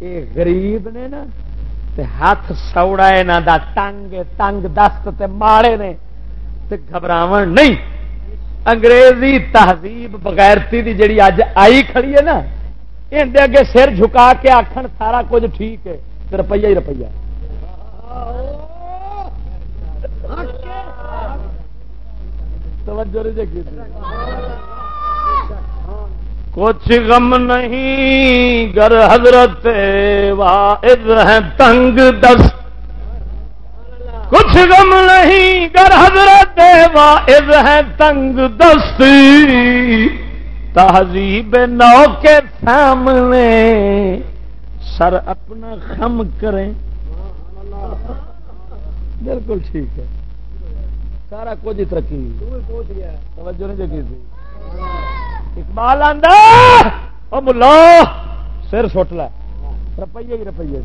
[SPEAKER 1] یہ غریب نے نا تے ہاتھ سوڑا یہاں دا تنگ تنگ دست تے ماڑے نے تے گھبراو نہیں۔ انگریزی تہذیب بغیرتی دی جڑی اج آئی کھڑی ہے نا اندر اگے سر جھکا کے آخر سارا کچھ ٹھیک ہے روپیہ ہی روپیہ۔ کچھ غم نہیں، گر حضرت واحد ہے تنگ دس کچھ غم نہیں، گر حضرت واحد ہے تنگ دستی تہذیب نو کے سامنے سر اپنا خم کریں۔ بالکل ٹھیک ہے۔ سارا کچھ ہی ترقی۔ توجہ نہیں جگی تھی۔ اقبال آدھا ملا سر سٹ ل روپیے ہی روپیے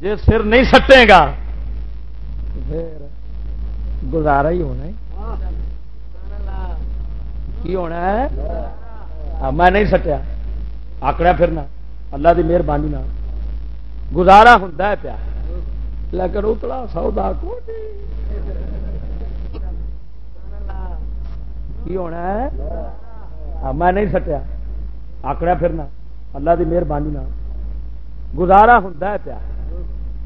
[SPEAKER 1] جی سر نہیں سٹے گا۔ پھر گزارا ہی ہونا کی ہونا ہے؟ میں نہیں سٹیا۔ آکڑیا پھرنا اللہ کی مہربانی گزارا ہوں پیا۔ لیکن اتلا سودا کو کی ہونا ہے؟ میں نہیں سٹیا۔ آکڑیا پھرنا اللہ کی مہربانی گزارا ہوں پیا۔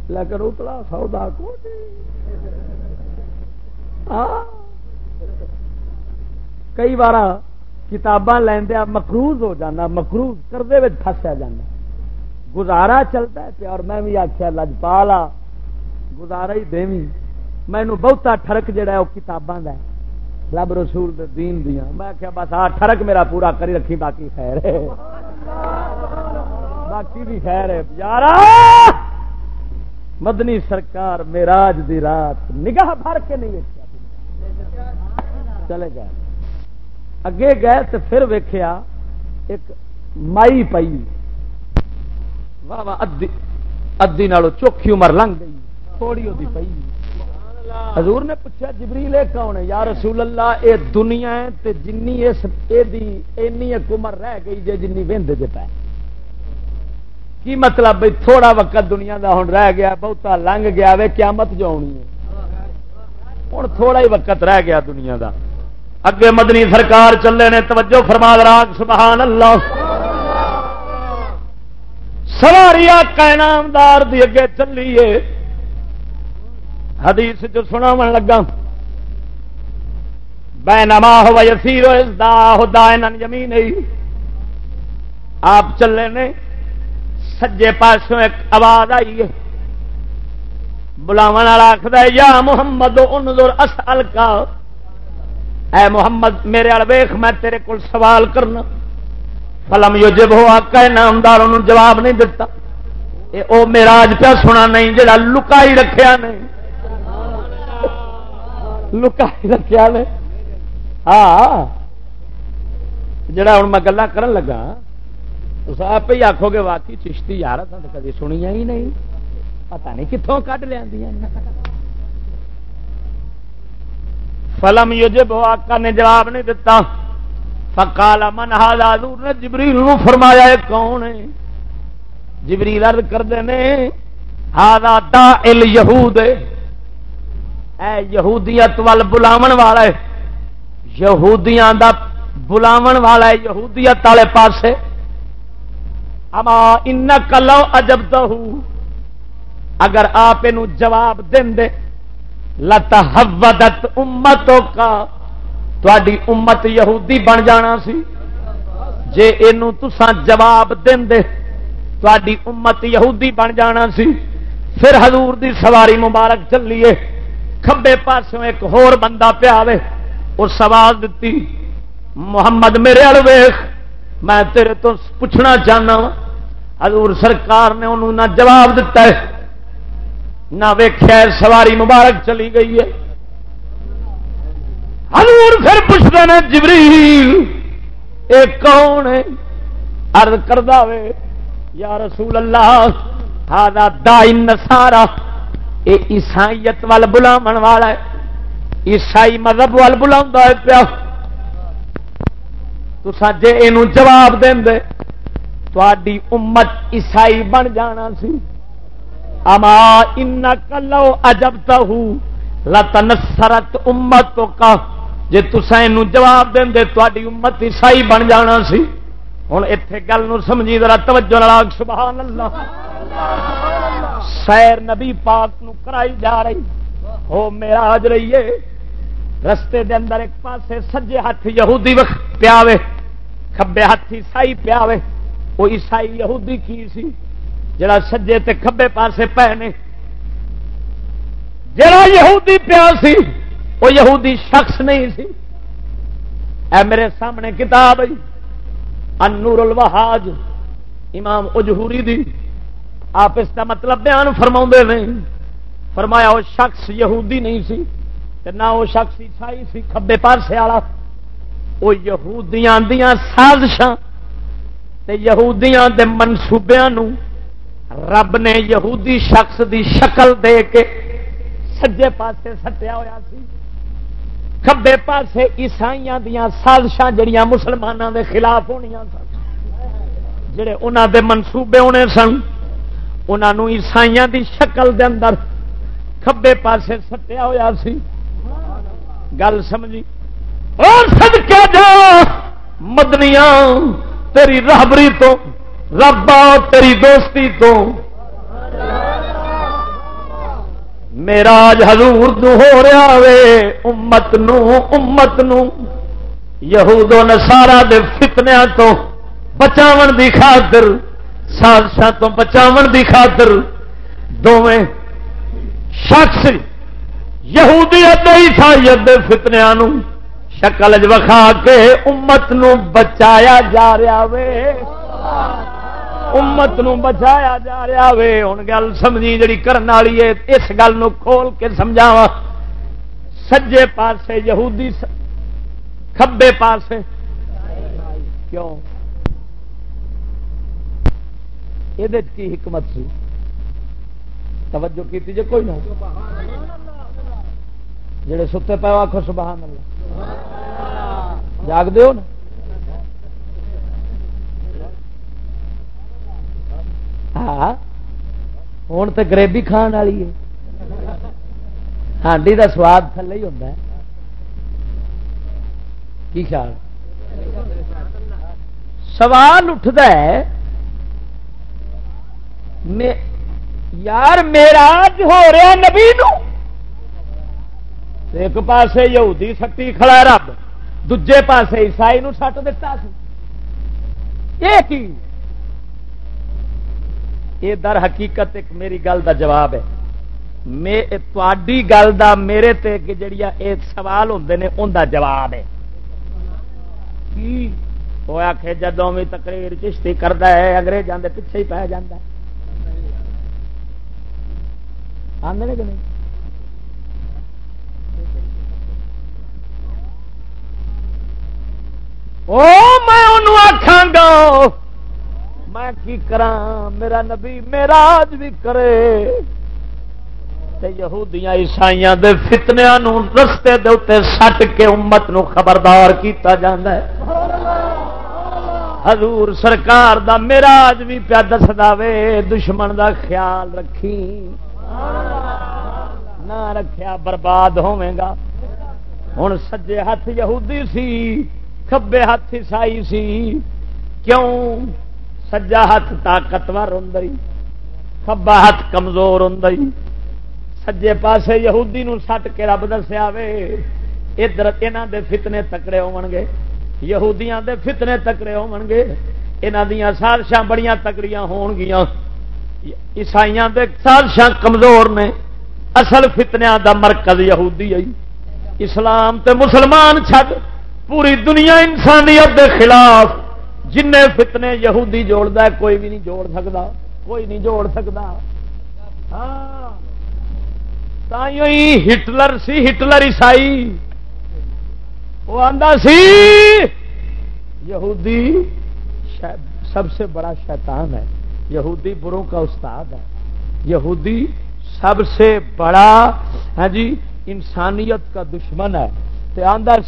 [SPEAKER 1] لیکن اتلا سودا کو کئی بار کتاباں لیندیا مقروض ہو جانا، مقروض کردے پسیا جانا۔ گزارا چلتا ہے اور میں بھی آخیا لجپالا، گزارا ہی دیوی مینو بہتا ٹرک جہا ہے وہ کتاباں کا رب رسول دین دیا میں آخیا بس آ ٹرک میرا پورا، کری رکھی، باقی خیر ہے۔ باقی بھی خیر ہے۔ یار مدنی سرکار میراج دی رات نگاہ بھر کے نہیں ویکیا چلے گئے۔ اگے گئے تو پھر ویخیا ایک مائی پئی۔ واہ واہ، ادی ادی نالوں چوکھی عمر لنگ گئی، تھوڑی وہ پئی۔ حضور نے پوچھا، جبریل کون ہے؟ یا رسول اللہ، اے دنیا ہے تے جنی اس دی اینی ایک عمر رہ گئی جے جنی ویندے دے پے۔ کی مطلب بھئی تھوڑا وقت دنیا دا ہن رہ گیا، بہتا لنگ گیا، وے قیامت جو ہونی ہے۔ ہن تھوڑا ہی وقت رہ گیا دنیا دا۔ اگے مدنی سرکار چلے نے، توجہ فرما راگ، سبحان اللہ۔ سواریا کائنامدار دی اگے چلیے حدیث جو سنا من لگا بے نما ہو یسیر زمین آپ چلے نے، سجے پاسوں ایک آواز آئی۔ ہے بلاو والا آخر یا محمد انظر اسال کا۔ اے محمد، میرے ویخ میں تیرے کو سوال کرنا۔ فلم یو جب ہوا کہ جواب نہیں دتا۔ او میرا اج پہ سنا نہیں، جڑا لکائی رکھیا نہیں لکائی رکھا نے ہاں جڑا ہوں میں گلا کر لگا اس آپ ہی آخو گے واقعی چشتی یار کدی سنی ہی نہیں پتا نہیں کتوں کھ لیا فلم یوجب آقا نے جواب نہیں دتا فکالا من ہال نے جبریل فرمایا کون ہے جبریل ارد کرتے ہیں ہاں دا ال یہود اے یہودیت وال بلاون والا ہے۔ یہودیاں دا بلاون والا ہے یہودیت والے پاسے۔ اما ان کلو اجب تو اگر آپ جواب دیں دے لتا حودت امتوں کا تاری امت یہودی بن جانا سی۔ جے اینو تسان جواب دیں دے تاری امت یہودی بن جانا سی۔ پھر حضور دی سواری مبارک چلیے۔ کھبے پاسوں ایک ہور بندہ پیا وہ سوال دیتی محمد، میرے ویخ میں تیرے تو پوچھنا چاہنا وا، حضور سرکار نے انہوں نہ جواب دیتا ہے، نہ ویخیا سواری مبارک چلی گئی ہے۔ حضور پھر پوچھتے ہیں جبریل، اے کون ہے؟ ارد کردہ وے، یا رسول اللہ ہاں دائن نسارا عیسائیت وال بلاو والا ہے۔ عیسائی مذہب وال بلا پیا۔ تو جے یہ جواب دیں دے تھی امت عیسائی بن جانا سی۔ اما ان کلو اجب تو لتن امت تو کا جی تسا یہ جواب دیں دے تھی امت عیسائی بن جانا سی۔ ہوں اتے گل سمجھی، ذرا توجہ سبحان اللہ سیر نبی پاک نو کرائی جا رہی۔ ہو میرا آج رہی ہے۔ رستے دے اندر ایک پاسے سجے ہاتھ یہودی وقت پیاوے، کھبے ہاتھ عیسائی پیاوے۔ وہ عیسائی یہودی کی سی، جڑا سجے تے کھبے پاسے پہنے۔ جڑا یہودی پیا سی، وہ یہودی شخص نہیں سی۔ اے میرے سامنے کتاب انور الوہاج۔ امام اجہوری دی آپ اس کا مطلب بیان فرما نے۔ فرمایا وہ شخص یہودی نہیں سی نہ وہ شخص عیسائی سی کبے پاسے والا۔ وہ یہودیاں دیا سازش یہودیاں دے منصوبیاں نو رب نے یہودی شخص دی شکل دے کے سجے پاسے سٹیا ہوا سی۔ کبے پاسے عیسائی دیا سازش جڑیاں مسلمانوں دے خلاف ہونی سن۔ جڑے انہوں دے منصوبے ہونے سن انہوں عیسائی دی شکل دے اندر کھبے پاسے سٹیا ہوا سی۔ گل سمجھی۔ اور سد جا مدنیا تیری رابری تو ربا تیری دوستی تو۔ میرا حضور نو ہو رہا وے، امت نو امت نو۔ یہود و نسارا دے فتنیا تو بچاو دی خاطر، سازشاں تو بچاو دی خاطر دونیں شخص یہودیت عیسائیت دے فتنیا شکل وکھا کے امت نو بچایا جا رہا وے۔ امت نو بچایا جا رہا وے۔ ہوں گل سمجھی جڑی کرنے والی ہے، اس گل نو کھول کے سمجھاوا سجے پاسے یہودی س... کھبے پاسے۔ کیوں؟ یہ کی حکمت سی؟ توجہ کی جی کوئی نہ جڑے ستے پے آخو سبحان اللہ۔ جاگ دو نا؟ ہاں ہوں تو گریبی کھان والی ہے ہانڈی کا سواد تھلے ہی ہوتا ہے کی خیال سوال اٹھتا ہے یار میرا ہو رہا نبی نو ایک پاسے یہودی سٹی کھڑا رب دجے پاسے عیسائی نو سٹ دتا یہ کی یہ در حقیقت ایک میری گل دا جواب ہے۔ تھی گل دا میرے تے جڑیا اے سوال ہوندے نے ان دا جواب ہے۔ وہ آخ جدوں بھی تقریر چشتی کرتا ہے انگریزوں کے پیچھے ہی پی جا آدھے کہ نہیں؟ او، میں انہوں آخا گا۔ میں کی کرا میرا نبی میرا آج بھی کرے۔ یہودیاں عیسائیاں دے فتنیا رستے دے اتنے سٹ کے امت نو خبردار کیتا جاندہ ہے۔ حضور سرکار دا میرا آج بھی پیا دس دے دشمن دا خیال رکھی۔ نہ رکھیا برباد گا۔ ہوں سجے ہاتھ یہودی سی کبے ہاتھ عیسائی سی۔ کیوں؟ سجا ہاتھ طاقتور ہوں کبا ہاتھ کمزور ہوں سجے پاسے یہودی نو سٹ کے رب دسیا وے، ادھر یہاں دے فتنے تکڑے ہو گے۔ یہودیاں دے فتنے تکڑے ہو گے۔ یہاں دیا سازشاں بڑی تکڑیاں ہون گیا عیسائیاں دے سازشاں کمزور نے۔ اصل فتنیا دا مرکز یہودی آئی اسلام تے مسلمان چھڈ، پوری دنیا انسانیت دے خلاف جن فتنے یہودی جوڑتا ہے، کوئی بھی نہیں جوڑ سکتا، کوئی نہیں جوڑ سکتا۔ ہاں۔ ہٹلر سی، ہٹلر عیسائی۔ وہ آتا سی، یہودی سب سے بڑا شیطان ہے۔ یہودی بروں کا استاد ہے۔ یہودی سب سے بڑا ہاں جی انسانیت کا دشمن ہے۔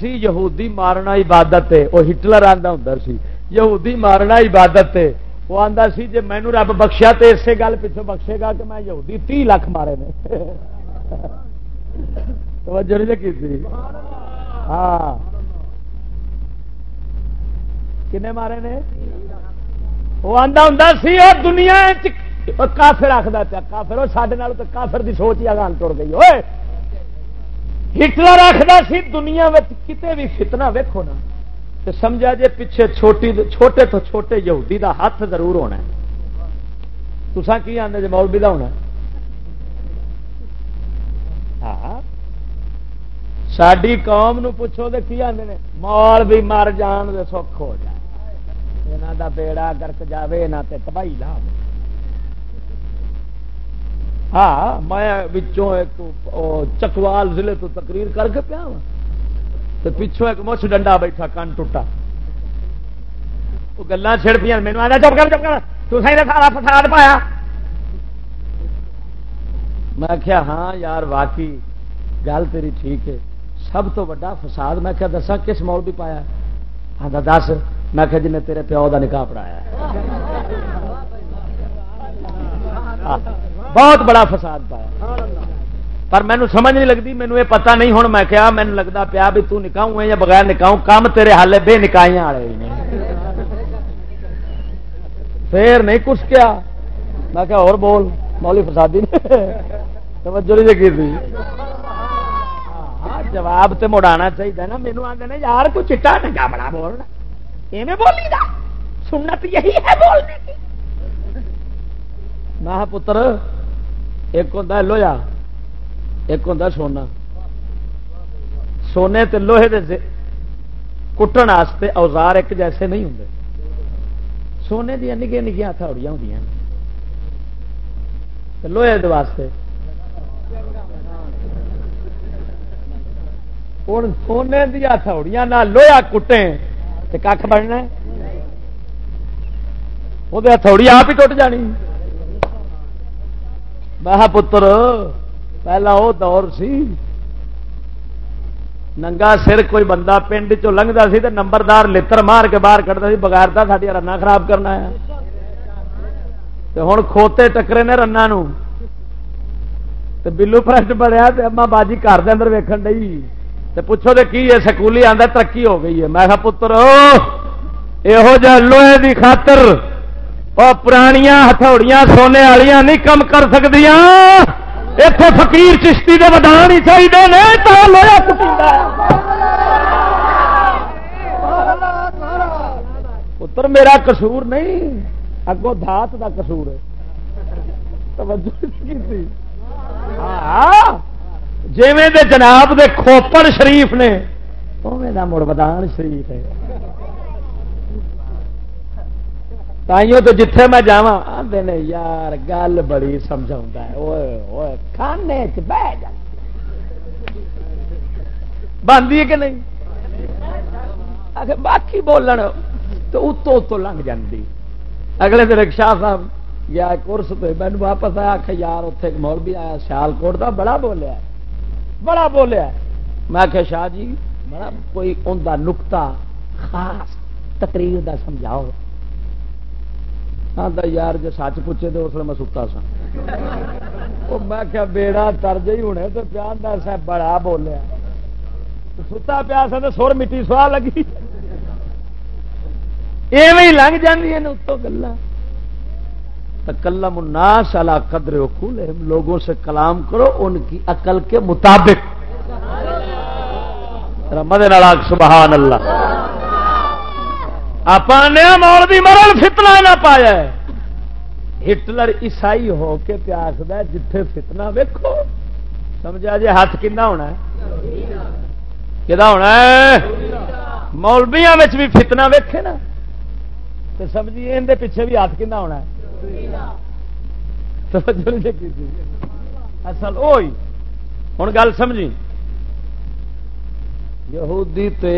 [SPEAKER 1] سی، یہودی مارنا عبادت ہے۔ وہ ہٹلر آتا ہوں سی۔ یہودی مارنا عبادت ہے وہ آتا سی جی مینو رب بخشیا تو اسی گل پیچھے بخشے گا کہ میں یہودی تی لاکھ مارے نے۔ توجہ نہیں کی ہاں۔ کنے مارے نے؟ وہ آتا ہوں سی اور دنیا کافر آخر پیا، کافر وہ سڈے تو کافر کی سوچ ہی اگان ٹر گئی۔ ہوئے ہٹلر آخر سی دنیا کتے بھی فتنا ویکو نا۔ تو سمجھا جی پیچھے چھوٹی چھوٹے تو چھوٹے یہودی دا ہاتھ ضرور ہونا تسا کی آدھے جی مولوی کا ہونا ہاں۔ ساری قوم نو پوچھو تو کی آدھے مول بھی مر جان دے سکھ ہو جائے۔ یہاں دا بیڑا گرک جائے یہاں تے تباہی لا ہاں میں چکوال ضلع تو تقریر کر کے پیا ہاں۔ تو پچھوں ایک مچھ ڈنڈا بیٹھا کن ٹوٹا۔ وہ گلا چڑ پیا مینو آنا چپ کر چپ کر تو سارا فساد پایا۔ میں کیا ہاں یار، واقعی گل تیری ٹھیک ہے۔ سب تو وا فساد، میں کیا دسا کس مول بھی پایا؟ ہاں دس۔ میں کہ جن جی تیرے پیو کا نکاح پڑھایا۔ بہت بڑا فساد پایا۔ پر مینو سمجھ نہیں لگتی، مینو یہ پتا نہیں ہوں میں کیا مینو لگتا پیا بھی تو نکاؤں یا بغیر نکاؤں کام تیرے حالے بے نکائیاں والے پھر نہیں کچھ کیا۔ میں کیا اور بول مولی فسادی توجہ نہیں لگی تھی۔ ہاں، جواب تو مڑانا چاہیے نا۔ مینو آدھے یار، کوئی چٹا نگا بڑا بولنا ایویں بولی دا۔ سنت یہی ہے بولنے کی۔ میں پتر، ایک ہوں لویا۔ ایک ہوں سونا۔ سونے تے لوہے دے کٹن اوزار ایک جیسے نہیں ہوں سونے دیا نگیا نگیا ہتھوڑیاں ہوں لوہے واسطے۔ ہوں سونے دیا ہتھوڑیاں نہ لوہا کٹے تو کھ بننا وہ ہتھوڑی آپ ہی ٹوٹ جانی۔ پتر پہلا وہ دور سی۔ ننگا سر کوئی بندہ پنڈ چ لنگتا سی تو نمبردار لتر مار کے باہر کٹتا سی، بغیر تھا رنا خراب کرنا ہے۔ ہوں کھوتے ٹکرے نے رنا بلو فرسٹ بڑھیا اما باجی گھر کے اندر ویکن ڈی تو پوچھو تو کی ہے؟ سکولی آتا ترقی ہو گئی ہے۔ میں کہا، پتر یہو جہ لوہے کی خاطر۔ اور پرانیاں، ہتھوڑیاں، سونے والیاں نہیں کم کر سکتی اتنے فقیر چشتی کے ودان ہی چاہیے تو لویا پتر میرا قصور نہیں اگوں دھات کا قصور ہے جیویں دے جناب دے کھوپڑ شریف نے اویں مڑ ودان شریف ہے تائیوں تو جتھے میں جا آدھے نے یار گل بڑی سمجھا ہے کھانے بہ جا بنتی ہے کہ نہیں باقی بولن تو اتو اتو لنگ جاندی اگلے دن ایک شاہ صاحب گیا کورس پہ مین واپس آیا آخ یار اتنے مول بھی آیا سیال کوٹ کا بڑا بولیا بڑا بولیا میں آخیا شاہ جی بڑا کوئی ان کا نکتا خاص تقریر دا سمجھاؤ آتا یار جی سچ پوچھے تو اس میں ستا سا میں کیا بیڑا ترج ہی ہونے تو پیان سا بڑا بولیا۔ ستا پیا سا تو سر مٹی سوا لگی۔ ایویں لنگ جی اتوں گلا کلم الناس علی قدر اقول لوگوں سے کلام کرو ان کی عقل کے مطابق۔ مدن سبحان اللہ۔ اپنے مولوی مرل فتنا نہ پایا ہٹلر عیسائی ہو کے پیاس جتھے فتنا ویکو سمجھا جی ہاتھ کنا ہونا کہ ہونا مولبیا بھی فتنا ویکھے نا۔ تو سمجھیے اندر پیچھے بھی ہاتھ کنا ہونا اصل وہی ہوں گل سمجھی۔ یہودی تے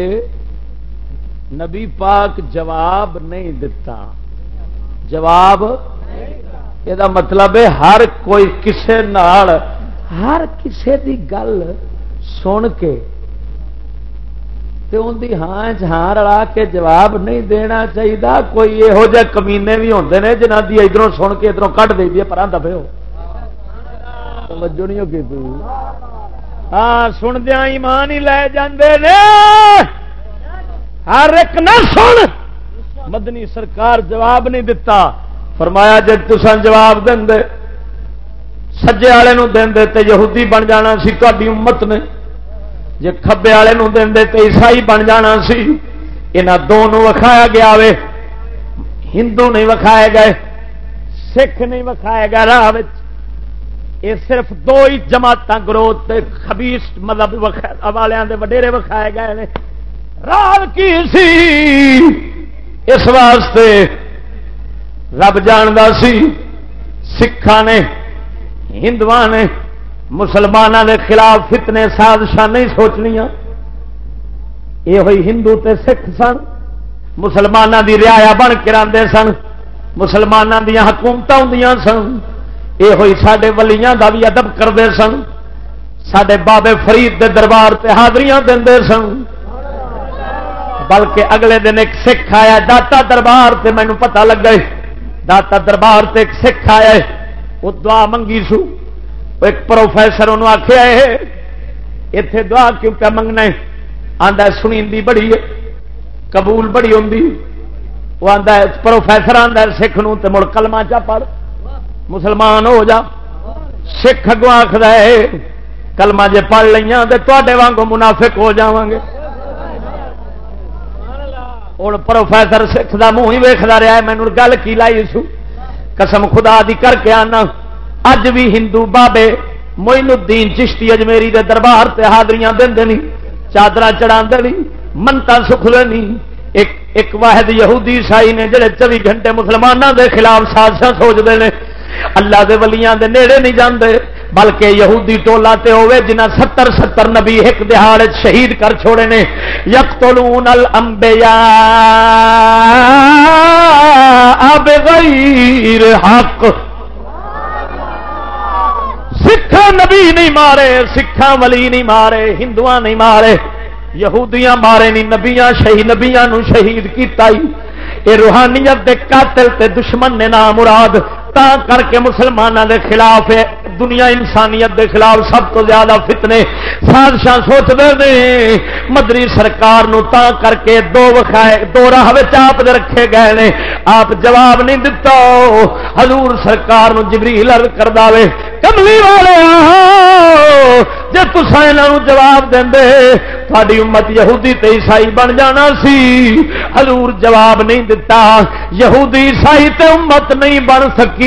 [SPEAKER 1] نبی پاک جواب نہیں دتا۔ جواب یہ مطلب ہے ہر کوئی کسے نال، ہر کسے دی گل سن کے ان ہاں ہاں رلا کے جواب نہیں دینا چاہیے کوئی یہو جہ کمینے بھی ہوتے ہیں جنہ کی ادھر سن کے ادھر کٹ دے دیے پر دفے ہو۔ ہاں سندیا ایمان ہی لے جاندے نے۔ ہر ایک نہ سن۔ مدنی سرکار جواب نہیں دتا۔ فرمایا جی تسان جواب دے سجے والے دے تے یہودی بن جانا سی تاری امت نے۔ جی کبے والے دے تے عیسائی بن جانا سی یہاں دونوں وکھایا گیا وے۔ ہندو نہیں وکھائے گئے سکھ نہیں وکھائے گئے راہ یہ صرف دو ہی جماعت گروہ خبیس مطلب والوں کے وڈیرے وکھائے گئے رال کی سی؟ اس واسطے رب جانتا سی سکھا نے ہندو نے مسلمانوں کے خلاف فتنے، سازشاں نہیں سوچنیا یہ ہوئی ہندو تے سکھ سن مسلمانوں کی رعایا بن کے آتے سن مسلمانوں دیا حکومت ہوں سن۔ یہ ہوئی سڈے ولیاں کا بھی ادب کرتے سن۔ سڈے بابے فرید دے دربار تے حاضریاں دے سن۔ بلکہ اگلے دن ایک سکھ آیا، داتا دربار سے مینو پتا لگ گئے۔ داتا دربار سے ایک سکھ آیا۔ وہ دعا منگی سو۔ ایک پروفیسر انہوں آخیا ہے اتے دعا کیوں پہ منگنا آدھا سنی بڑی ہے، قبول بڑی ہوں وہ آتا ہے، پروفیسر آتا ہے سکھ نو مڑ کلما چا پڑھ۔ مسلمان ہو جا۔ سکھ اگو آخر ہے کلما جے پڑھ لیا تو تے منافق ہو جا گے۔ ہوں پروفیسر سکھ کا منہ ہی ویختا رہا ہے مینو گل کی لائی سو قسم خدا دی کر کے آنا اج بھی ہندو بابے موئن الدین چشتی اجمیری دے دربار تے حاضریاں دے نہیں چادر چڑھا نہیں منتا سکھ نہیں ایک ایک واحد یہودی عیسائی نے جڑے چوبی گھنٹے مسلمانوں دے خلاف سازشاں سوچتے ہیں اللہ دے ولیاں دے نیڑے نہیں جاندے بلکہ یہودی ٹولا تے ہوئے جنہ ستر ستر نبی ایک دہاڑ شہید کر چھوڑے نے، یقتلون الانبیاء بغیر حق۔ سکھا نبی نہیں مارے سکھا ولی نہیں مارے ہندو نہیں مارے۔ یہودیاں مارے نہیں، نبیاں شہید نبیاں نو شہید کیتا ہی۔ یہ روحانیت دے قاتل تے دشمن نے نام مراد تا کر کے مسلمانوں دے خلاف ہے، دنیا انسانیت دے خلاف سب تو زیادہ فتنے، سازشاں سوچتے ہیں مدری سرکار نو تا کر کے دو وکھائے دو راہ آپ رکھے گئے نے۔ آپ جواب نہیں دتا۔ حضور سرکار نو جبریل عرض کر دے کملی والے جی تصا یہاں جواب دیں تھوڑی امت یہودی تے عیسائی بن جانا سی۔ حضور جواب نہیں دتا، یہودی عیسائی تے امت نہیں بن سکی۔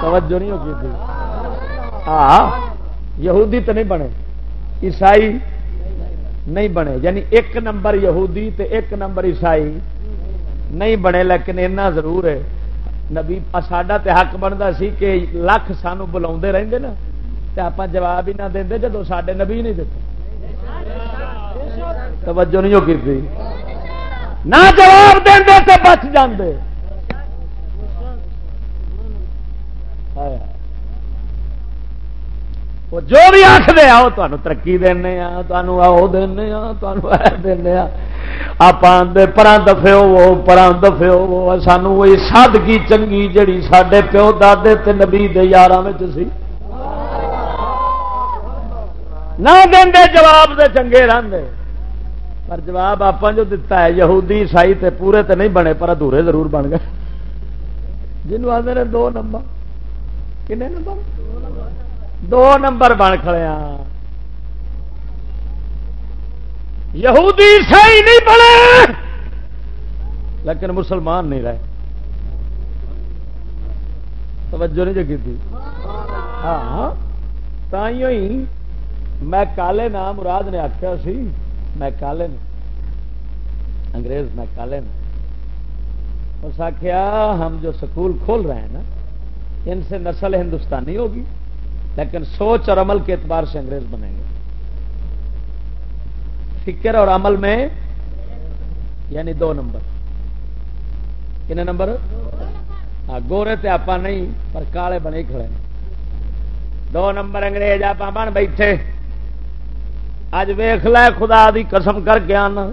[SPEAKER 1] توجہ نہیں ہوگی تھی ہاں۔ یہودی تو نہیں بنے۔ عیسائی نہیں بنے۔ یعنی ایک نمبر یہودی تے ایک نمبر عیسائی نہیں بنے لیکن اتنا ضرور ہے۔ نبی ساڈا تے حق بنتا سی کہ لکھ سانو بلا رہتے نا تو آپ جواب ہی نہ دیں جب سڈے نبی نہیں دیتے۔ توجہ نہیں ہوگی تھی نہ جواب دیں تو بچ جاندے۔ وہ جو بھی آخر آؤ تمہیں ترقی دینا آؤ دینا دینا آپ پرا دفے ہو پرا دفے ہو سانو وہی سادگی چنگی جڑی سڈے پیو دے تے نبی یار سی۔ نہ دے جواب دے، چنگے رہتے پر جواب آپ جو دتا ہے، یہودی عیسائی تے پورے تے نہیں بنے، پر ادھورے ضرور بن گئے۔ جنوب آدھے دو نمبر۔ کنے نمبر دو نمبر بن کھڑے یہودی صحیح نہیں بنے لیکن مسلمان نہیں رہے توجہ نہیں جگی تھی ہاں تھی میں کالے نام مراد نے آخیا سی میں کالے انگریز میں کالے نے اس آخیا ہم جو سکول کھول رہے ہیں نا ان سے نسل ہندوستانی ہوگی، لیکن سوچ اور عمل کے اعتبار سے انگریز بنیں گے۔ فکر اور عمل میں یعنی دو نمبر۔ کن نمبر؟ ہاں گورے تے آپ نہیں، پر کالے بنے کھڑے دو نمبر انگریز آپ بن بیٹھے۔ اج ویخ لے، خدا دی قسم کر کے آنا۔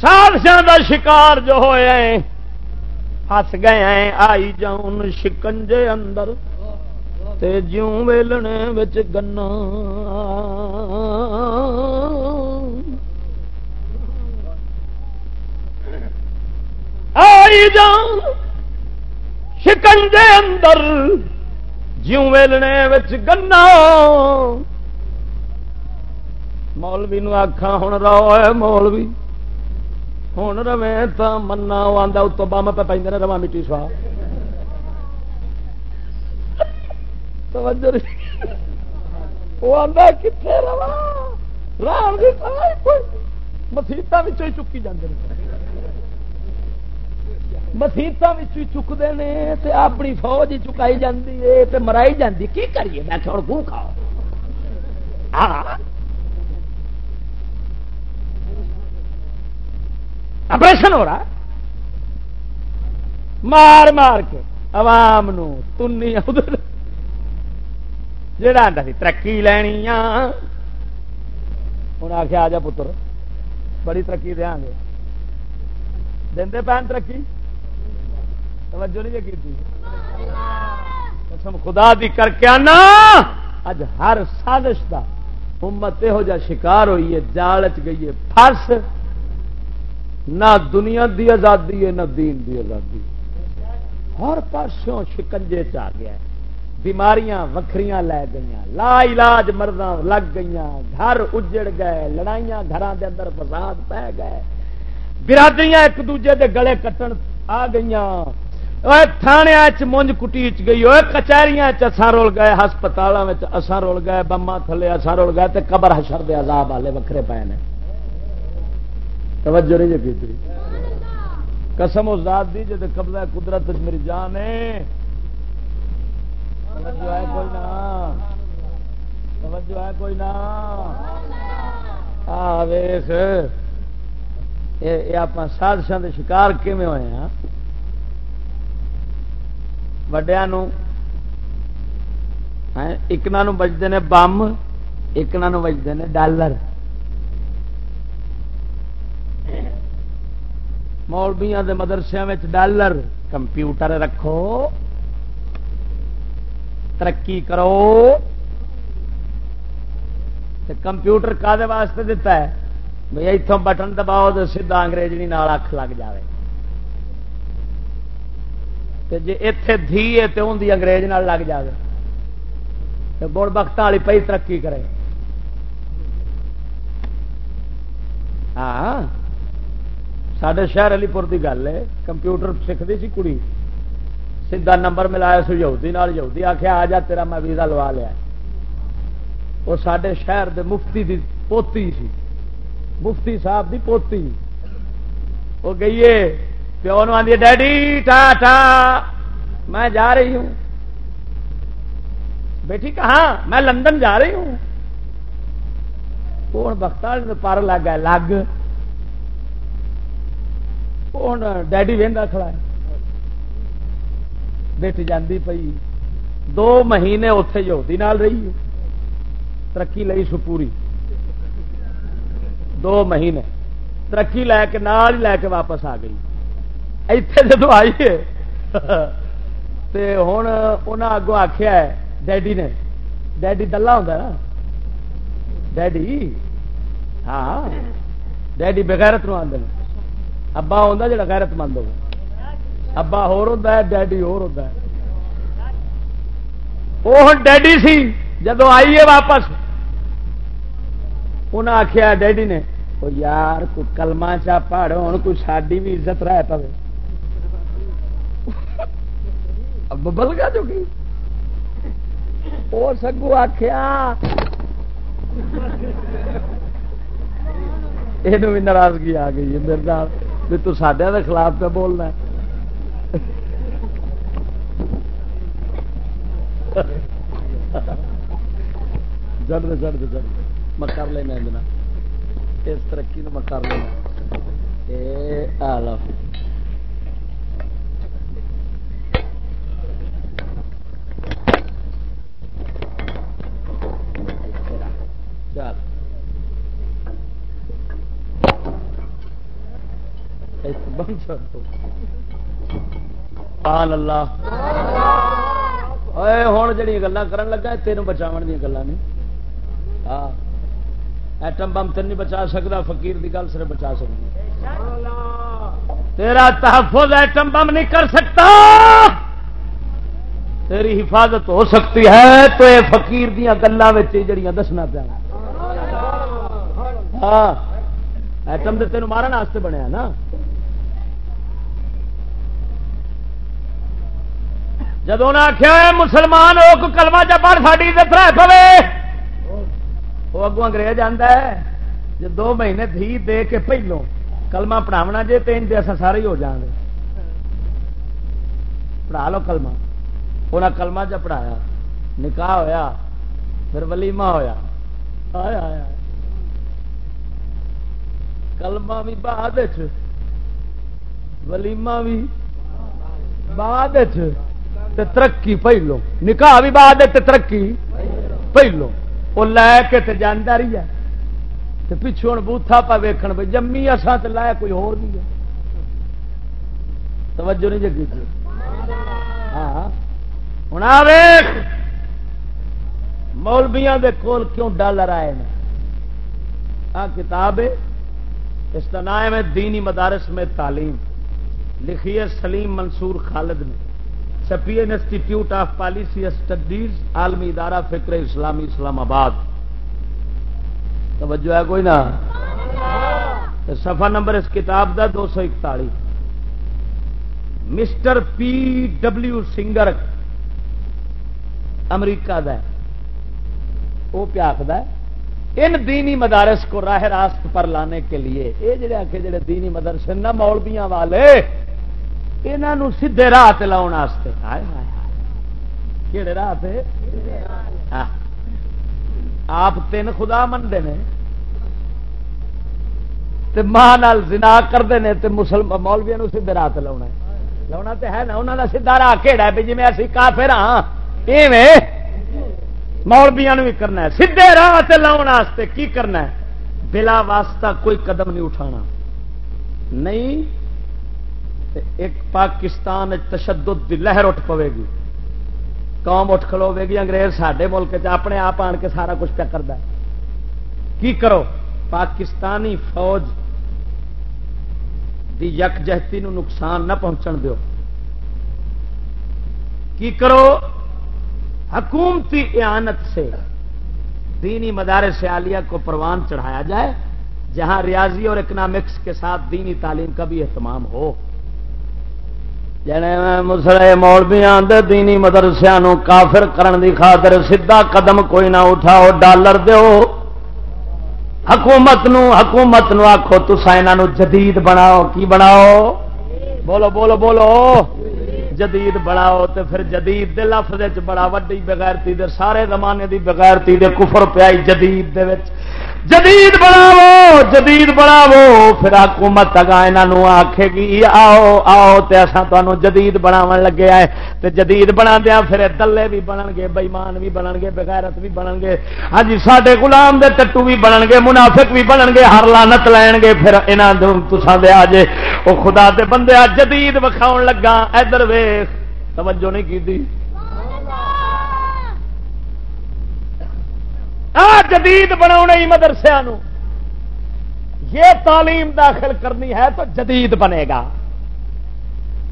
[SPEAKER 1] سالسوں کا شکار جو ہوئے ہس گئے ہیں، آئی جاؤن شکنجے اندر۔ تے جیوں ویلنے بچ گنا۔ آئی جان شکنجے اندر۔ جیوں ویلنے بچ گنا۔ مولوی نو آخا ہوں رو ہے مولوی ہوں روے تو منا آتا اتو بم پہ پہ روا مٹی سوا کتنے روا مسیطا چکی جانے مسیطا چکتے ہیں اپنی فوج ہی چکائی جاتی ہے مرائی جاتی کی کریے میں تھوڑا گوں کھاؤ آپریشن ہو رہا ہے مار مار کے عوام نو تنی ادھر جڑا آتا سی ترقی لینی ہوں آخیا آ جا پتر بڑی ترقی دیا گے دے پین ترقی توجہ نہیں کی قسم خدا دی کر کے آنا اج ہر سازش دا امت یہو جا شکار ہوئی ہے جالچ گئی ہے فرس نہ دنیا دی آزادی ہے، نہ دین دی آزادی ہر پاسوں شکنجے چ گیا بیماریاں وکری لے گئی لا علاج مردہ لگ گئی گھر اجڑ گئے، لڑائیاں گھر دے اندر فساد پہ گئے۔ برادریاں ایک دوجے دے گلے کٹن آ گئی تھانے مونج کٹیچ گئی وہ کچہری اصا رول گئے ہسپتال اصا رول گئے بما تھلے اصا رول گئے تے قبر حشر دے عذاب والے وکھرے پے نے۔ توجہ نہیں جی کی قسم ازاد دی جی قبضہ قدرت میری جان ہے۔ توجہ ہے کوئی نہ۔ توجہ ہے کوئی نہ۔ ویخ یہ آپ سازشوں کے شکار کیون ہوئے ہیں وڈیا ہاں، ایک بجتے ہیں بم ایک بجتے ہیں ڈالر۔ مولبیا مدرسے ڈالر کمپیوٹر رکھو ترقی کرو کمپیوٹر کا واسطے دتا ہے بھائی اتوں بٹن دباؤ تو سیدا انگریزی نال اکھ لگ جائے جی اتے دھی ہے تو ان کی انگریز لگ جائے تو بڑ بخت والی پی ترقی کرے ہاں سڈے شہر علی پور کی گل ہے کمپیوٹر سیکھتی سی کڑی سیدا نمبر ملایا سو یہودی یہودی آخیا آ جا تیرا میں ویزا لوا لیا وہ سڈے شہر دے مفتی دی پوتی سی مفتی صاحب دی پوتی وہ گئی پیو نو آدھی ڈیڈی ٹا ٹا میں جا رہی ہوں بیٹھی کہاں میں لندن جا رہی ہوں کون بخت پر لگ گیا لگ کون ڈیڈی وہدا کھڑا ہے بیٹھ جاندی پئی دو مہینے اتے یہودی نال رہی ترقی لئی سو پوری دو مہینے ترقی لے کے نال ہی لے کے واپس آ گئی ایتھے جدو آئیے ہوں انہیں اگوں آخیا ڈیڈی نے ڈیڈی دلہا ہوں نا ڈیڈی ہاں ڈیڈی بغیرت نو آدھے ابا آتا جا غیرت مند ہو ابا ہوتا ہے، ڈیڈی ہوتا ہے۔ وہ ڈیڈی سی جدو آئیے واپس انہیں آخیا ڈیڈی نے وہ یار کوئی کلما چا پڑ ہوں کوئی ساری بھی عزت رہ پے ببل گا جو کی۔ سگو آخیا یہ ناراضگی آ گئی ہے میرے بھی تو سڈیا کے خلاف پہ بولنا جڑ دے جڑ دے جڑ میں کر لینا اس ترقی میں کر لینا چل اے آلو اللہ ہوں جی گلا کرن لگا تین بچاو دیا گلا نے. ہاں ایٹم بم تین نہیں بچا سکتا فقیر کی گل سر بچا سکتا تیرا تحفظ ایٹم بم نہیں کر سکتا. تیری حفاظت ہو سکتی ہے، تو یہ فقیر دیا گلوں جڑیاں دسنا پیا ہاں ایٹم تو تین مارن واسطے بنیا نا. جب انہیں آخیا مسلمان ہو کلما چپڑ ساری عزت رہ پوے۔ وہ اگوں انگریز آتا ہے جی دو مہینے دھی دے کے پہلو کلما پڑھاونا جی تو ان اصل سارے ہی ہو جان گے۔ پڑھا لو کلما انہیں کلما چ پڑھایا۔ نکاح ہویا، پھر ولیما ہوا آیا آیا کلما بھی بعد ولیما بھی بعد ترقی پہلو۔ نکاح بھی بعد ترقی پہلو۔ وہ لے کے جانا رہی ہے پچھو ہوں بوتھا پا ویکن بھائی جمی اصا تو لایا کوئی ہو نہیں ہے۔ توجہ نہیں جگی ہاں۔ ہوں آ مولبیا کول کیوں ڈالر آئے ہیں آ کتاب اس کا نام ہے دینی مدارس میں تعلیم۔ لکھی ہے سلیم منصور خالد نے۔ Spain Institute of Policy Studies عالمی ادارہ فکر اسلامی اسلام آباد توجہ ہے کوئی نہ سفا نمبر اس کتاب دا دو سو اکتالی مسٹر پی ڈبلو سنگر امریکہ دا وہ پیا آخر ان دینی مدارس کو راہ راست پر لانے کے لیے یہ جڑے آ کے جڑے دینی مدرسے نہ مولبیاں والے یہاں سیدے راہ لاؤ کہڑے راہ ہاں۔ آپ تین خدا منتے ہیں ماں زنا کرتے ہیں تو مسلم مولویا سیدے راہ لاؤنا لاؤنا تو ہے نا، انہوں کا سیدا راہ کہڑا بھی جی اسی کافر ہاں۔ مولبیا بھی کرنا ہے۔ سیدے راہ سے کی کرنا ہے؟ بلا واسطہ کوئی قدم نہیں اٹھانا۔ نہیں ایک پاکستان تشدد دی لہر اٹھ پوے گی۔ قوم اٹھ کھلوے گی، انگریز سڈے ملک اپنے آپ آن کے سارا کچھ پیا کرتا کی کرو؟ پاکستانی فوج دی یکجہتی نو نقصان نہ پہنچن دیو۔ کی کرو؟ حکومتی اعانت سے دینی مدارس عالیہ کو پروان چڑھایا جائے، جہاں ریاضی اور اکنامکس کے ساتھ دینی تعلیم کا بھی اہتمام ہو۔ جنے مسلے آدھے دینی مدرسیا کافر کرن دی خاطر سیدھا قدم کوئی نہ اٹھاؤ، ڈالر دیو۔ حکومت نو حکومت نو آخو تسا یہ جدید بناؤ۔ کی بناؤ؟ بولو بولو بولو۔ جدید بناؤ تو پھر جدید دے لفظ بڑا وڈی بغیرتی دے، سارے زمانے دی بغیرتی دے کفر پیائی جدید دے وچ۔ جدید بناو جدید بناو، پھر حکومت اگا یہاں آخے گی آؤ آؤ تو اصا تمہوں جدید بناو لگے آئے۔ تو جدید بنا دیا پھر دلے بھی بنن گے بئیمان بھی بنن گے بغیرت بھی بنن گے ہاں جی سارے گلام دے ٹٹو بھی بنن گے منافق بھی بنن گے ہر لانت لین گے پھر یہاں تسان دے آج وہ خدا دے بندے جدید وکھاؤ لگا ادھر ویخ توجہ نہیں کی جدید بنا مدرسیا یہ تعلیم داخل کرنی ہے تو جدید بنے گا۔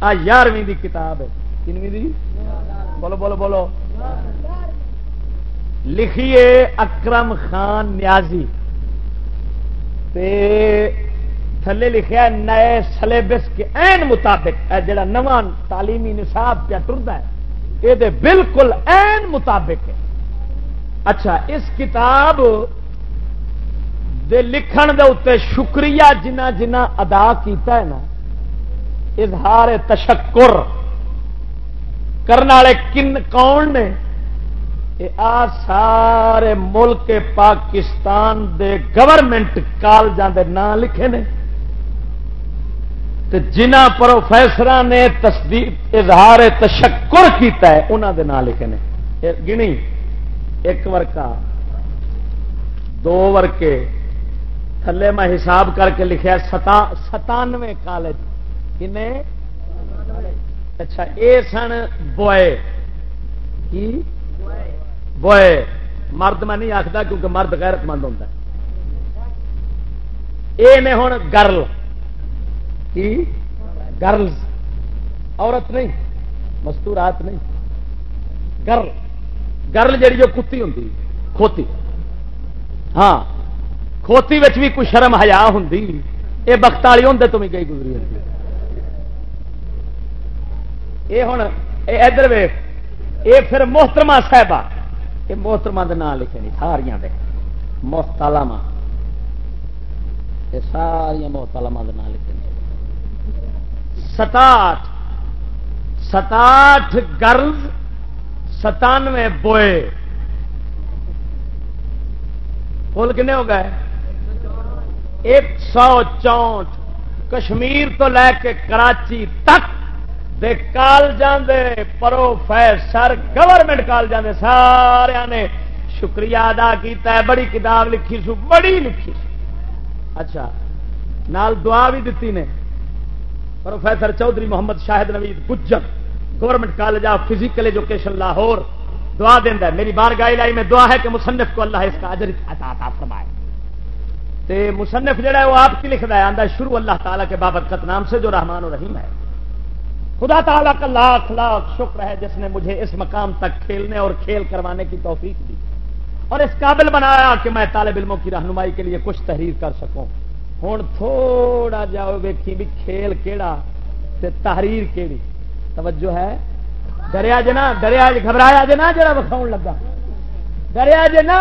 [SPEAKER 1] آ یارویں دی کتاب ہے۔ کنویں دی؟ بولو بولو بولو۔ لکھیے اکرم خان نیازی۔ تے تھلے لکھیا نئے سلیبس کے این مطابق۔ جڑا نواں تعلیمی نصاب پہ ٹرتا ہے یہ بالکل این مطابق ہے۔ اچھا اس کتاب دے لکھن دے اتنے شکریہ جنہ جنہ ادا کیتا ہے نا، اظہار تشکر کرنے والے کن کون نے؟ آ سارے ملک پاکستان دے گورنمنٹ کالجوں دے نام لکھے نے۔ جنہ پروفیسر نے تصدیق، اظہار تشکر کیتا ہے انہوں دے نام لکھے نے۔ گنی۔ ایک ورکا، دو ورکے، تھلے میں حساب کر کے لکھا ستانوے کالج۔ کن اچھا یہ سن بوائے کی؟ بوائے مرد میں نہیں آختا کیونکہ مرد غیرت مند ہوتا یہ ہوں گرل۔ کی؟ گرلز۔ عورت نہیں، مستورات نہیں۔ گرل۔ گرل جی جو کتی ہوں کھوتی۔ ہاں کھوتی بھی کچھ شرم ہیا ہوں یہ بخت والی ہوں تم گئی گزری ہوتی یہ ہوں ادھر ویخ یہ پھر محترما صاحبہ۔ یہ محترما کے نام لکھے نہیں ساریا دے۔ محتالما یہ ساریا محتالما کے نام لکھے ستاٹھ ستاٹھ گرلز ستانوے بوئے۔ کل کنے ہو گئے؟ ایک سو چونٹ کشمیر تو لے کے کراچی تک۔ دے کال پروفیسر، گورنمنٹ کال جاندے۔ سارے نے شکریہ ادا کیتا ہے۔ بڑی کتاب لکھی سو، بڑی لکھی سو۔ اچھا نال دعا بھی دیتی نے۔ Professor Chaudhry Muhammad Shahid Naveed Gujjar. Government College of Physical Education Lahore دعا دینا میری بار گائی لائی میں دعا ہے کہ مصنف کو اللہ اس کا اجر عطا فرمائے. تے مصنف جڑا ہے وہ آپ کی لکھتا ہے. آندہ شروع اللہ تعالیٰ کے بابرکت نام سے جو رحمان و رحیم ہے. خدا تعالیٰ کا لاکھ لاکھ شکر ہے جس نے مجھے اس مقام تک کھیلنے اور کھیل کروانے کی توفیق دی. اور اس قابل بنایا کہ میں طالب علموں کی رہنمائی کے لیے کچھ تحریر کر سکوں. ہوں تھوڑا جاؤ ویکھی بھی کھیل کیڑا تے تحریر کیڑی. توجہ ہے۔ دریا جنا، دریا جی گھبرایا جنا، جڑا وکھاؤ لگا۔ دریا جنا،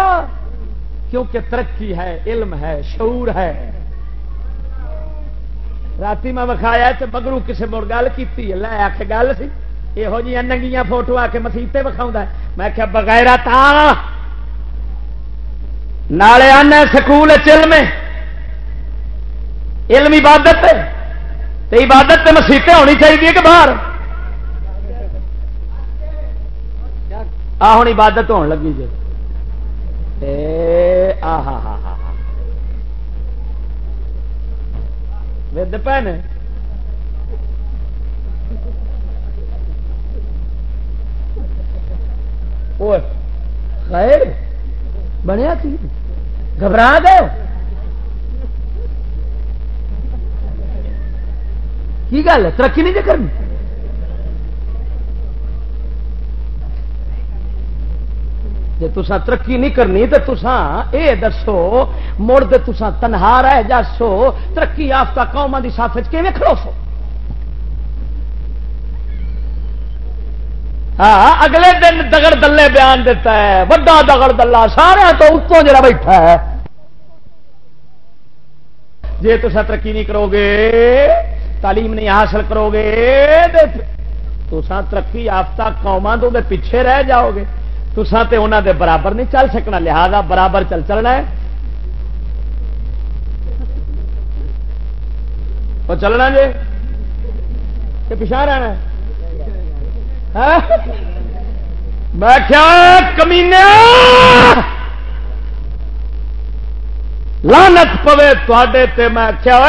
[SPEAKER 1] کیونکہ ترقی ہے، علم ہے، شعور ہے۔ رات میں وکھایا تو مگرو کسی مڑ گل کی لے آ کے گل سی۔ یہو جی ننگیاں فوٹو آ کے مسیطے وکھاؤں میں کیا بغیر تا نالے آنا سکول علم علم عبادت تے عبادت تے مسیطے ہونی چاہیے کہ باہر۔ آ، ہوں عبادت ہون لگی جی۔ آ، ہا ہا ہا ود پہن خیر بنیا کی؟ گھبرا گئے کی گل ہے؟ ترقی نہیں جی کرنی؟ جی تسا ترقی نہیں کرنی تو تسان یہ دسو، مڑ دے تسا تنہا رہ جاسو، ترقی یافتہ قوما کی ساف کھڑو سو ہاں اگلے دن دگڑ دلے بیان دیتا ہے بڑا دگڑ دلہ سارا تو اتوں جڑا بیٹھا ہے۔ جی تسا ترقی نہیں کرو گے، تعلیم نہیں حاصل کرو گے تو ترقی یافتہ قوما تو پیچھے رہ جاؤ گے۔ تسان تے انہوں دے برابر نہیں چل سکنا، لہذا برابر چل چلنا ہے۔ وہ چلنا جی۔ کہ پچھا رہنا ہاں؟ میں کیا کمینے؟ لانت پوے تے میں کیا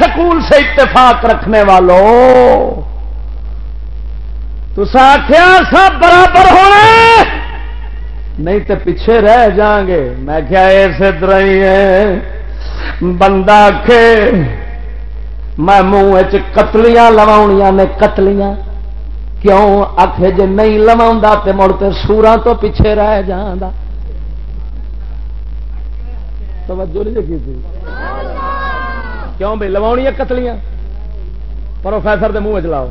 [SPEAKER 1] سکول سے اتفاق رکھنے والوں تو آخیا سب برابر ہونے نہیں تو پیچھے رہ جاؤں گے۔ میں کیا اسی طرح ہی ہے۔ بندہ کے میں منہ قتلیاں لوا نے قتلیاں۔ کیوں؟ آخ جی نہیں لوا تو مڑ تو سورا تو پیچھے رہ جانا توجہ نہیں کی تھی؟ کیوں بھائی لوا قتلیاں؟ پروفیسر دے منہ چلاؤ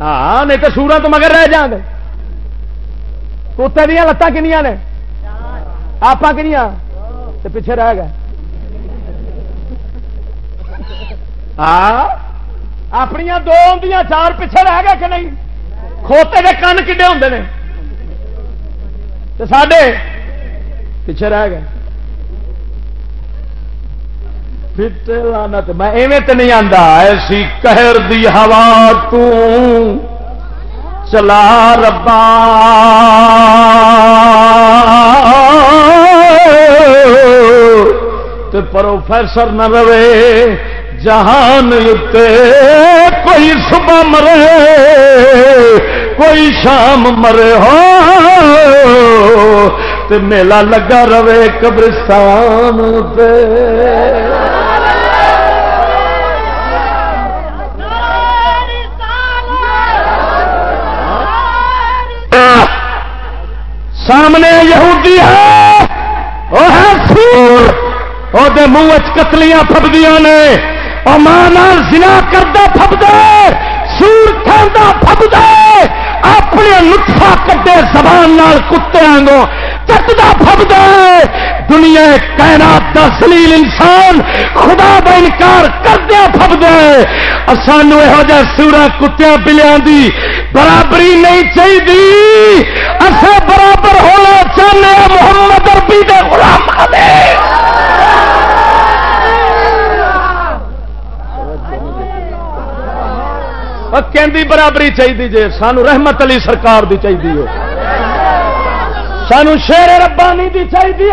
[SPEAKER 1] ہاں نہیں تو سورا تو مگر رہ جاؤں گے کتے دیا لتان کنیا نے؟ آپ کنیا پیچھے رہ گئے۔ ہاں اپنی دو ہوں چار پیچھے رہ گئے کہ نہیں؟ کھوتے کے کن کھے ہوں نے؟ ساڈے پیچھے رہ گئے۔ میں ایویں تو نہیں آتا ایسی کہر دی ہوا ت چلا ربا۔ تو پروفیسر نہ رہے، جہان اتے کوئی صبح مرے، کوئی شام مرے ہو۔ تو میلہ لگا رہے قبرستان پہ سامنے یہودی ہے۔ وہ ہے سور۔ وہ منہ چتلیاں فبدیاں نے۔ وہ ماں زنا کرتا فبد سور کھانا فبد اپنے نطفا کٹے زبان نال کتے آنگو چکتا فبد دنیا کائنات دا سلیل انسان خدا کا انکار کردیا فبد سانو یہو جہ سورا کتیا بلیا دی برابری نہیں چاہیے اصے برابر ہونا چاہنے محمد اربی دے غلام کہ برابری چاہیے جی سانو رحمت علی سرکار دی چاہیے سانو شیر ربانی دی چاہیے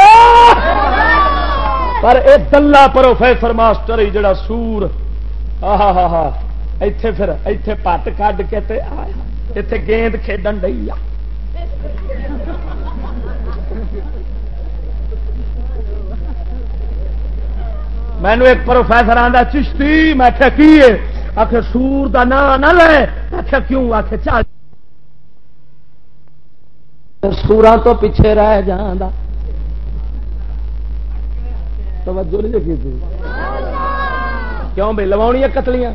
[SPEAKER 1] پر اے دلہ پروفیسر ماسٹر ہی جڑا سور۔ ہاں ہاں ہاں ایتھے پھر ایتھے پٹ کھ کے تے آیا۔ اتے گیند کھیڈن ڈی مینو ایک پروفیسر آتا چشتی، میں کی آخر سور کا نام نہ لے۔ آخر کیوں؟ آخر چال سورا تو پیچھے رہ جانا توجہ نہیں کی تھی؟ کیوں بھائی لویا قتلیاں؟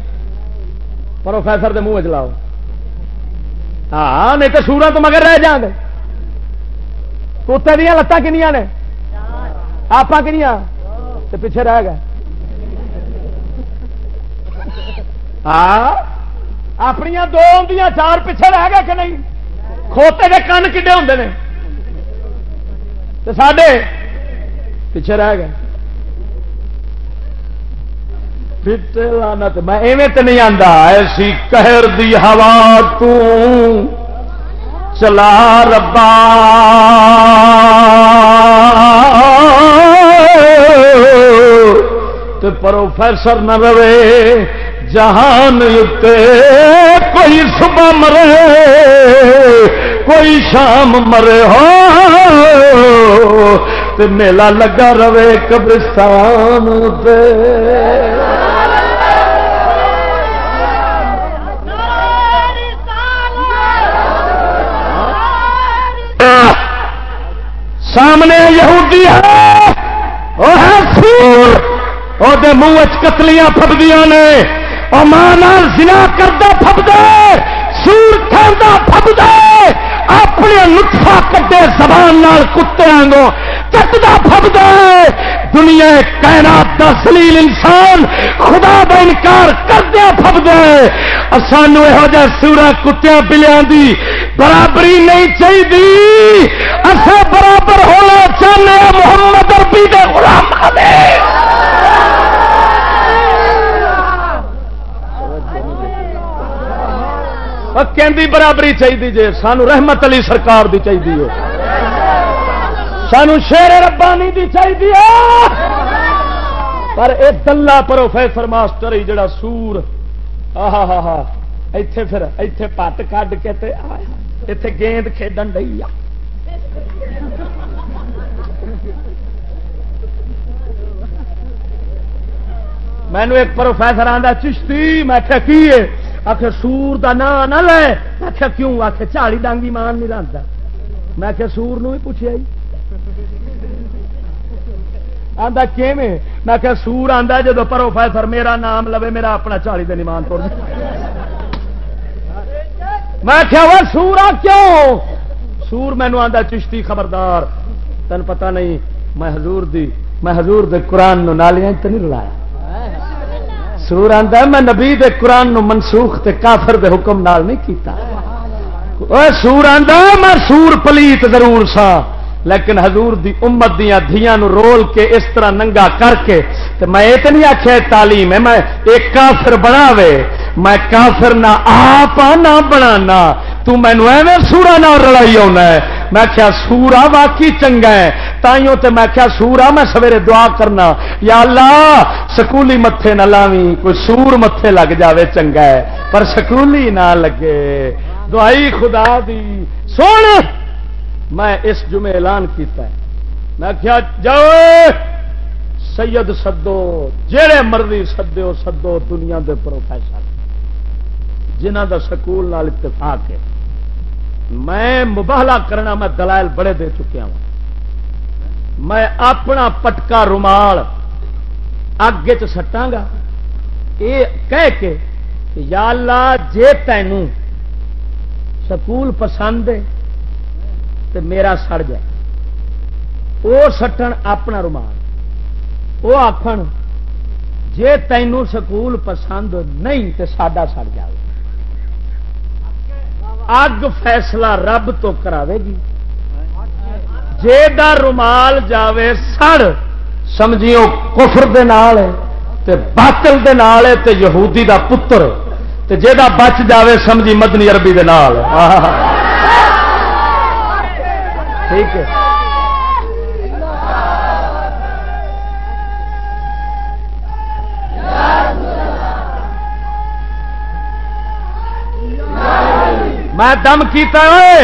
[SPEAKER 1] پروفیسر منہ چلاؤ ہاں نہیں تو سورا تو مگر رہ جان کتے دیا لتان کنیا نے؟ آپ کنیا تو پیچھے رہ گئے۔ ہاں اپنی دو چار پیچھے رہ گئے کہ نہیں؟ کھوتے کے کن کھے ہوں نے؟ سڈے پیچھے رہ گئے۔ لانت میں ایویں تو نہیں آتا ایسی کہر دی ہوا تو چلا ربا۔ تو پروفیسر نہ رہے۔ جہان کوئی صبح مرے، کوئی شام مرے ہو تو میلہ لگا رہے قبرستان پہ سامنے یہودی ہے، وہ ہے سور، وہ منہ کتلیاں فبدیاں نے۔ وہ ماں سنا کرتا فبد سور کھانا فبد اپنے نطفا کٹے زبان کتے آگوں چٹتا فبد دنیا کائنات کا سلیل انسان خدا کا انکار کردیا فبد سانو یہو جہ سورا کتیا بلیا دی برابری نہیں چاہیے اصا برابر ہونا چاہنے محمد اربی کے غلام دے کہ برابری چاہیے جی سانو رحمت علی سرکار دی چاہیے سانو شیر ربانی دی چاہیے پر اے دلہ پروفیسر ماسٹر ہی جڑا سور۔ آہا ہا ہا۔ پھر، ایتھے پٹ کڈ کے تے ایتھے گیند کھیڈن ڈئی مینو ایک پروفیسر آتا چشتی، میں آخیا کی آخر سور کا نام نہ لے۔ آخیا کیوں؟ آخر چالی ڈانگی مان نہیں رہتا میں آخیا سور نو پوچھا جی۔ آتا کہ میں کہ سور آتا جب پروفیسر میرا نام لو میرا اپنا چالی دن ایمان توڑ میں کیا وہ سورا کیوں؟ سور مینو آتا چشتی خبردار۔ تین پتہ نہیں، میں حضور دی، میں حضور دے قرآن نو نالیاں تو نہیں رلایا۔ سرور آتا میں نبی دے قرآن نو منسوخ تے کافر دے حکم نال نہیں کیتا۔ سور آتا میں سور پلیت ضرور سا، لیکن حضور دی امت دیا دیا نو رول کے اس طرح ننگا کر کے، تے میں یہ تو نہیں آخیا تعلیم ہے، میں ایک کافر بناوے، میں کافر نہ آپ نہ بنانا تو مینو ایویں سورا نہ رلائی آنا ہے میں کیا سورا واقعی چنگا ہے تائیوں تے میں کیا سورا میں سویرے دعا کرنا یا اللہ سکولی متے نہ لاوی کوئی سور متے لگ جاوے چنگا ہے پر سکولی نہ لگے دعائی خدا دی سوڑ میں اس جمعے اعلان کیتا ہے میں کیا جاؤ سید سدو جہے مرضی سدو سدو دنیا دے پروفیسر جنہ دا سکول نال اتفاق ہے میں مباہلا کرنا میں دلائل بڑے دے چکیا ہوں۔ میں اپنا پٹکا رومال اگ چٹا گا۔ یہ کہہ کے یا اللہ جے تینوں سکول پسند ہے تو میرا سڑ جائے۔ وہ سٹن اپنا رومال۔ وہ آخر جے تینوں سکول پسند نہیں تو ساڈا سڑ جائے اگ فیصلہ رب تو کراوے گی۔ جے دا رومال جاوے سڑ سمجھیو کفر دے نال ہے، تے باطل دے نال ہے، تے یہودی دا پتر تے جے دا بچ جاوے، سمجھی مدنی عربی دے نال ٹھیک ہے۔ میں دم کیتا ہے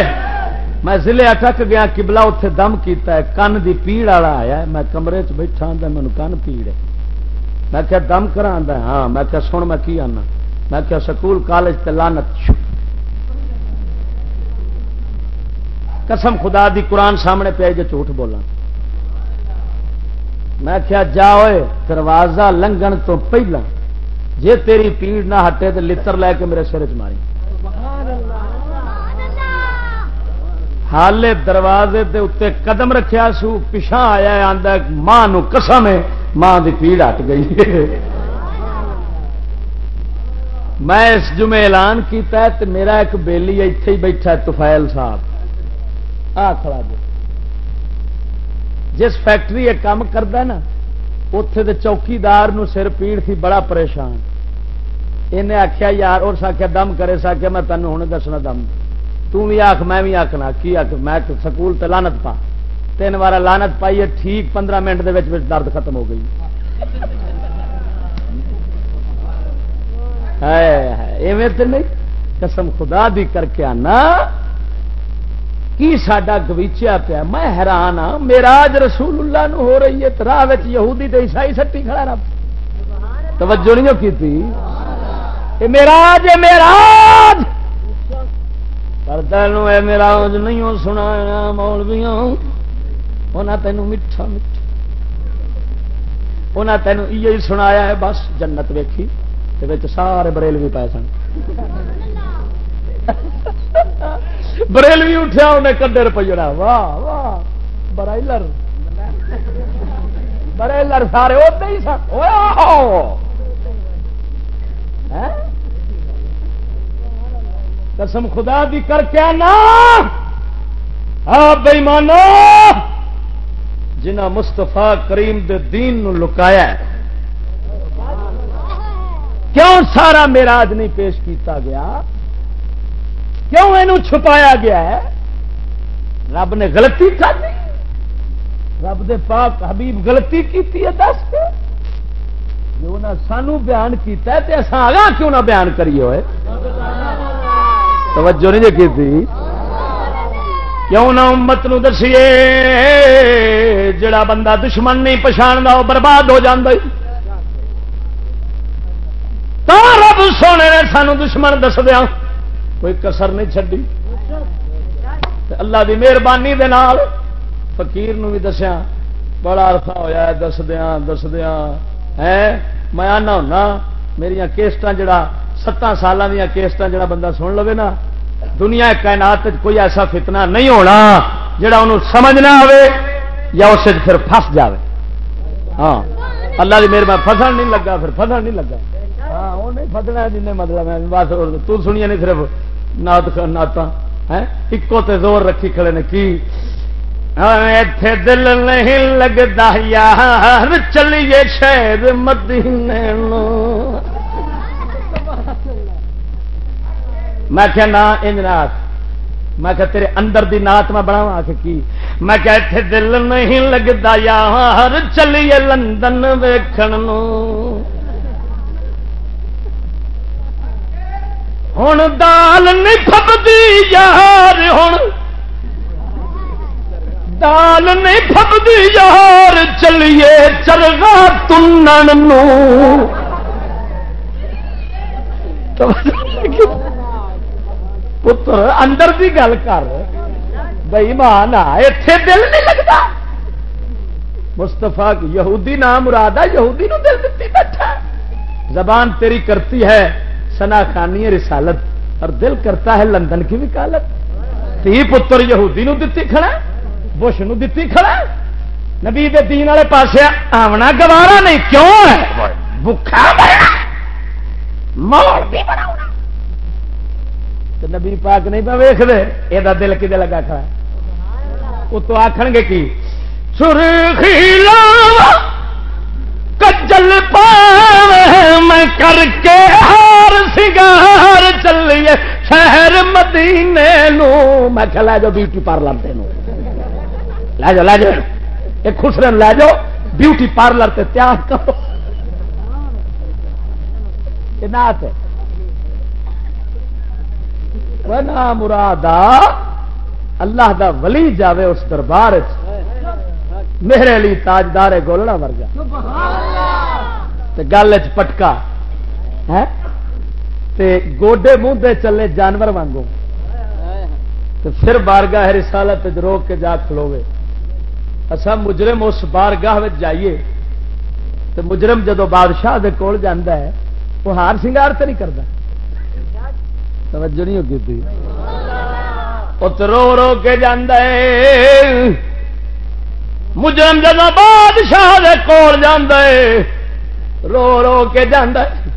[SPEAKER 1] میں ضلع اٹک گیا کبلا اتے دم کیتا ہے، کن دی پیڑ والا آیا میں کمرے چ بیٹھا مینو کن پیڑ ہے؟ میں کیا دم کرا ہاں میں کیا سن میں کی آنا؟ میں کیا سکول، کالج تلانت قسم خدا دی، قرآن سامنے پہ جو جھوٹ بولا میں کیا جا ہوئے دروازہ لنگن تو پہلا، جے تیری پیڑ نہ ہٹے تو لتر لے کے میرے سر چ ماری۔ حالے دروازے دے اتنے قدم رکھیا سو پچھا آیا آدھا ماں قسم ہے، ماں دی پیڑ ہٹ گئی۔ میں اس جمعے اعلان کیتا ہے میرا ایک بیلی اتے ہی بیٹھا ہے تفیل صاحب۔ آ کھڑا جی جس فیکٹری یہ کام کرتا نا اتے تو چوکیدار سر پیڑ تھی، بڑا پریشان۔ انہیں آخیا یار، اور ساکیا دم کرے ساکیا میں تینوں ہوں دسنا دم۔ تھی آخ میں بھی آخنا کی آخ میں سکول تے لانت پا۔ تین بار لانت پائی ہے، ٹھیک پندرہ منٹ دے درد ختم ہو گئی۔ ایویں تو نہیں؟ قسم خدا دی کر کے آنا۔ کی سڈا گویچیا پیا؟ میں حیران ہاں میرا رسول اللہ نو ہو رہی ہے راہ یہودی تے عیسائی سٹی کھڑا رب۔ توجہ نہیں کی تھی؟ میراج میراج پر تینوں اے میراج نہیں سنا مولویاں انہیں تینوں میٹھا میٹھا۔ انہیں تینوں یہ سنایا ہے، بس جنت ویکھی سارے بریل بھی پائے سن۔ بریل بھی اٹھیا، انہیں کدے روپیہ واہ واہ، برائلر۔ برائلر سارے ہوتے ہی سن۔ قسم خدا دی کر کے نا بے مانو جنہ مستفا کریم دے دین نو لکایا ہے۔ کیوں سارا میراج نہیں پیش کیتا گیا؟ کیوں یہ چھپایا گیا ہے؟ رب نے غلطی کر دی رب دے پاک حبیب غلطی کی ہے دس کے؟ جو انہیں سانو بیان کیتا ہے تے اساں آگاہ کیوں نہ بیان کریے ہوئے؟ توجہ نہیں جی کی کیوں نہ امت نو دسیے، جڑا بندہ دشمن نہیں پچھاڑا وہ برباد ہو جاندے تو رب سونے نے سانو دشمن دس دیا کوئی کسر نہیں چڈی اللہ دی مہربانی دے نال فقیر نو بھی دسیا، بڑا عرصہ ہویا ہے دس دیا دس دیا ہے میں آنا ہونا میرا کیسٹ جڑا ستان سال دیا کیسٹ جڑا بندہ سن لو نا، دنیا کائنات کوئی ایسا فتنہ نہیں ہونا جڑا انہوں سمجھ نہ آئے یا اس پھر فس جائے ہاں اللہ کی مہربانی فصل نہیں لگا، پھر فصل نہیں لگا۔ ہاں وہ نہیں فسنا جن مطلب بس تو سنیا نہیں صرف نات نعت ایکو تے زور رکھی کھڑے نے کی؟ ہاں، ایتھے دل نہیں لگتا یار چلیے شہر مدینے میں کیا نا انج نات میں کیا تیرے اندر دی نات میں بڑھاوا کہ کی? میں کیا ایتھے دل نہیں لگتا یار، چلیے لندن ویکھن ہوں دال نہیں پبدی یار ہوں دال نہیں پبدی یار، چلیے چلگا تن پتر اندر کی گل کر بئی مان اتے دل نہیں لگتا مستفا یہودی نام مراد ہے یہودی نو دل دیتی بیٹھا زبان تیری کرتی ہے سنا خانی رسالت اور دل کرتا ہے لندن کی وکالت تھی پتر یہودی نو دتی کھڑا بش نو دتی کھڑا نبی دے دین والے پاسے آمنا گوارا نہیں کیوں ہے بکھا موڑ بھی بناؤنا تو نبی پاک نہیں پہ ویخ دے یہ دل کدے لگا کھڑا؟ وہ تو آخ گے کی؟ سرخی کجل پا میں کر کے ہار سگار چلیے شہر مدینے نو۔ میں کہ لے جاؤ بیوٹی پارلر تین لے جاؤ لے جاؤ۔ ایک خسرن لے جاؤ، بیوٹی پارلر تے تیار کرو۔ نات ہے۔ مراد اللہ دا ولی جاوے اس دربار میرے لیے تاجدار گولڑا ورگا۔ گل چ پٹکا۔ تے گوڈے منہ چلے جانور وانگو۔ پھر بارگاہ رسالت روک کے جا کھلوے اصا مجرم اس بارگاہ جائیے۔ تو مجرم جدو بادشاہ دے کول جاندہ ہے وہ ہار سنگار تو نہیں کرتا توجہ نہیں ہوگی تھی رو رو کے جاندہ ہے۔ مجرم جب بادشاہ دے کول جاندہ ہے۔ رو رو کے جاندہ ہے۔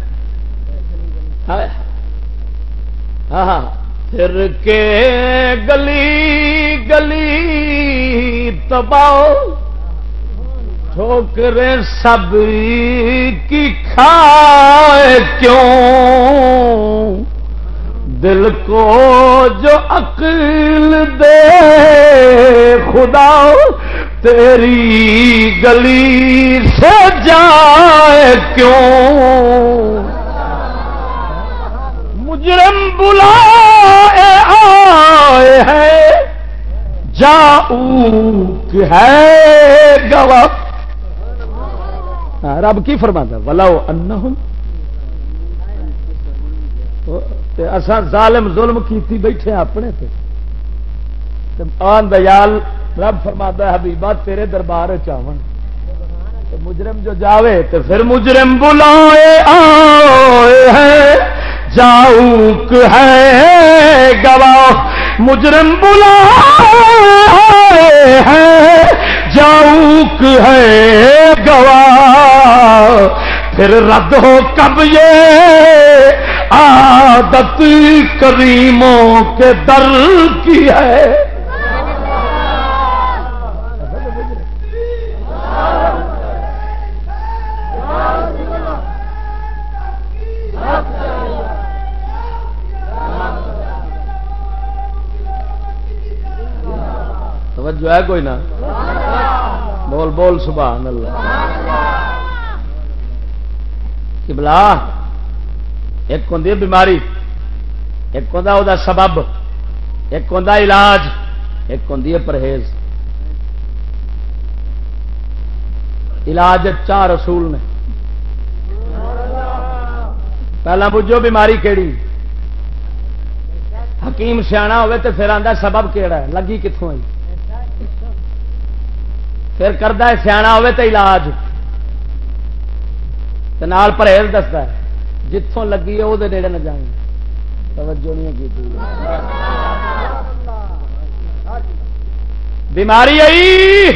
[SPEAKER 1] ہاں ہاں۔ پھر کے گلی گلی تباؤ ٹھوکرے سب کی کھائے کیوں؟ دل کو جو عقل دے، خدا، تیری گلی سے جائے کیوں؟ مجرم بلا آئے ہے جاؤ ہے گوا رب کی فرماتا ولاؤ ان اصا ظالم ظلم کیتی بیٹھے اپنے تے۔ آن دیال رب فرماتا حبیبہ تیرے دربار چاون مجرم جو جاوے تو پھر مجرم بلائے آئے ہیں جاؤک ہے، گواہ۔ مجرم بلا ہے، جاؤک ہے، گواہ۔ پھر رد ہو کب یہ؟ عادت کریموں کے در کی ہے۔ توجہ ہے کوئی نہ بول بول، سبحان اللہ۔ بلا ایک ہوں بیماری، ایک ہوں سبب، ایک ہوں علاج، ایک ہوں پرہیز۔ علاج چار اصول نے۔ پہلا بجو بیماری کہڑی حکیم سیاح ہوے تو پھر آتا سبب کہڑا ہے، لگی کتوں آئی پھر کرتا ہے سیاح ہوے تو علاج۔ پرہیز دستا ہے۔ جتوں لگی ہے وہ نیڑے نہ جائیں۔ توجہ نہیں کی بیماری آئی۔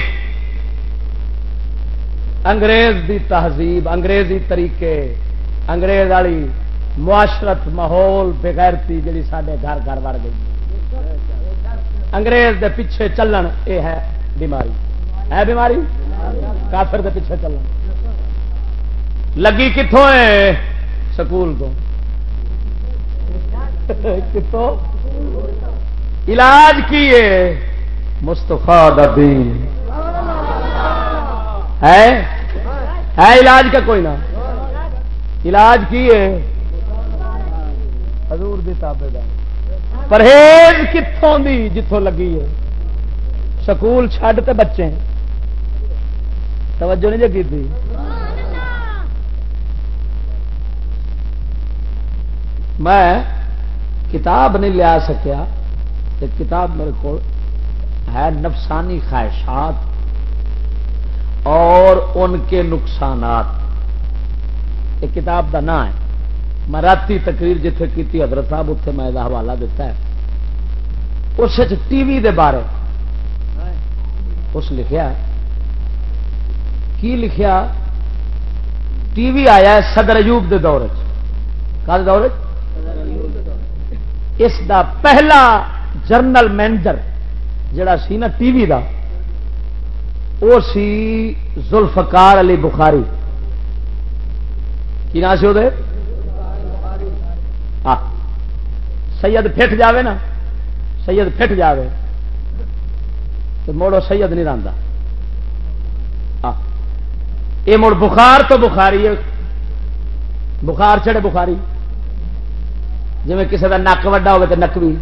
[SPEAKER 1] انگریز دی تہذیب، انگریزی طریقے، انگریز والی معاشرت ماحول بغیرتی جی سارے گھر گھر وڑ گئی۔ انگریز دے پیچھے چلن یہ ہے بیماری۔ ہے بیماری؟ کافر کے پیچھے چلنا لگی کتوں ہے؟ سکول تو کتوں؟ علاج کی ہے مستفا دین۔ ہے؟ علاج کا کوئی نہ۔ علاج کی ہے حضور دی تابے پرہیز کتوں دی جتوں لگی ہے۔ سکول چھڈ تے بچے۔ توجہ نہیں جی میں کتاب نہیں لیا سکیا کہ کتاب میرے کو ہے نفسانی خواہشات اور ان کے نقصانات۔ یہ کتاب کا نام ہے۔ میں رات تقریر جتنے کی حضرت صاحب اتنے میں یہ حوالہ دیتا ہے۔ اس ٹی وی دے بارے اس لکھا کی لکھیا؟ ٹی وی آیا صدر ایوب دے دور کا دور اس دا پہلا جرنل مینیجر جڑا سی نا ٹی وی دا وہ سی زلفکار علی بخاری۔ کی نام سے وہ ہاں۔ سید پھٹ جاوے نا۔ سید پھٹ جاوے۔ تو موڑو سید نہیں رہتا یہ مڑ بخار تو بخاری ہے۔ بخار چڑے بخاری۔ جی کسی کا نک وا ہو نک بھی۔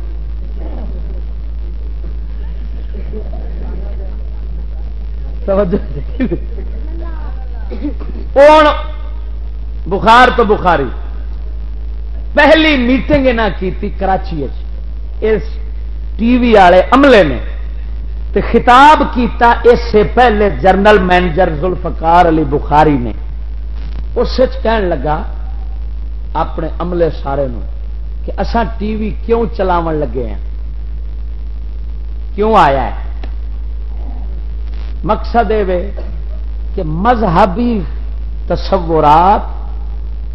[SPEAKER 1] بخار تو بخاری۔ پہلی میٹنگ یہاں کی کراچی اس ٹی وی والے عملے نے۔ تے خطاب کیتا اس سے پہلے جرنل مینیجر ذوالفقار علی بخاری نے۔ اس کہن لگا، اپنے عملے سارے نو۔ کہ اسا ٹی وی کیوں چلاو لگے ہیں؟ کیوں آیا ہے؟ مقصد یہ کہ مذہبی تصورات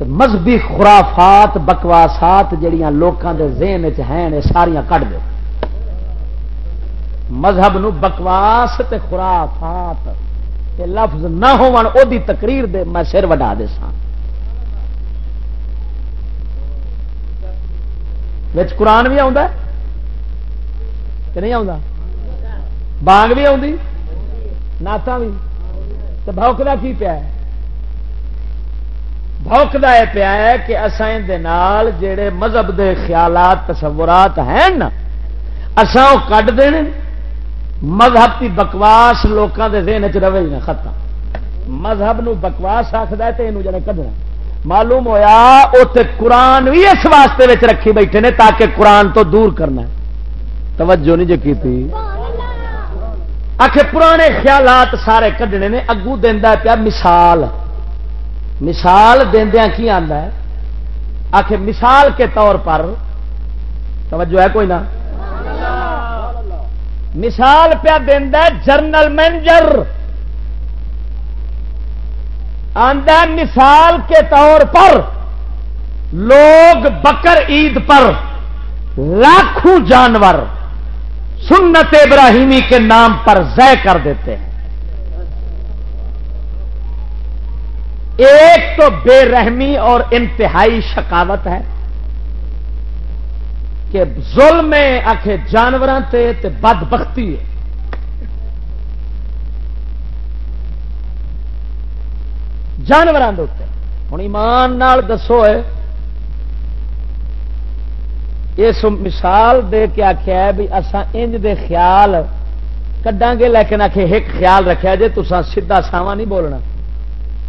[SPEAKER 1] مذہبی خرافات، بکواسات جڑیاں لوگوں کے ذہن ہیں ساریاں کٹ دے۔ مذہب نو بکواس تے خرافات تے لفظ نہ ہون او دی تقریر دے میں سر وڈا دے سا وچ قرآن بھی آ کہ نہیں آ بانگ بھی آتی نعت بھی۔ تو بوکتا کی پیا ہے؟ بوکتا یہ پیا ہے کہ اسان جڑے مذہب دے خیالات، تصورات ہیں نا اسان وہ کٹ دے مذہب کی بکواس لوگوں کے ذہن چ رہے ختم۔ مذہب نو بکواس آخر تو یہ جڑے کھڈنا معلوم ہویا وہ قرآن بھی اس واسطے رکھی بیٹھے نے تاکہ قرآن تو دور کرنا توجہ نہیں جو کی تھی آخر پرانے خیالات سارے کھڈنے نے اگو دینا پیا مثال۔ مثال دیا کی آتا ہے؟ آخر مثال کے طور پر۔ توجہ ہے کوئی نہ؟ مثال پیا دینا جرنل مینیجر۔ آدھا مثال کے طور پر لوگ بکر عید پر لاکھوں جانور سنت ابراہیمی کے نام پر ضے کر دیتے ہیں۔ ایک تو بے رحمی اور انتہائی شکاوت ہے کہ ظلم آخے جانوروں سے بد بختی ہے۔ جانوروں کے ہوں ایمان دسو اس مثال دے کے آخیا ہے بھی اصا انج دے خیال کڈا گے، لیکن آخ ایک خیال رکھا جی تسا سیدا ساوا نہیں بولنا۔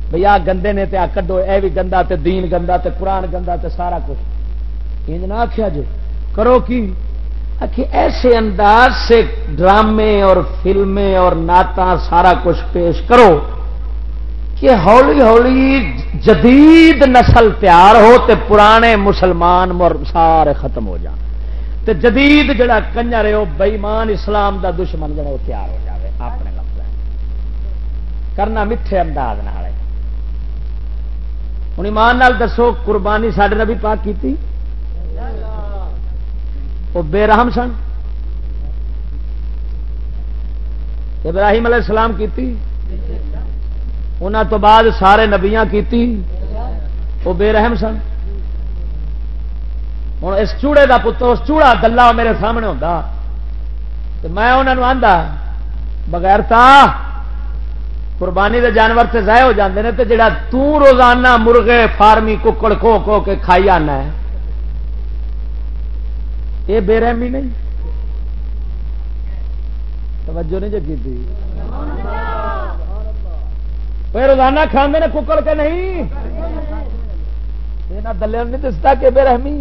[SPEAKER 1] بھائی آ گندے نے آ کڈو، اے بھی گندا تے دین گندا تے قرآن گندا تے سارا کچھ۔ انج نہ آخیا جی کرو کی؟ آخ ایسے انداز سے ڈرامے اور فلمیں اور نعت سارا کچھ پیش کرو۔ کہ ہولی ہولی جدید نسل تیار ہو تے پرانے مسلمان مر سارے ختم ہو جان۔ تے جدید جڑا کنجر ہے، وہ بئیمان اسلام دا دشمن جڑا، وہ تیار ہو جائے اپنے لفظ کرنا میٹھے انداز ہوں ایمان نال دسو، قربانی سڈے نبی پاک کی وہ بے رحم سن۔ ابراہیم علیہ السلام کی انہوں تو بعد سارے نبیاں کیتی، وہ بے رحم سن۔ ہوں اس چوڑے کا پتر، اس چوڑا دلہ میرے سامنے ہوتا تو میں انہوں آتا بغیر تا قربانی دے جانور سے ضائع ہو جاتے ہیں تو جڑا تو روزانہ مرغے، فارمی، ککڑ کھو کھو کے کھائی آنا ہے۔ یہ بے رحمی نہیں۔ توجہ نہیں جگی تھی۔ روزانہ کھانے نے ککڑ کے نہیں دلے نہیں دستا کہ بے رحمی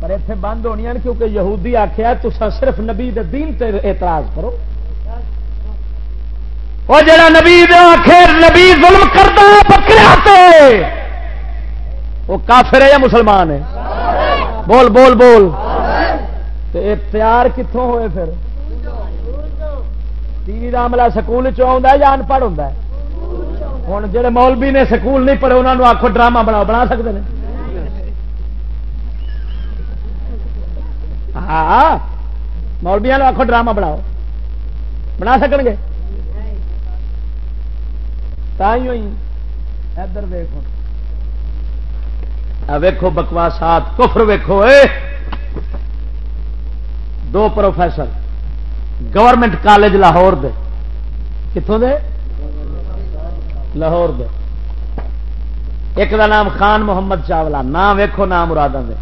[SPEAKER 1] پر اتنے بند ہونی کیونکہ یہودی آخیا تو صرف نبی دین تے اعتراض کرو وہ جڑا نبی آخر نبی ظلم کرتا بکرے وہ کافر ہے یا مسلمان ہے بول بول بول اختیار کتوں ہوئے پھر ٹی وی کا عملہ سکول یا ان پڑھ ہوں ہوں جہے مولوی نے سکول نہیں پڑھے انہوں آخو ڈرامہ بنا بنا سکتے ہیں ہاں مولبیا آخو ڈرامہ بناؤ۔ بنا سکن گے؟ ادھر ویکو ویکو بکواسات کفر ویکو دو پروفیسر۔ گورنمنٹ کالج لاہور دے۔ کتوں دے؟ لاہور دے۔ ایک دا نام خان محمد چاولا۔ نام ویکو نام مراد دے۔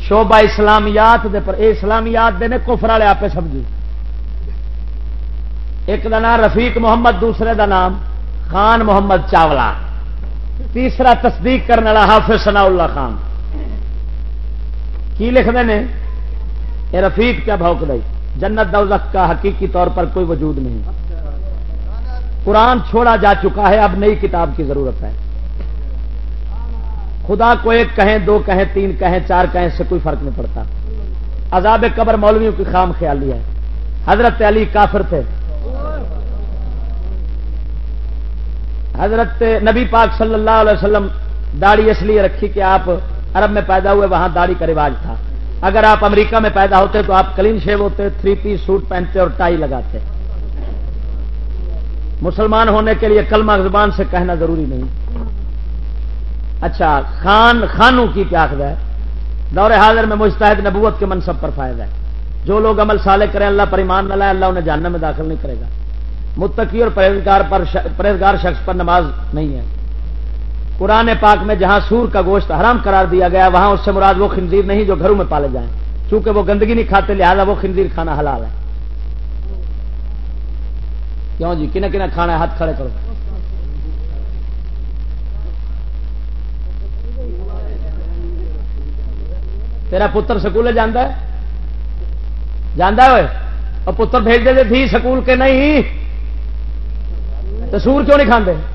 [SPEAKER 1] شوبا اسلامیات دے، پر اے اسلامیات دے نے کفر والے آپ سمجھی ایک دا نام رفیق محمد، دوسرے دا نام خان محمد چاولا۔ تیسرا تصدیق کرنے والا حافظ ثناء اللہ خان۔ کی لکھتے ہیں یہ رفیق کیا بھوک دئی جنت دوزخ کا حقیقی طور پر کوئی وجود نہیں۔ قرآن چھوڑا جا چکا ہے، اب نئی کتاب کی ضرورت ہے۔ خدا کو ایک کہیں، دو کہیں، تین کہیں، چار کہیں سے کوئی فرق نہیں پڑتا۔ عذاب قبر مولویوں کی خام خیالی ہے۔ حضرت علی کافر تھے۔ حضرت نبی پاک صلی اللہ علیہ وسلم داڑھی اس لیے رکھی کہ آپ عرب میں پیدا ہوئے، وہاں داڑھی کا رواج تھا۔ اگر آپ امریکہ میں پیدا ہوتے تو آپ کلین شیو ہوتے تھری پیس سوٹ پہنتے اور ٹائی لگاتے۔ مسلمان ہونے کے لیے کلمہ زبان سے کہنا ضروری نہیں۔ اچھا خان، خانوں کی کیا آخر ہے؟ دور حاضر میں مستحد نبوت کے منصب پر فائدہ ہے۔ جو لوگ عمل سالے کریں، اللہ پر ایمان نہ لائے، اللہ انہیں جاننے میں داخل نہیں کرے گا۔ متقی اور پرہیزگار پر پرہیزگار شخص پر نماز نہیں ہے۔ قرآن پاک میں جہاں سور کا گوشت حرام قرار دیا گیا وہاں اس سے مراد وہ خنزیر نہیں جو گھروں میں پالے جائیں۔ چونکہ وہ گندگی نہیں کھاتے، لہذا وہ خنزیر کھانا حلال ہے۔ کیوں جی؟ کنہ کنہ کھانا ہے، ہاتھ کھڑے کرو۔ تیرا پتر سکول جانا ہے؟ جانا ہوئے اور پتر بھیج دے تھی سکول کے نہیں۔ تو سور کیوں نہیں کھانے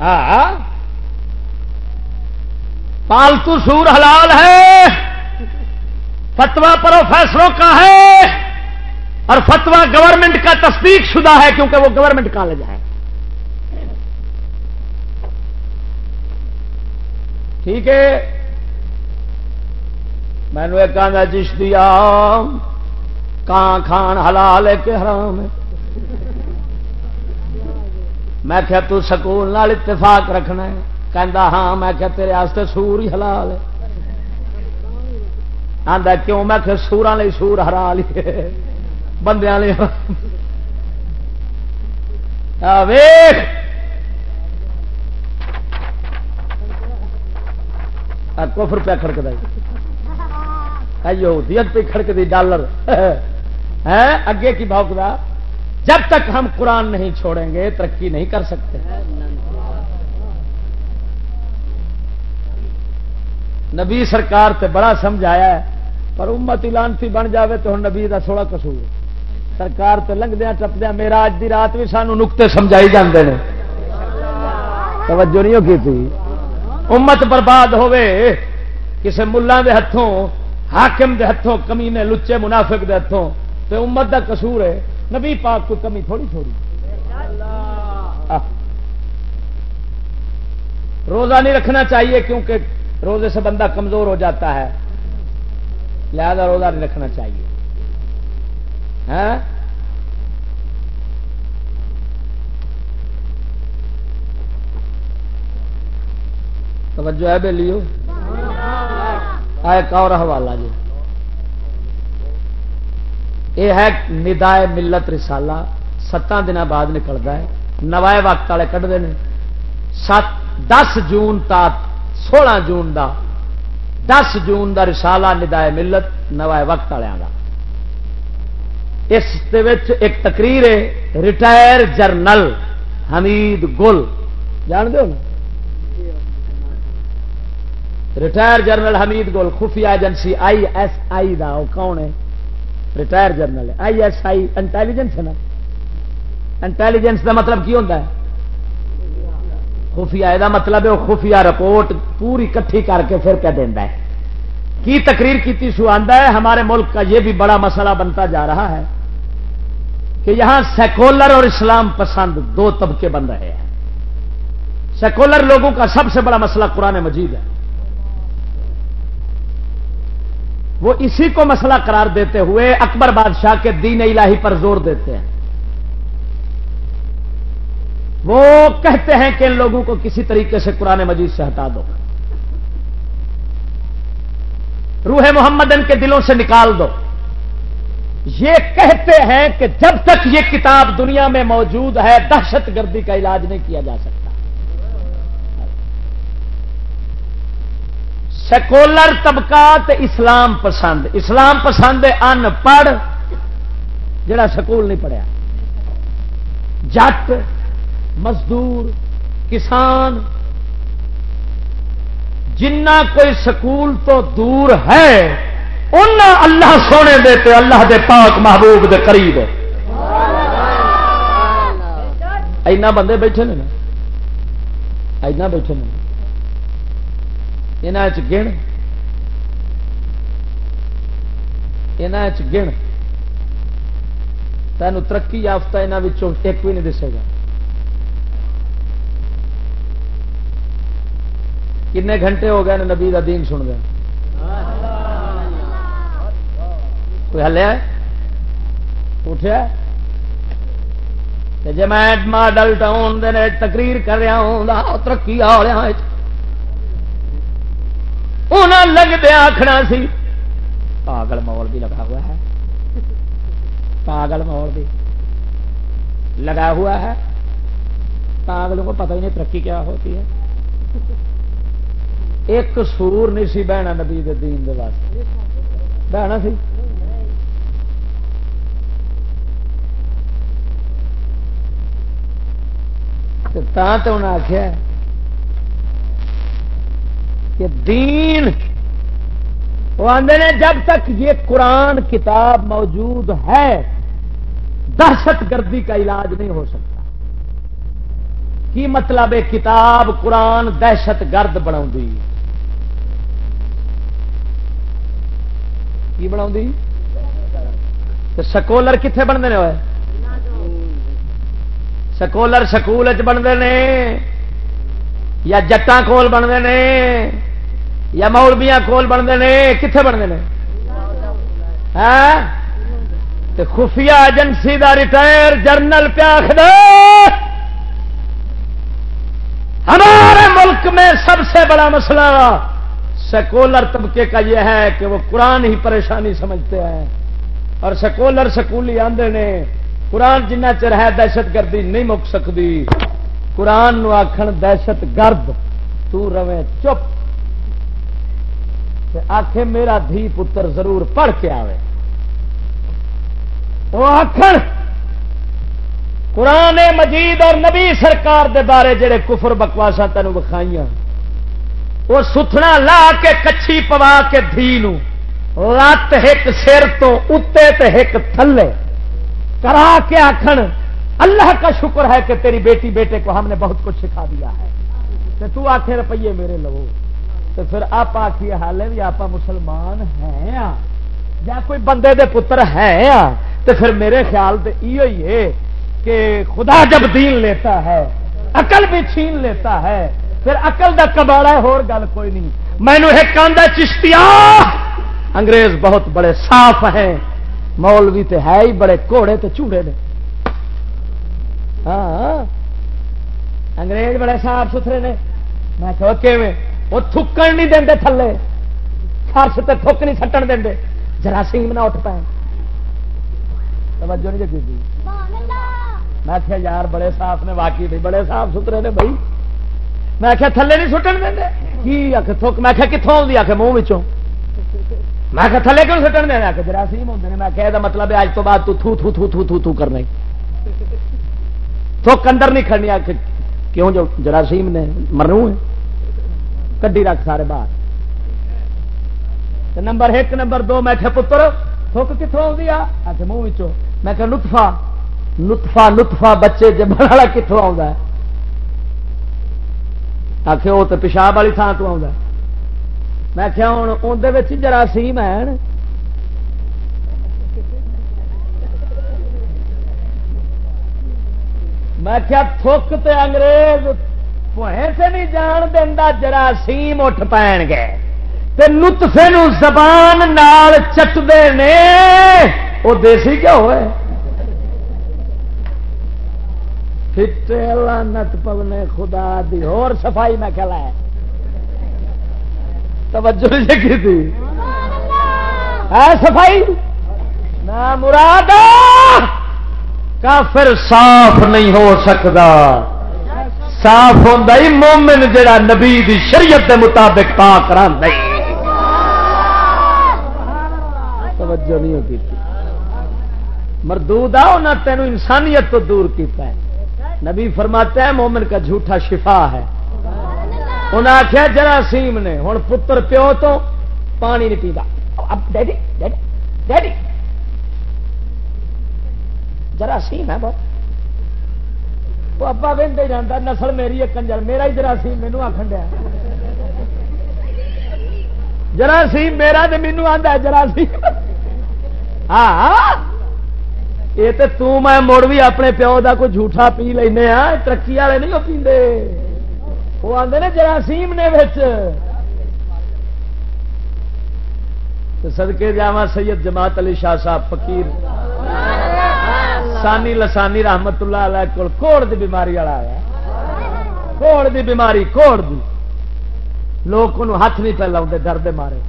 [SPEAKER 1] ہاں،, ہاں پالتو سور حلال ہے۔ فتوا پروفیسروں کا ہے۔ اور فتوا گورنمنٹ کا تصدیق شدہ ہے کیونکہ وہ گورنمنٹ کالج ہے۔ ٹھیک ہے۔ میں نے کہا جس دیا کان کھان حلال ہے کہ حرام ہے؟ میں کیا تو سکول نال اتفاق رکھنا ہے. کہندا ہاں. میں کیا تیرے واسطے سور ہی حلال ہے. آندا، کیوں؟ میں کہ سوراں لئی سور حلال ہے. بندیاں لئی ویخ کفر پہ کھڑکتا یہودیت پہ کھڑکتی ڈالر۔ ہے اگے کی بھوکدا جب تک ہم قرآن نہیں چھوڑیں گے، ترقی نہیں کر سکتے۔ نبی سرکار تے بڑا سمجھایا ہے، پر امت لانتی بن جاوے تو نبی کا سوڑا قصور سرکار تے لنگدیا ٹپدیا میرا اج دی رات بھی سانو نقطے سمجھائی جاندے نے۔ توجہ نہیں کی تھی؟ امت برباد ہوے کسے ملان دے ہتھوں، حاکم دے ہتھوں، کمینے لچے منافق دے ہتھوں، تے امت دا قصور ہے۔ نبی پاک کو کمی تھوڑی تھوڑی۔ روزہ نہیں رکھنا چاہیے کیونکہ روزے سے بندہ کمزور ہو جاتا ہے۔ لہذا روزہ نہیں رکھنا چاہیے۔ ہاں؟ توجہ ہے بے لیو ایک اور حوالہ جی۔ یہ ہے ندائے ملت رسالہ ستان دن بعد نکلتا ہے، نوائے وقت والے کھڑتے ہیں سات، دس جون تک سولہ جون دا، دس جون دا رسالہ ندائے ملت، نوائے وقت والوں کا اس ایک تقریر ہے، ریٹائر جرنل حمید گل۔ جان دو نا؟ ریٹائر جرنل حمید گل، خفیہ ایجنسی آئی ایس آئی دا، وہ کون ہے؟ Retire general I S I intelligence ہے نا انٹیلیجنس کا مطلب کی ہوتا ہے خفیہ یہ مطلب ہے خفیہ رپورٹ پوری کٹھی کر کے پھر کیا دینا ہے کی تقریر کی سو آتا ہے ہمارے ملک کا یہ بھی بڑا مسئلہ بنتا جا رہا ہے کہ یہاں سیکولر اور اسلام پسند دو طبقے بن رہے ہیں سیکولر لوگوں کا سب سے بڑا مسئلہ قرآن مجید ہے وہ اسی کو مسئلہ قرار دیتے ہوئے اکبر بادشاہ کے دین الہی پر زور دیتے ہیں۔ وہ کہتے ہیں کہ ان لوگوں کو کسی طریقے سے قرآن مجید سے ہٹا دو۔ روح محمد ان کے دلوں سے نکال دو۔ یہ کہتے ہیں کہ جب تک یہ کتاب دنیا میں موجود ہے، دہشت گردی کا علاج نہیں کیا جا سکتا۔ سیکولر طبقات اسلام پسند۔ اسلام پسند ان پڑھ، جڑا سکول نہیں پڑھیا۔ جٹ، مزدور، کسان، جنہ کوئی سکول تو دور ہے ان اللہ سونے دے تے اللہ دے پاک محبوب دے قریب۔ اینا بندے بیٹھے نا اینا بیٹھے نے۔ یہاں گن یہاں گن تینوں ترقی یافتہ یہاں ایک بھی نہیں دسے گا کنے گھنٹے ہو گئے نبی کا دین سن گیا کوئی ہلیا اٹھیا جی میں ماڈل ٹاؤن تقریر کر رہا ہوں ترقی آ رہا والے لگتے آخنا سی۔ پاگل مول بھی لگا ہوا ہے۔ پاگل مول بھی لگا ہوا ہے۔ پاگلوں کو پتہ ہی نہیں ترقی کیا ہوتی ہے۔ ایک سور نہیں سی بہنا نبی دین دے واسطے۔ بہنا سی۔ تو انہیں آخیا کہ دین وہ آدھے نے جب تک یہ قرآن کتاب موجود ہے، دہشت گردی کا علاج نہیں ہو سکتا۔ کی مطلب ہے کتاب قرآن دہشت گرد بنا کی بنا سکولر کتنے بنتے ہیں سکولر سکول بنتے ہیں یا جٹان کول بنتے ہیں یا مولبیاں کول بنتے ہیں کتنے بنتے ہیں خفیہ ایجنسی کا ریٹائر جرنل پیاخ ہمارے ملک میں سب سے بڑا مسئلہ سیکولر طبقے کا یہ ہے کہ وہ قرآن ہی پریشانی سمجھتے ہیں۔ اور سیکولر سکولی آندے نے، قرآن جنہ چر ہے دہشت گردی نہیں مک سکتی قرآن نو آخر دہشت گرد، تو رویں چپ۔ آخ میرا دھی پتر ضرور پڑھ کے آئے وہ آخر قرآن مجید اور نبی سرکار دے بارے جڑے کفر بکواسا تینوں بکھائی وہ ستنا لا کے کچھی پوا کے دھی لت ایک سر تو اتنے ایک تھلے۔ کرا کے آخر اللہ کا شکر ہے کہ تیری بیٹی بیٹے کو ہم نے بہت کچھ سکھا دیا ہے۔ تو آخے روپیے میرے لو۔ تو پھر آپ آخیے حال بھی آپ مسلمان ہیں۔ یا کوئی بندے دے پتر ہیں۔ تو پھر میرے خیال سے یہ ہے کہ خدا جب دین لیتا ہے، عقل بھی چھین لیتا ہے، پھر عقل دا کباڑا ہے اور گل کوئی نہیں۔ مینو ایک کاندہ چشتیا انگریز بہت بڑے صاف ہیں۔ مولوی تے ہے ہی بڑے گھوڑے تے چوڑے نے۔ ہاں،, ہاں انگریز بڑے صاف ستھرے نے۔ میں کہ وہ تھکن نہیں دے تھلے۔ فرش تے تھک نہیں سٹن دے جراثیم نہ اٹھ پائے توجہ نہیں جی میں آخیا یار، بڑے صاف نے واقعی بھی بڑے صاف ستھرے نے بھائی۔ میں آخیا تھلے نہیں سٹن دیں کی آخ تھک؟ میں آخیا کتوں آؤں آخ منہ بچوں میں آخیا تھلے کیوں سٹن دیں آخ جراثیم ہوتے ہیں میں آخیا یہ مطلب ہے اج تو بعد تو تھو تھو تھو تھو تھو تھو کرنا تھوک اندر نہیں کھڑنی آ کیوں جو جراثیم نے؟ مرنو ہے کڈی رکھ سارے باہر۔ نمبر ایک، نمبر دو، میں پتر تھوک کتوں آ؟ منہ میں کہ لطفا لطفا لطفا بچے جمن والا کتوں آ وہ تو پیشاب والی تھان تو آ میں کیا ہوں اندر جراثیم ہے میں کیا تھوک تے انگریز پوہیں سے نہیں جان دینا جراثیم اٹھ پین گے تے لطفے نو زبان نال چٹتے نے۔ وہ دیسی کیا ہوئے؟ پھٹے لانت پونے خدا دی۔ اور صفائی میں کھلا ہے توجہ نہیں کی تھی۔ ہے صفائی؟ نہ مراد کافر صاف نہیں ہو سکتا۔ صاف ہوتا ہی مومن جڑا نبی دی شریعت دے مطابق پا کرا توجہ نہیں ہوتی۔ مردود آ تینوں انسانیت تو دور کیتا ہے۔ نبی فرماتا ہے، مومن کا جھوٹا شفا ہے۔ انہیں آخیا جراثیم نے۔ ہوں پتر پیو تو پانی نہیں پیتا۔ اب ڈیڈی ڈیڈی ڈیڈی۔ جراثیم ہے بہت۔ وہ ابا وہدے جانا نسل میری ہے کنجر، میرا ہی جراثیم مینو آخن دیا۔ جراثیم میرا تو مینو آتا جراثیم ہاں،, ہاں یہ تو میں مڑ بھی اپنے پیو کا کوئی جھوٹا پی لینا ترقی والے نہیں وہ پیندے۔ وہ آتے نے جراثیم نے سدکے جا سید جماعت علی شاہ صاحب، فقیر۔ سانی لسانی رحمت اللہ علیہ کول کوڑ دی بیماری والا آیا۔ کوڑ دی بیماری، کوڑ دی۔ لوگ ان ہاتھ نہیں پہ لاؤ ڈر مارے۔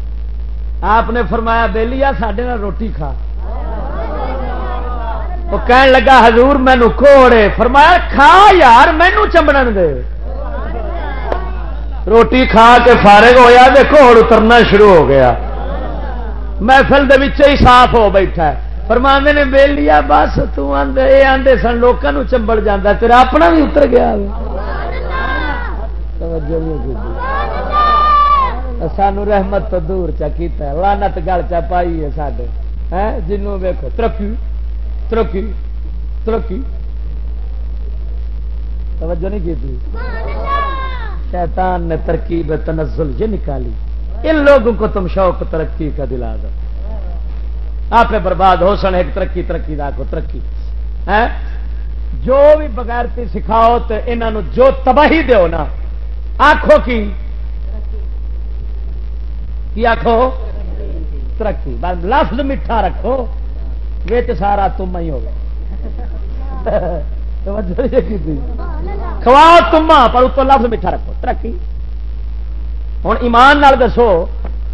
[SPEAKER 1] آپ نے فرمایا بہلی آ سڈے روٹی کھا۔ وہ کہن لگا، حضور مینو کوڑے فرمایا، کھا یار مینو چمڑن دے۔ روٹی کھا کے فارغ ہویا، دے کوڑ اترنا شروع ہو گیا۔ محفل دے ہی صاف ہو بیٹھا فرمانے نے بے لیا بس تے آدھے سن لوگوں چمبڑ جانا تیرا اپنا بھی اتر گیا سانو رحمت تو دور چا کیتا لانت گل چا پائی ہے سڈے جنوں ویکو ترقی ترقی ترقی۔ توجہ نہیں کی شیطان نے ترکیب تنزل یہ نکالی۔ ان لوگوں کو تم شوق ترقی کا دلا دو۔ آپ برباد ہو سن، ایک ترقی ترقی کو، ترقی۔ جو بھی بغیرتی سکھاؤ تو انہوں جو تباہی دو نا آخو کی؟ آخو ترقی۔ لفظ میٹھا رکھو ویچ سارا تم ہی ہوگا۔ کھواؤ تما پر اتو لفظ میٹھا رکھو، ترقی۔ ہوں ایمان نال دسو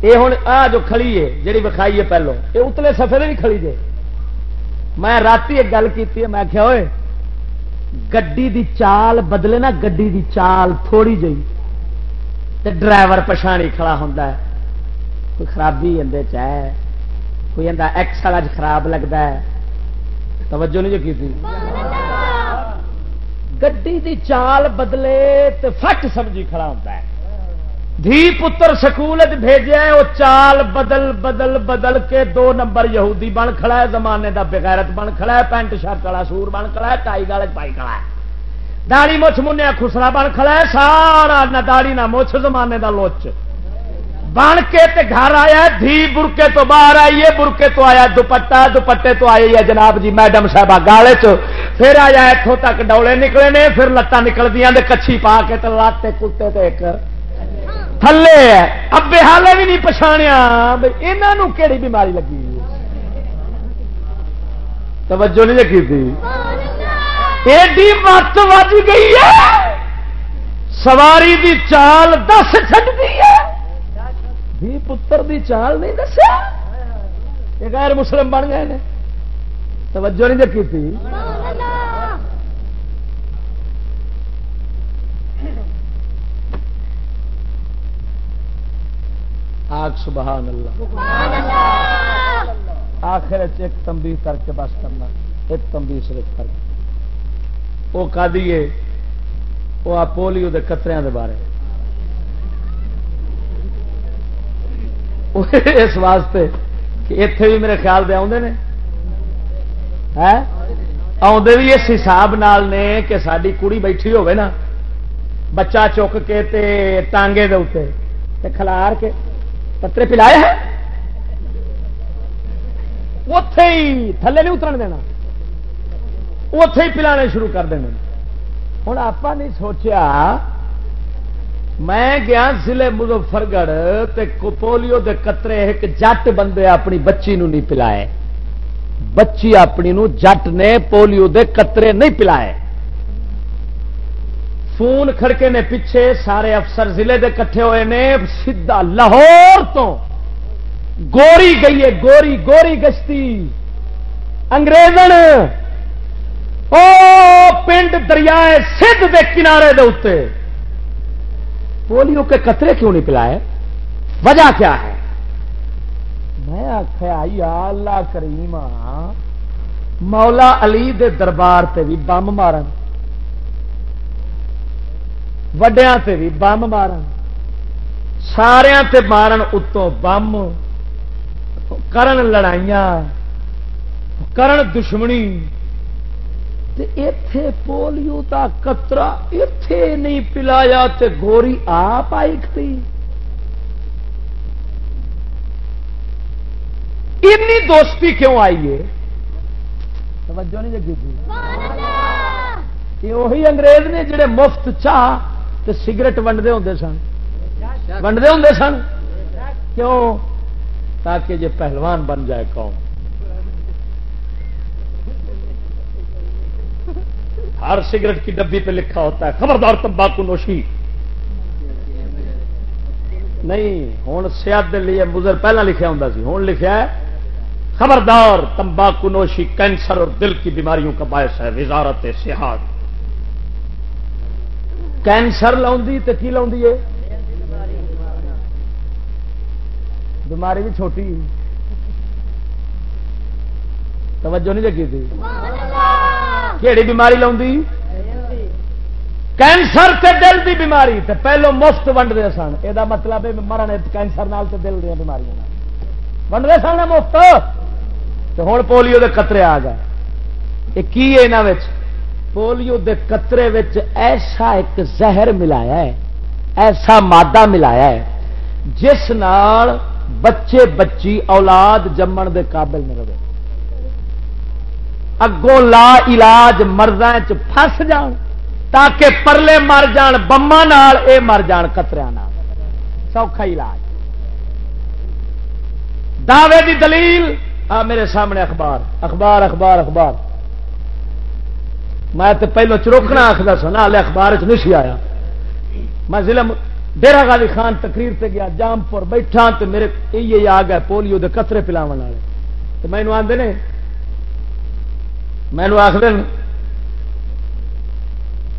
[SPEAKER 1] یہ ہوں آ جو کھڑی ہے جی وکھائی ہے پہلو، یہ اتلے سفے نہیں کھڑی جے۔ میں رات ایک گل کی میں کیا ہوئے گڈی دی چال بدلے نا، گڈی دی چال تھوڑی جی ڈرائیور پچھاڑی کھڑا ہوں کوئی خرابی اندر ہے، کوئی اندر ایکس والا جی خراب لگتا ہے۔ توجہ نہیں جو کی تھی گڈی دی چال بدلے تو فٹ سمجھی کھڑا ہوتا ہے۔ دھی پتر سکول بھیجا وہ چال بدل بدل بدل کے دو نمبر یہودی بن کھڑا ہے، زمانے دا بغیرت بن کھڑا ہے، پینٹ شرٹ والا سور بن کھڑا ہے، ٹائی گال پائی کھڑا ہے۔ داڑی مچھ منیا خسرا بن کھڑا ہے، سارا نہ داڑی نہ مچھ زمانے دا لوچ۔ بن کے تے گھر آیا دھی برکے تو باہر آئیے برکے تو آیا دوپٹا دوپٹے تو آئی ہے جناب جی میڈم صاحب گالے چ۔ پھر آیا اتوں تک ڈولے نکلے نے، پھر لتان نکل دیا کچھی پا کے تو لاتے کتے تے ایک۔ تھلے ابے حالے بھی نہیں پچھاڑیا یہاں کہڑی بیماری لگی توجہ نہیں لگی تھی ایڈی مت وج گئی ہے سواری دی چال دس چڑتی ہے بھی پتر دی چال نہیں دسیا یہ غیر مسلم بن گئے نے توجہ نہیں دیکھی تھی آگ سبحان اللہ۔ آخر ایک تمبی کر کے بس کرنا، ایک تمبی صرف کر وہ کا دیے وہ آ پولیو دے قطرے دے بارے۔ اس واسطے کہ اتے بھی میرے خیال دے آدھے نے۔ آدھے بھی اس حساب نال نے کہ ساری کڑی بیٹھی ہوے نا، بچہ چک کے تے ٹانگے دے تے کھلار کے۔ پترے پلائے ہیں؟ اتے ہی تھلے نہیں اتر دینا۔ اتے ہی پلانے شروع کر دینا ہوں آپ نہیں سوچا میں گیا ضلع مظفر گڑھ پولیو دے قطرے ایک جٹ بندے اپنی بچی نو نہیں پلائے۔ بچی اپنی نو جٹ نے پولیو دے قطرے نہیں پلائے۔ فون کھڑکے نے پیچھے سارے افسر ضلع دے کٹھے ہوئے نے سیدا لاہور تو۔ گوری گئی ہے، گوری گوری گشتی۔ انگریزن۔ او پنڈ دریائے سدھ دے کنارے دے اتنے پولیو کے قطرے کیوں نہیں پلائے؟ وجہ کیا ہے؟ میں آخیا اللہ کریم مولا علی دے دربار تے بھی بم مارن۔ وڈیا بھی بم مارن سارا مارن اتوں بم کرن لڑائیاں کرن دشمنی اتے پولیو کا کترا اتے نہیں پلایا تے گوری آپ آئی دوستی کیوں آئی ہے توجہ نہیں لگی تھی وہی انگریز نے جڑے مفت چاہ سگریٹ ونڈتے ہوں سن۔ ونڈتے ہوں سن؟ کیوں؟ تاکہ یہ پہلوان بن جائے قوم۔ ہر سگریٹ کی ڈبی پہ لکھا ہوتا ہے، خبردار تمباکو نوشی۔ نہیں ہوں سیاد لیے بزرگ پہلے لکھا ہوں سی۔ ہوں لکھا ہے، خبردار تمباکو نوشی، کینسر اور دل کی بیماریوں کا باعث ہے، وزارت صحت۔ کینسر لاؤں تو کی لاؤں ہے؟ بیماری بھی چھوٹی توجہ نہیں لگی تھی۔ کہڑی بیماری لاؤں کینسر تے دل دی بیماری تے پہلو مفت ونڈتے سن۔ یہ مطلب مرن کینسر نال تے دل دیا بیماریاں ونڈتے سن مفت؟ تو ہوں پولیو دے قطرے آ گئے۔ یہ کی یہاں پولیو دے قطرے وچ ایسا ایک زہر ملایا ہے، ایسا مادہ ملایا ہے، جس نال بچے بچی اولاد جمن دے قابل نہیں رہے۔ اگوں لا علاج مردوں چس جان، تاکہ پرلے مر جان بما اے مر جان کتریا سوکھا علاج۔ دعوے دی دلیل، آ میرے سامنے اخبار اخبار اخبار اخبار۔ میں تو پہلو چروکنا آخر سنا لے اخبار چ نہیں آیا۔ میں ضلع ڈیرا غالی خان تقریر سے گیا جام پور بیٹھا تو میرے یہ آ گئے پولیو دے قطرے پلاو والے۔ تو میں آدھے نے مینو آخر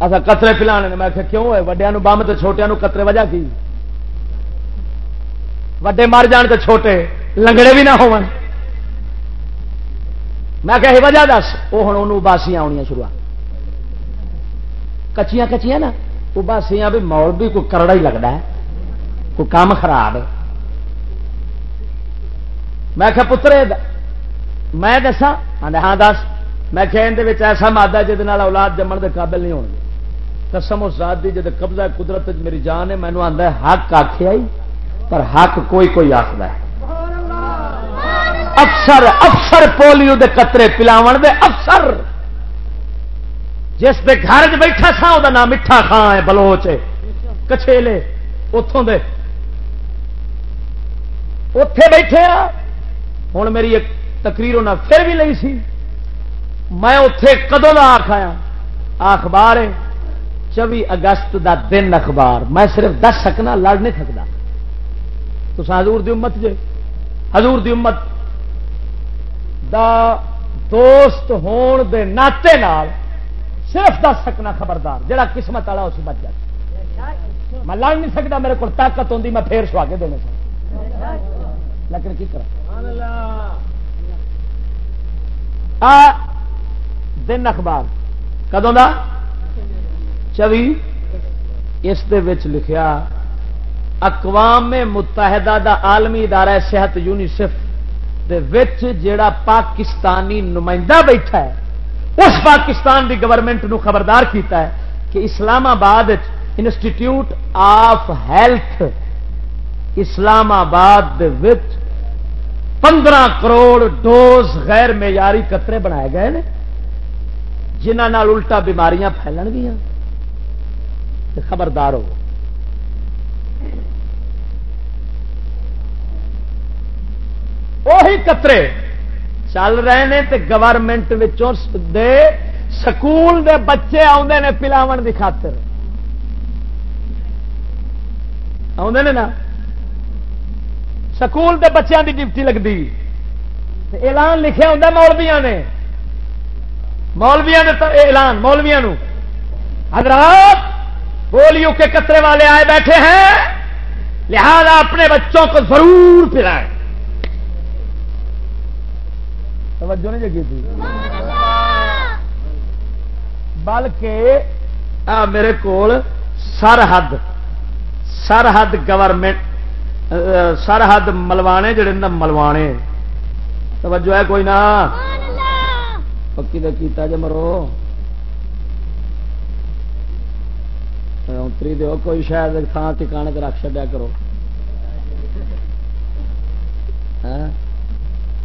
[SPEAKER 1] اچھا قطرے پلانے میں آخر کیوں ہے وڈیا بمب تو چھوٹیا قطرے وجہ کی؟ وڈے مر جان تو چھوٹے، لنگڑے بھی نہ ہو میں کہ وجہ دس وہ ہوں باسیاں آنیا شروع کچیاں کچیاں نا وہ باسیاں بھی مول بھی کوئی کرڑا ہی لگتا ہے۔ کوئی کام خراب میں کہ پترے میں دسا ہاں دس۔ میں کہ ایسا مادہ جہد اولاد جمن کے قابل نہیں ہونے قسم اس ذات دی جب قبضہ قدرت میری جان ہے۔ مینو آتا ہے حق آخیا ہی پر حق کوئی کوئی آخر ہے۔ افسر افسر پولیو دے قطرے پلاو دے افسر۔ جس دے گھر چ بیٹھا سا وہ نام میٹھا خان ہے، بلوچ کچھیلے اتوں دے۔ اتے بیٹھے ہوں میری ایک تقریر انہیں پھر بھی لئی سی۔ میں اتے کدو کا آخایا اخبار ہے۔ چوبی اگست دا دن اخبار۔ میں صرف دس سکنا، لڑ نہیں سکتا تو حضور دی امت جے۔ حضور دی امت دا دوست ہون دے ناطے نال صرف دس سکنا خبردار جڑا قسمت والا اس بچ جائے۔ میں لڑ نہیں سکتا میرے کو طاقت ہوتی میں پھر سوا کے دینے لیکن کی کرا دن اخبار۔ کدوں کا چوی۔ اس لکھیا اقوام متحدہ دا عالمی ادارہ صحت یونیسف دے وچ جیڑا پاکستانی نمائندہ بیٹھا ہے اس پاکستان دی گورنمنٹ نو خبردار کیتا ہے کہ اسلام آباد انسٹیٹیوٹ آف ہیلتھ اسلام آباد پندرہ کروڑ ڈوز غیر معیاری قطرے بنائے گئے ہیں جنہ الٹا بیماریاں پھیلن گیا خبردار ہو۔ وہی قطرے چل رہے ہیں تو گورنمنٹ دے سکول دے بچے آدھے نے پلاو کی خاطر۔ آدھے نا؟ سکول دے بچوں کی ڈپٹی لگتی اعلان لکھا ہوں مولویا نے۔ مولویا نے اعلان مولویا حضرات پولیو کے کترے والے آئے بیٹھے ہیں۔ لہذا اپنے بچوں کو ضرور پلائیں۔ توجہ نہیں جگی تھی۔ بلکہ میرے کو سرحد سرحد گورنمنٹ سرحد ملوانے جڑے نا ملوانے۔ توجہ ہے کوئی نہ؟ پکی تو کیتا جی مرو۔ اتری دو کوئی شاید تھان ٹکانے کے رکھ چڈیا کرو۔ ہاں؟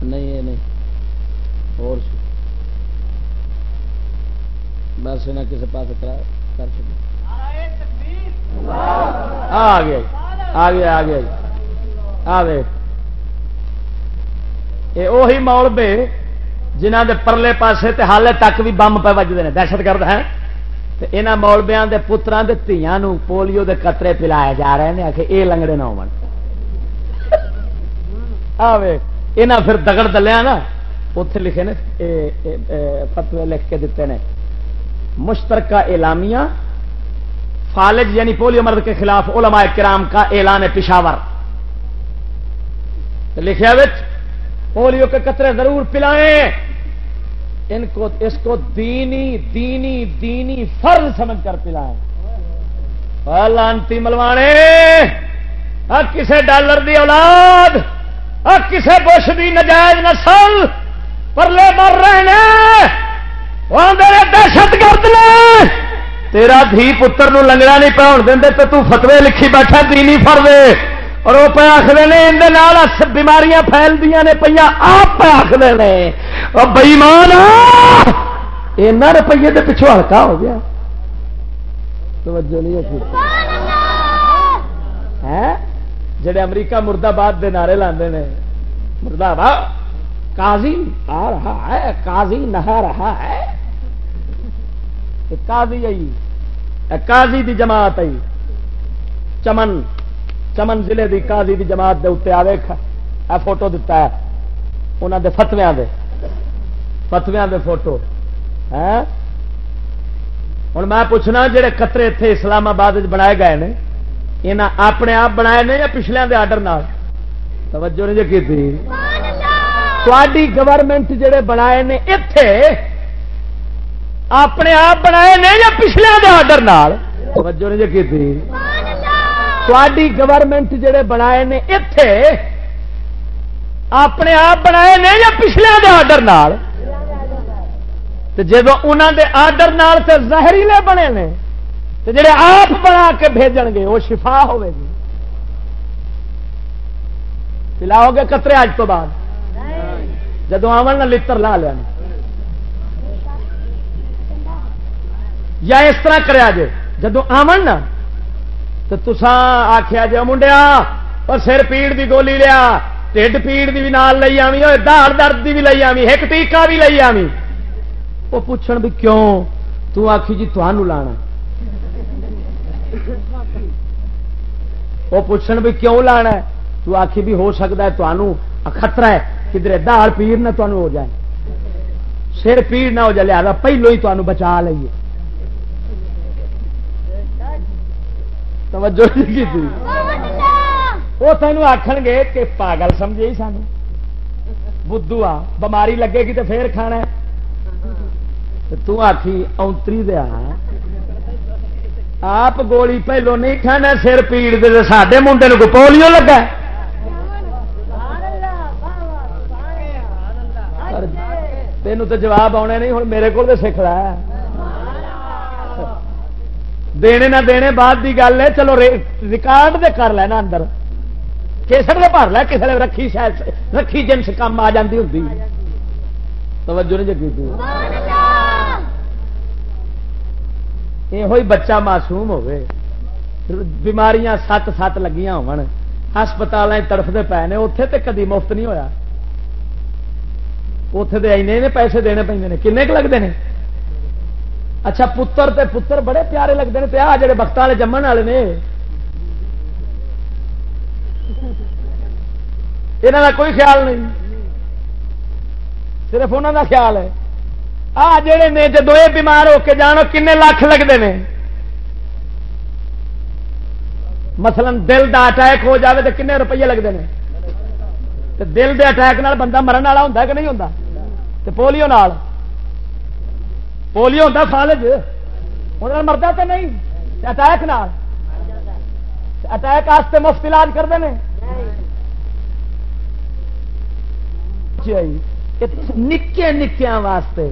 [SPEAKER 1] نہیں، یہ نہیں۔ اور بس نہ کسی پاس کر چکے جی۔ آ گیا آ گیا آ گیا آ گئے۔ یہ وہی مول بے جنہ دے پرلے پاسے تے حالے تک بھی بم پہ بجتے ہیں دہشت گرد ہے یہاں مولبیا کے پترا کے دیا پولیو دے قطرے پلائے جا رہے ہیں کہ یہ لنگڑے نہ ہو پھر دگڑ دلیا نا۔ اتے لکھے نے فتوے لکھ کے دیتے ہیں مشترکہ اعلامیہ، فالج یعنی پولیو مرد کے خلاف علماء کرام کا اعلان پشاور۔ لکھا پولیو کے قطرے ضرور پلائیں۔ ان کو، اس کو دینی دینی دینی فرض سمجھ کر پلائیں۔ لانتی ملوانے۔ کسے ڈالر دی اولاد کسے بش دی نجائز نسل پرلے مر رہے ہیں دہشت گرد نے۔ تیرا دھی پتر نو لنگڑا نہیں پاؤن دیں تو فتوے لکھی بیٹھا دینی فرض اور وہ پہ آخر نے اندر بیماریاں پھیل دیا نے پہ آپ پہ آخر نے۔ اور بئیمان ایسا روپیے کے پچھو ہلکا ہو گیا۔ توجہ نہیں جڑے امریکہ مرد دے نعرے لاندے نے۔ مرد آباد کازی آ رہا ہے کازی نہا رہا ہے۔ کازی آئی کازی دی جماعت آئی۔ چمن چمن ضلع کی قاضی دی جماعت دے اتنے آ آ فوٹو دتا ہے۔ انہوں دے فتویا دے۔ فتویا دے فوٹو۔ ہاں؟ ہے ہوں میں پوچھنا جہے قطرے اتنے اسلام آباد بنائے گئے ہیں یہاں اپنے آپ بنائے نے یا پچھلے دے آڈر توجہ نہیں جی کی تھی گورنمنٹ جڑے بنائے نے اتے اپنے آپ بنائے نے یا پچھلے دے آڈر توجہ نہیں کی تھی گورنمنٹ جڑے بنائے نے اتے اپنے آپ بنائے نے یا پچھلے آڈر جب انہوں دے آڈر زہریلے بنے نے تو جڑے آپ بنا کے بھیجن گے، وہ شفا ہوے گی۔ پلاؤ گے کترے اج تو بعد۔ جدو آن نہ لڑ لا لیا یا اس طرح کرا جے، جدو آمن نا تو تسا آخیا جی منڈیا اور سر پیڑ دی گولی لیا، ٹھڈ پیڑ دی بھی نال لئی آمی اور دار درد دی بھی لئی آمی ایک ٹیکا بھی لئی آمی وہ پوچھن بھی کیوں؟ تو آخی جی تمہوں لانا وہ پوچھن بھی کیوں لانا تو آخی بھی ہو سکتا ہے تمہوں خطرہ ہے کدھر دار پیڑ نہ تمہیں ہو جائے۔ سر پیڑ نہ ہو جائے، لہٰذا پہلو ہی تمہیں بچا لئیے۔ توجہ کی تھی؟ وہ تینوں آخ گے کہ پاگل سمجھے سان بدھو آ بماری لگے گی تو پھر کھانا تھی اونتری دیا آپ گولی پہلو نہیں کھانا، سر پیڑ دے سڈے منڈے کو پولیو لگا تینوں تو جواب آنے نہیں ہوں میرے کو سیکھ رہا ہے دینے نہ دینے بعد دی گل ہے چلو ریکارڈ دے کر لینا اندر کیسر دے بھر لے کسی رکھی شاید رکھی جنس کام آ جاتی ہوں توجہ نہیں جگی یہ بچہ معصوم ہوئے بیماریاں سات سات لگیاں ہسپتال تڑفتے پے نے اتے تو کدی مفت نہیں ہویا اتے تو اینے پیسے دینے پہ کنے لگتے ہیں اچھا پتر تے پتر بڑے پیارے لگتے ہیں پیا جڑے وقت والے جمن والے نے۔ یہاں کا کوئی خیال نہیں۔ صرف انہوں کا خیال ہے۔ آ جڑے نے جدو یہ بیمار ہو کے جانو کن لاکھ لگتے ہیں مثلا دل دا اٹیک ہو جاوے تو کنے روپیے لگتے ہیں دل دے اٹیک نال بندہ مرن والا ہوں کہ نہیں ہوں پولیو نال۔ پولیو ہوتا فالج۔ وہ مرتا تو نہیں اٹیک نہ اٹیک واسطے مفت علاج کرتے ہیں نکے نکیا واسطے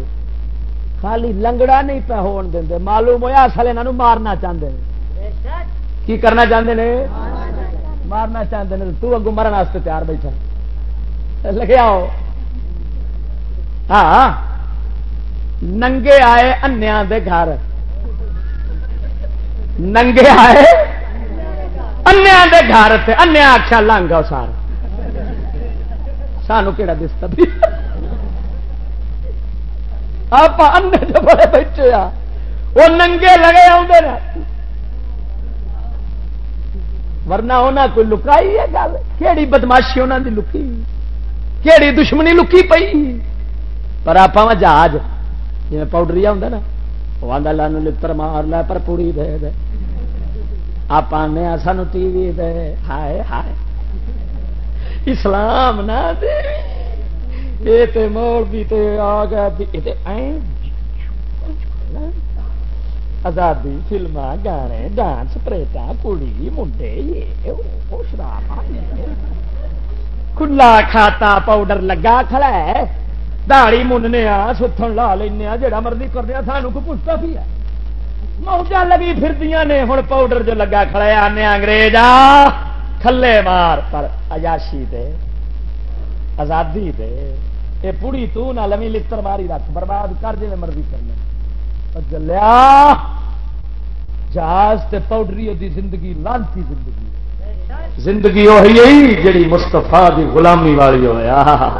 [SPEAKER 1] خالی لنگڑا نہیں پہ ہون دیں معلوم ہوا اصل یہاں مارنا چاہتے ہیں کی کرنا چاہتے ہیں مارنا چاہتے ہیں تو اگو مرن واسطے تیار بیٹھا۔ لگے آؤ۔ ہاں۔ ننگے آئے انیا دے گھر۔ ننگے آئے انیا دے گھر سے انیا آخیا لنگ آؤ سار سانو کہڑا دستا آپ جو بڑے بیٹھے آ۔ وہ ننگے لگے آدھے ورنہ انہیں کوئی لکائی ہے گل؟ کہڑی بدماشی انہوں دی لکی کہڑی دشمنی لکی پئی؟ پر آپ جہاز جی پاؤڈری ہوں نا وہ آدھا لان لڑ مار لا پر پوری دے دے۔ آپ آنے سانو ٹی وی دے۔ ہائے ہائے۔ اسلام نہ دے۔ یہ موڑ بھی آ گیا آزادی فلما گانے، ڈانس پریٹا کڑی، منڈے، یہ کھلا کھاتا پاؤڈر لگا کھڑا ہے دہڑی مننے ستھن لا لینا جا مرضی کرنے سانو کو پوچھتا بھی ہے موجہ لگی پھر نے ہوں پاؤڈر جو لگا کھڑے آنے انگریز کھلے مار پر اجاشی دے آزادی دے یہ پوڑی تو نہ لمی لڑ ماری رکھ برباد کر جی مرضی کرنا جلیا جہاز تے پاؤڈری دی زندگی لانتی زندگی زندگی وہی جڑی مستفا دی غلامی والی ہوا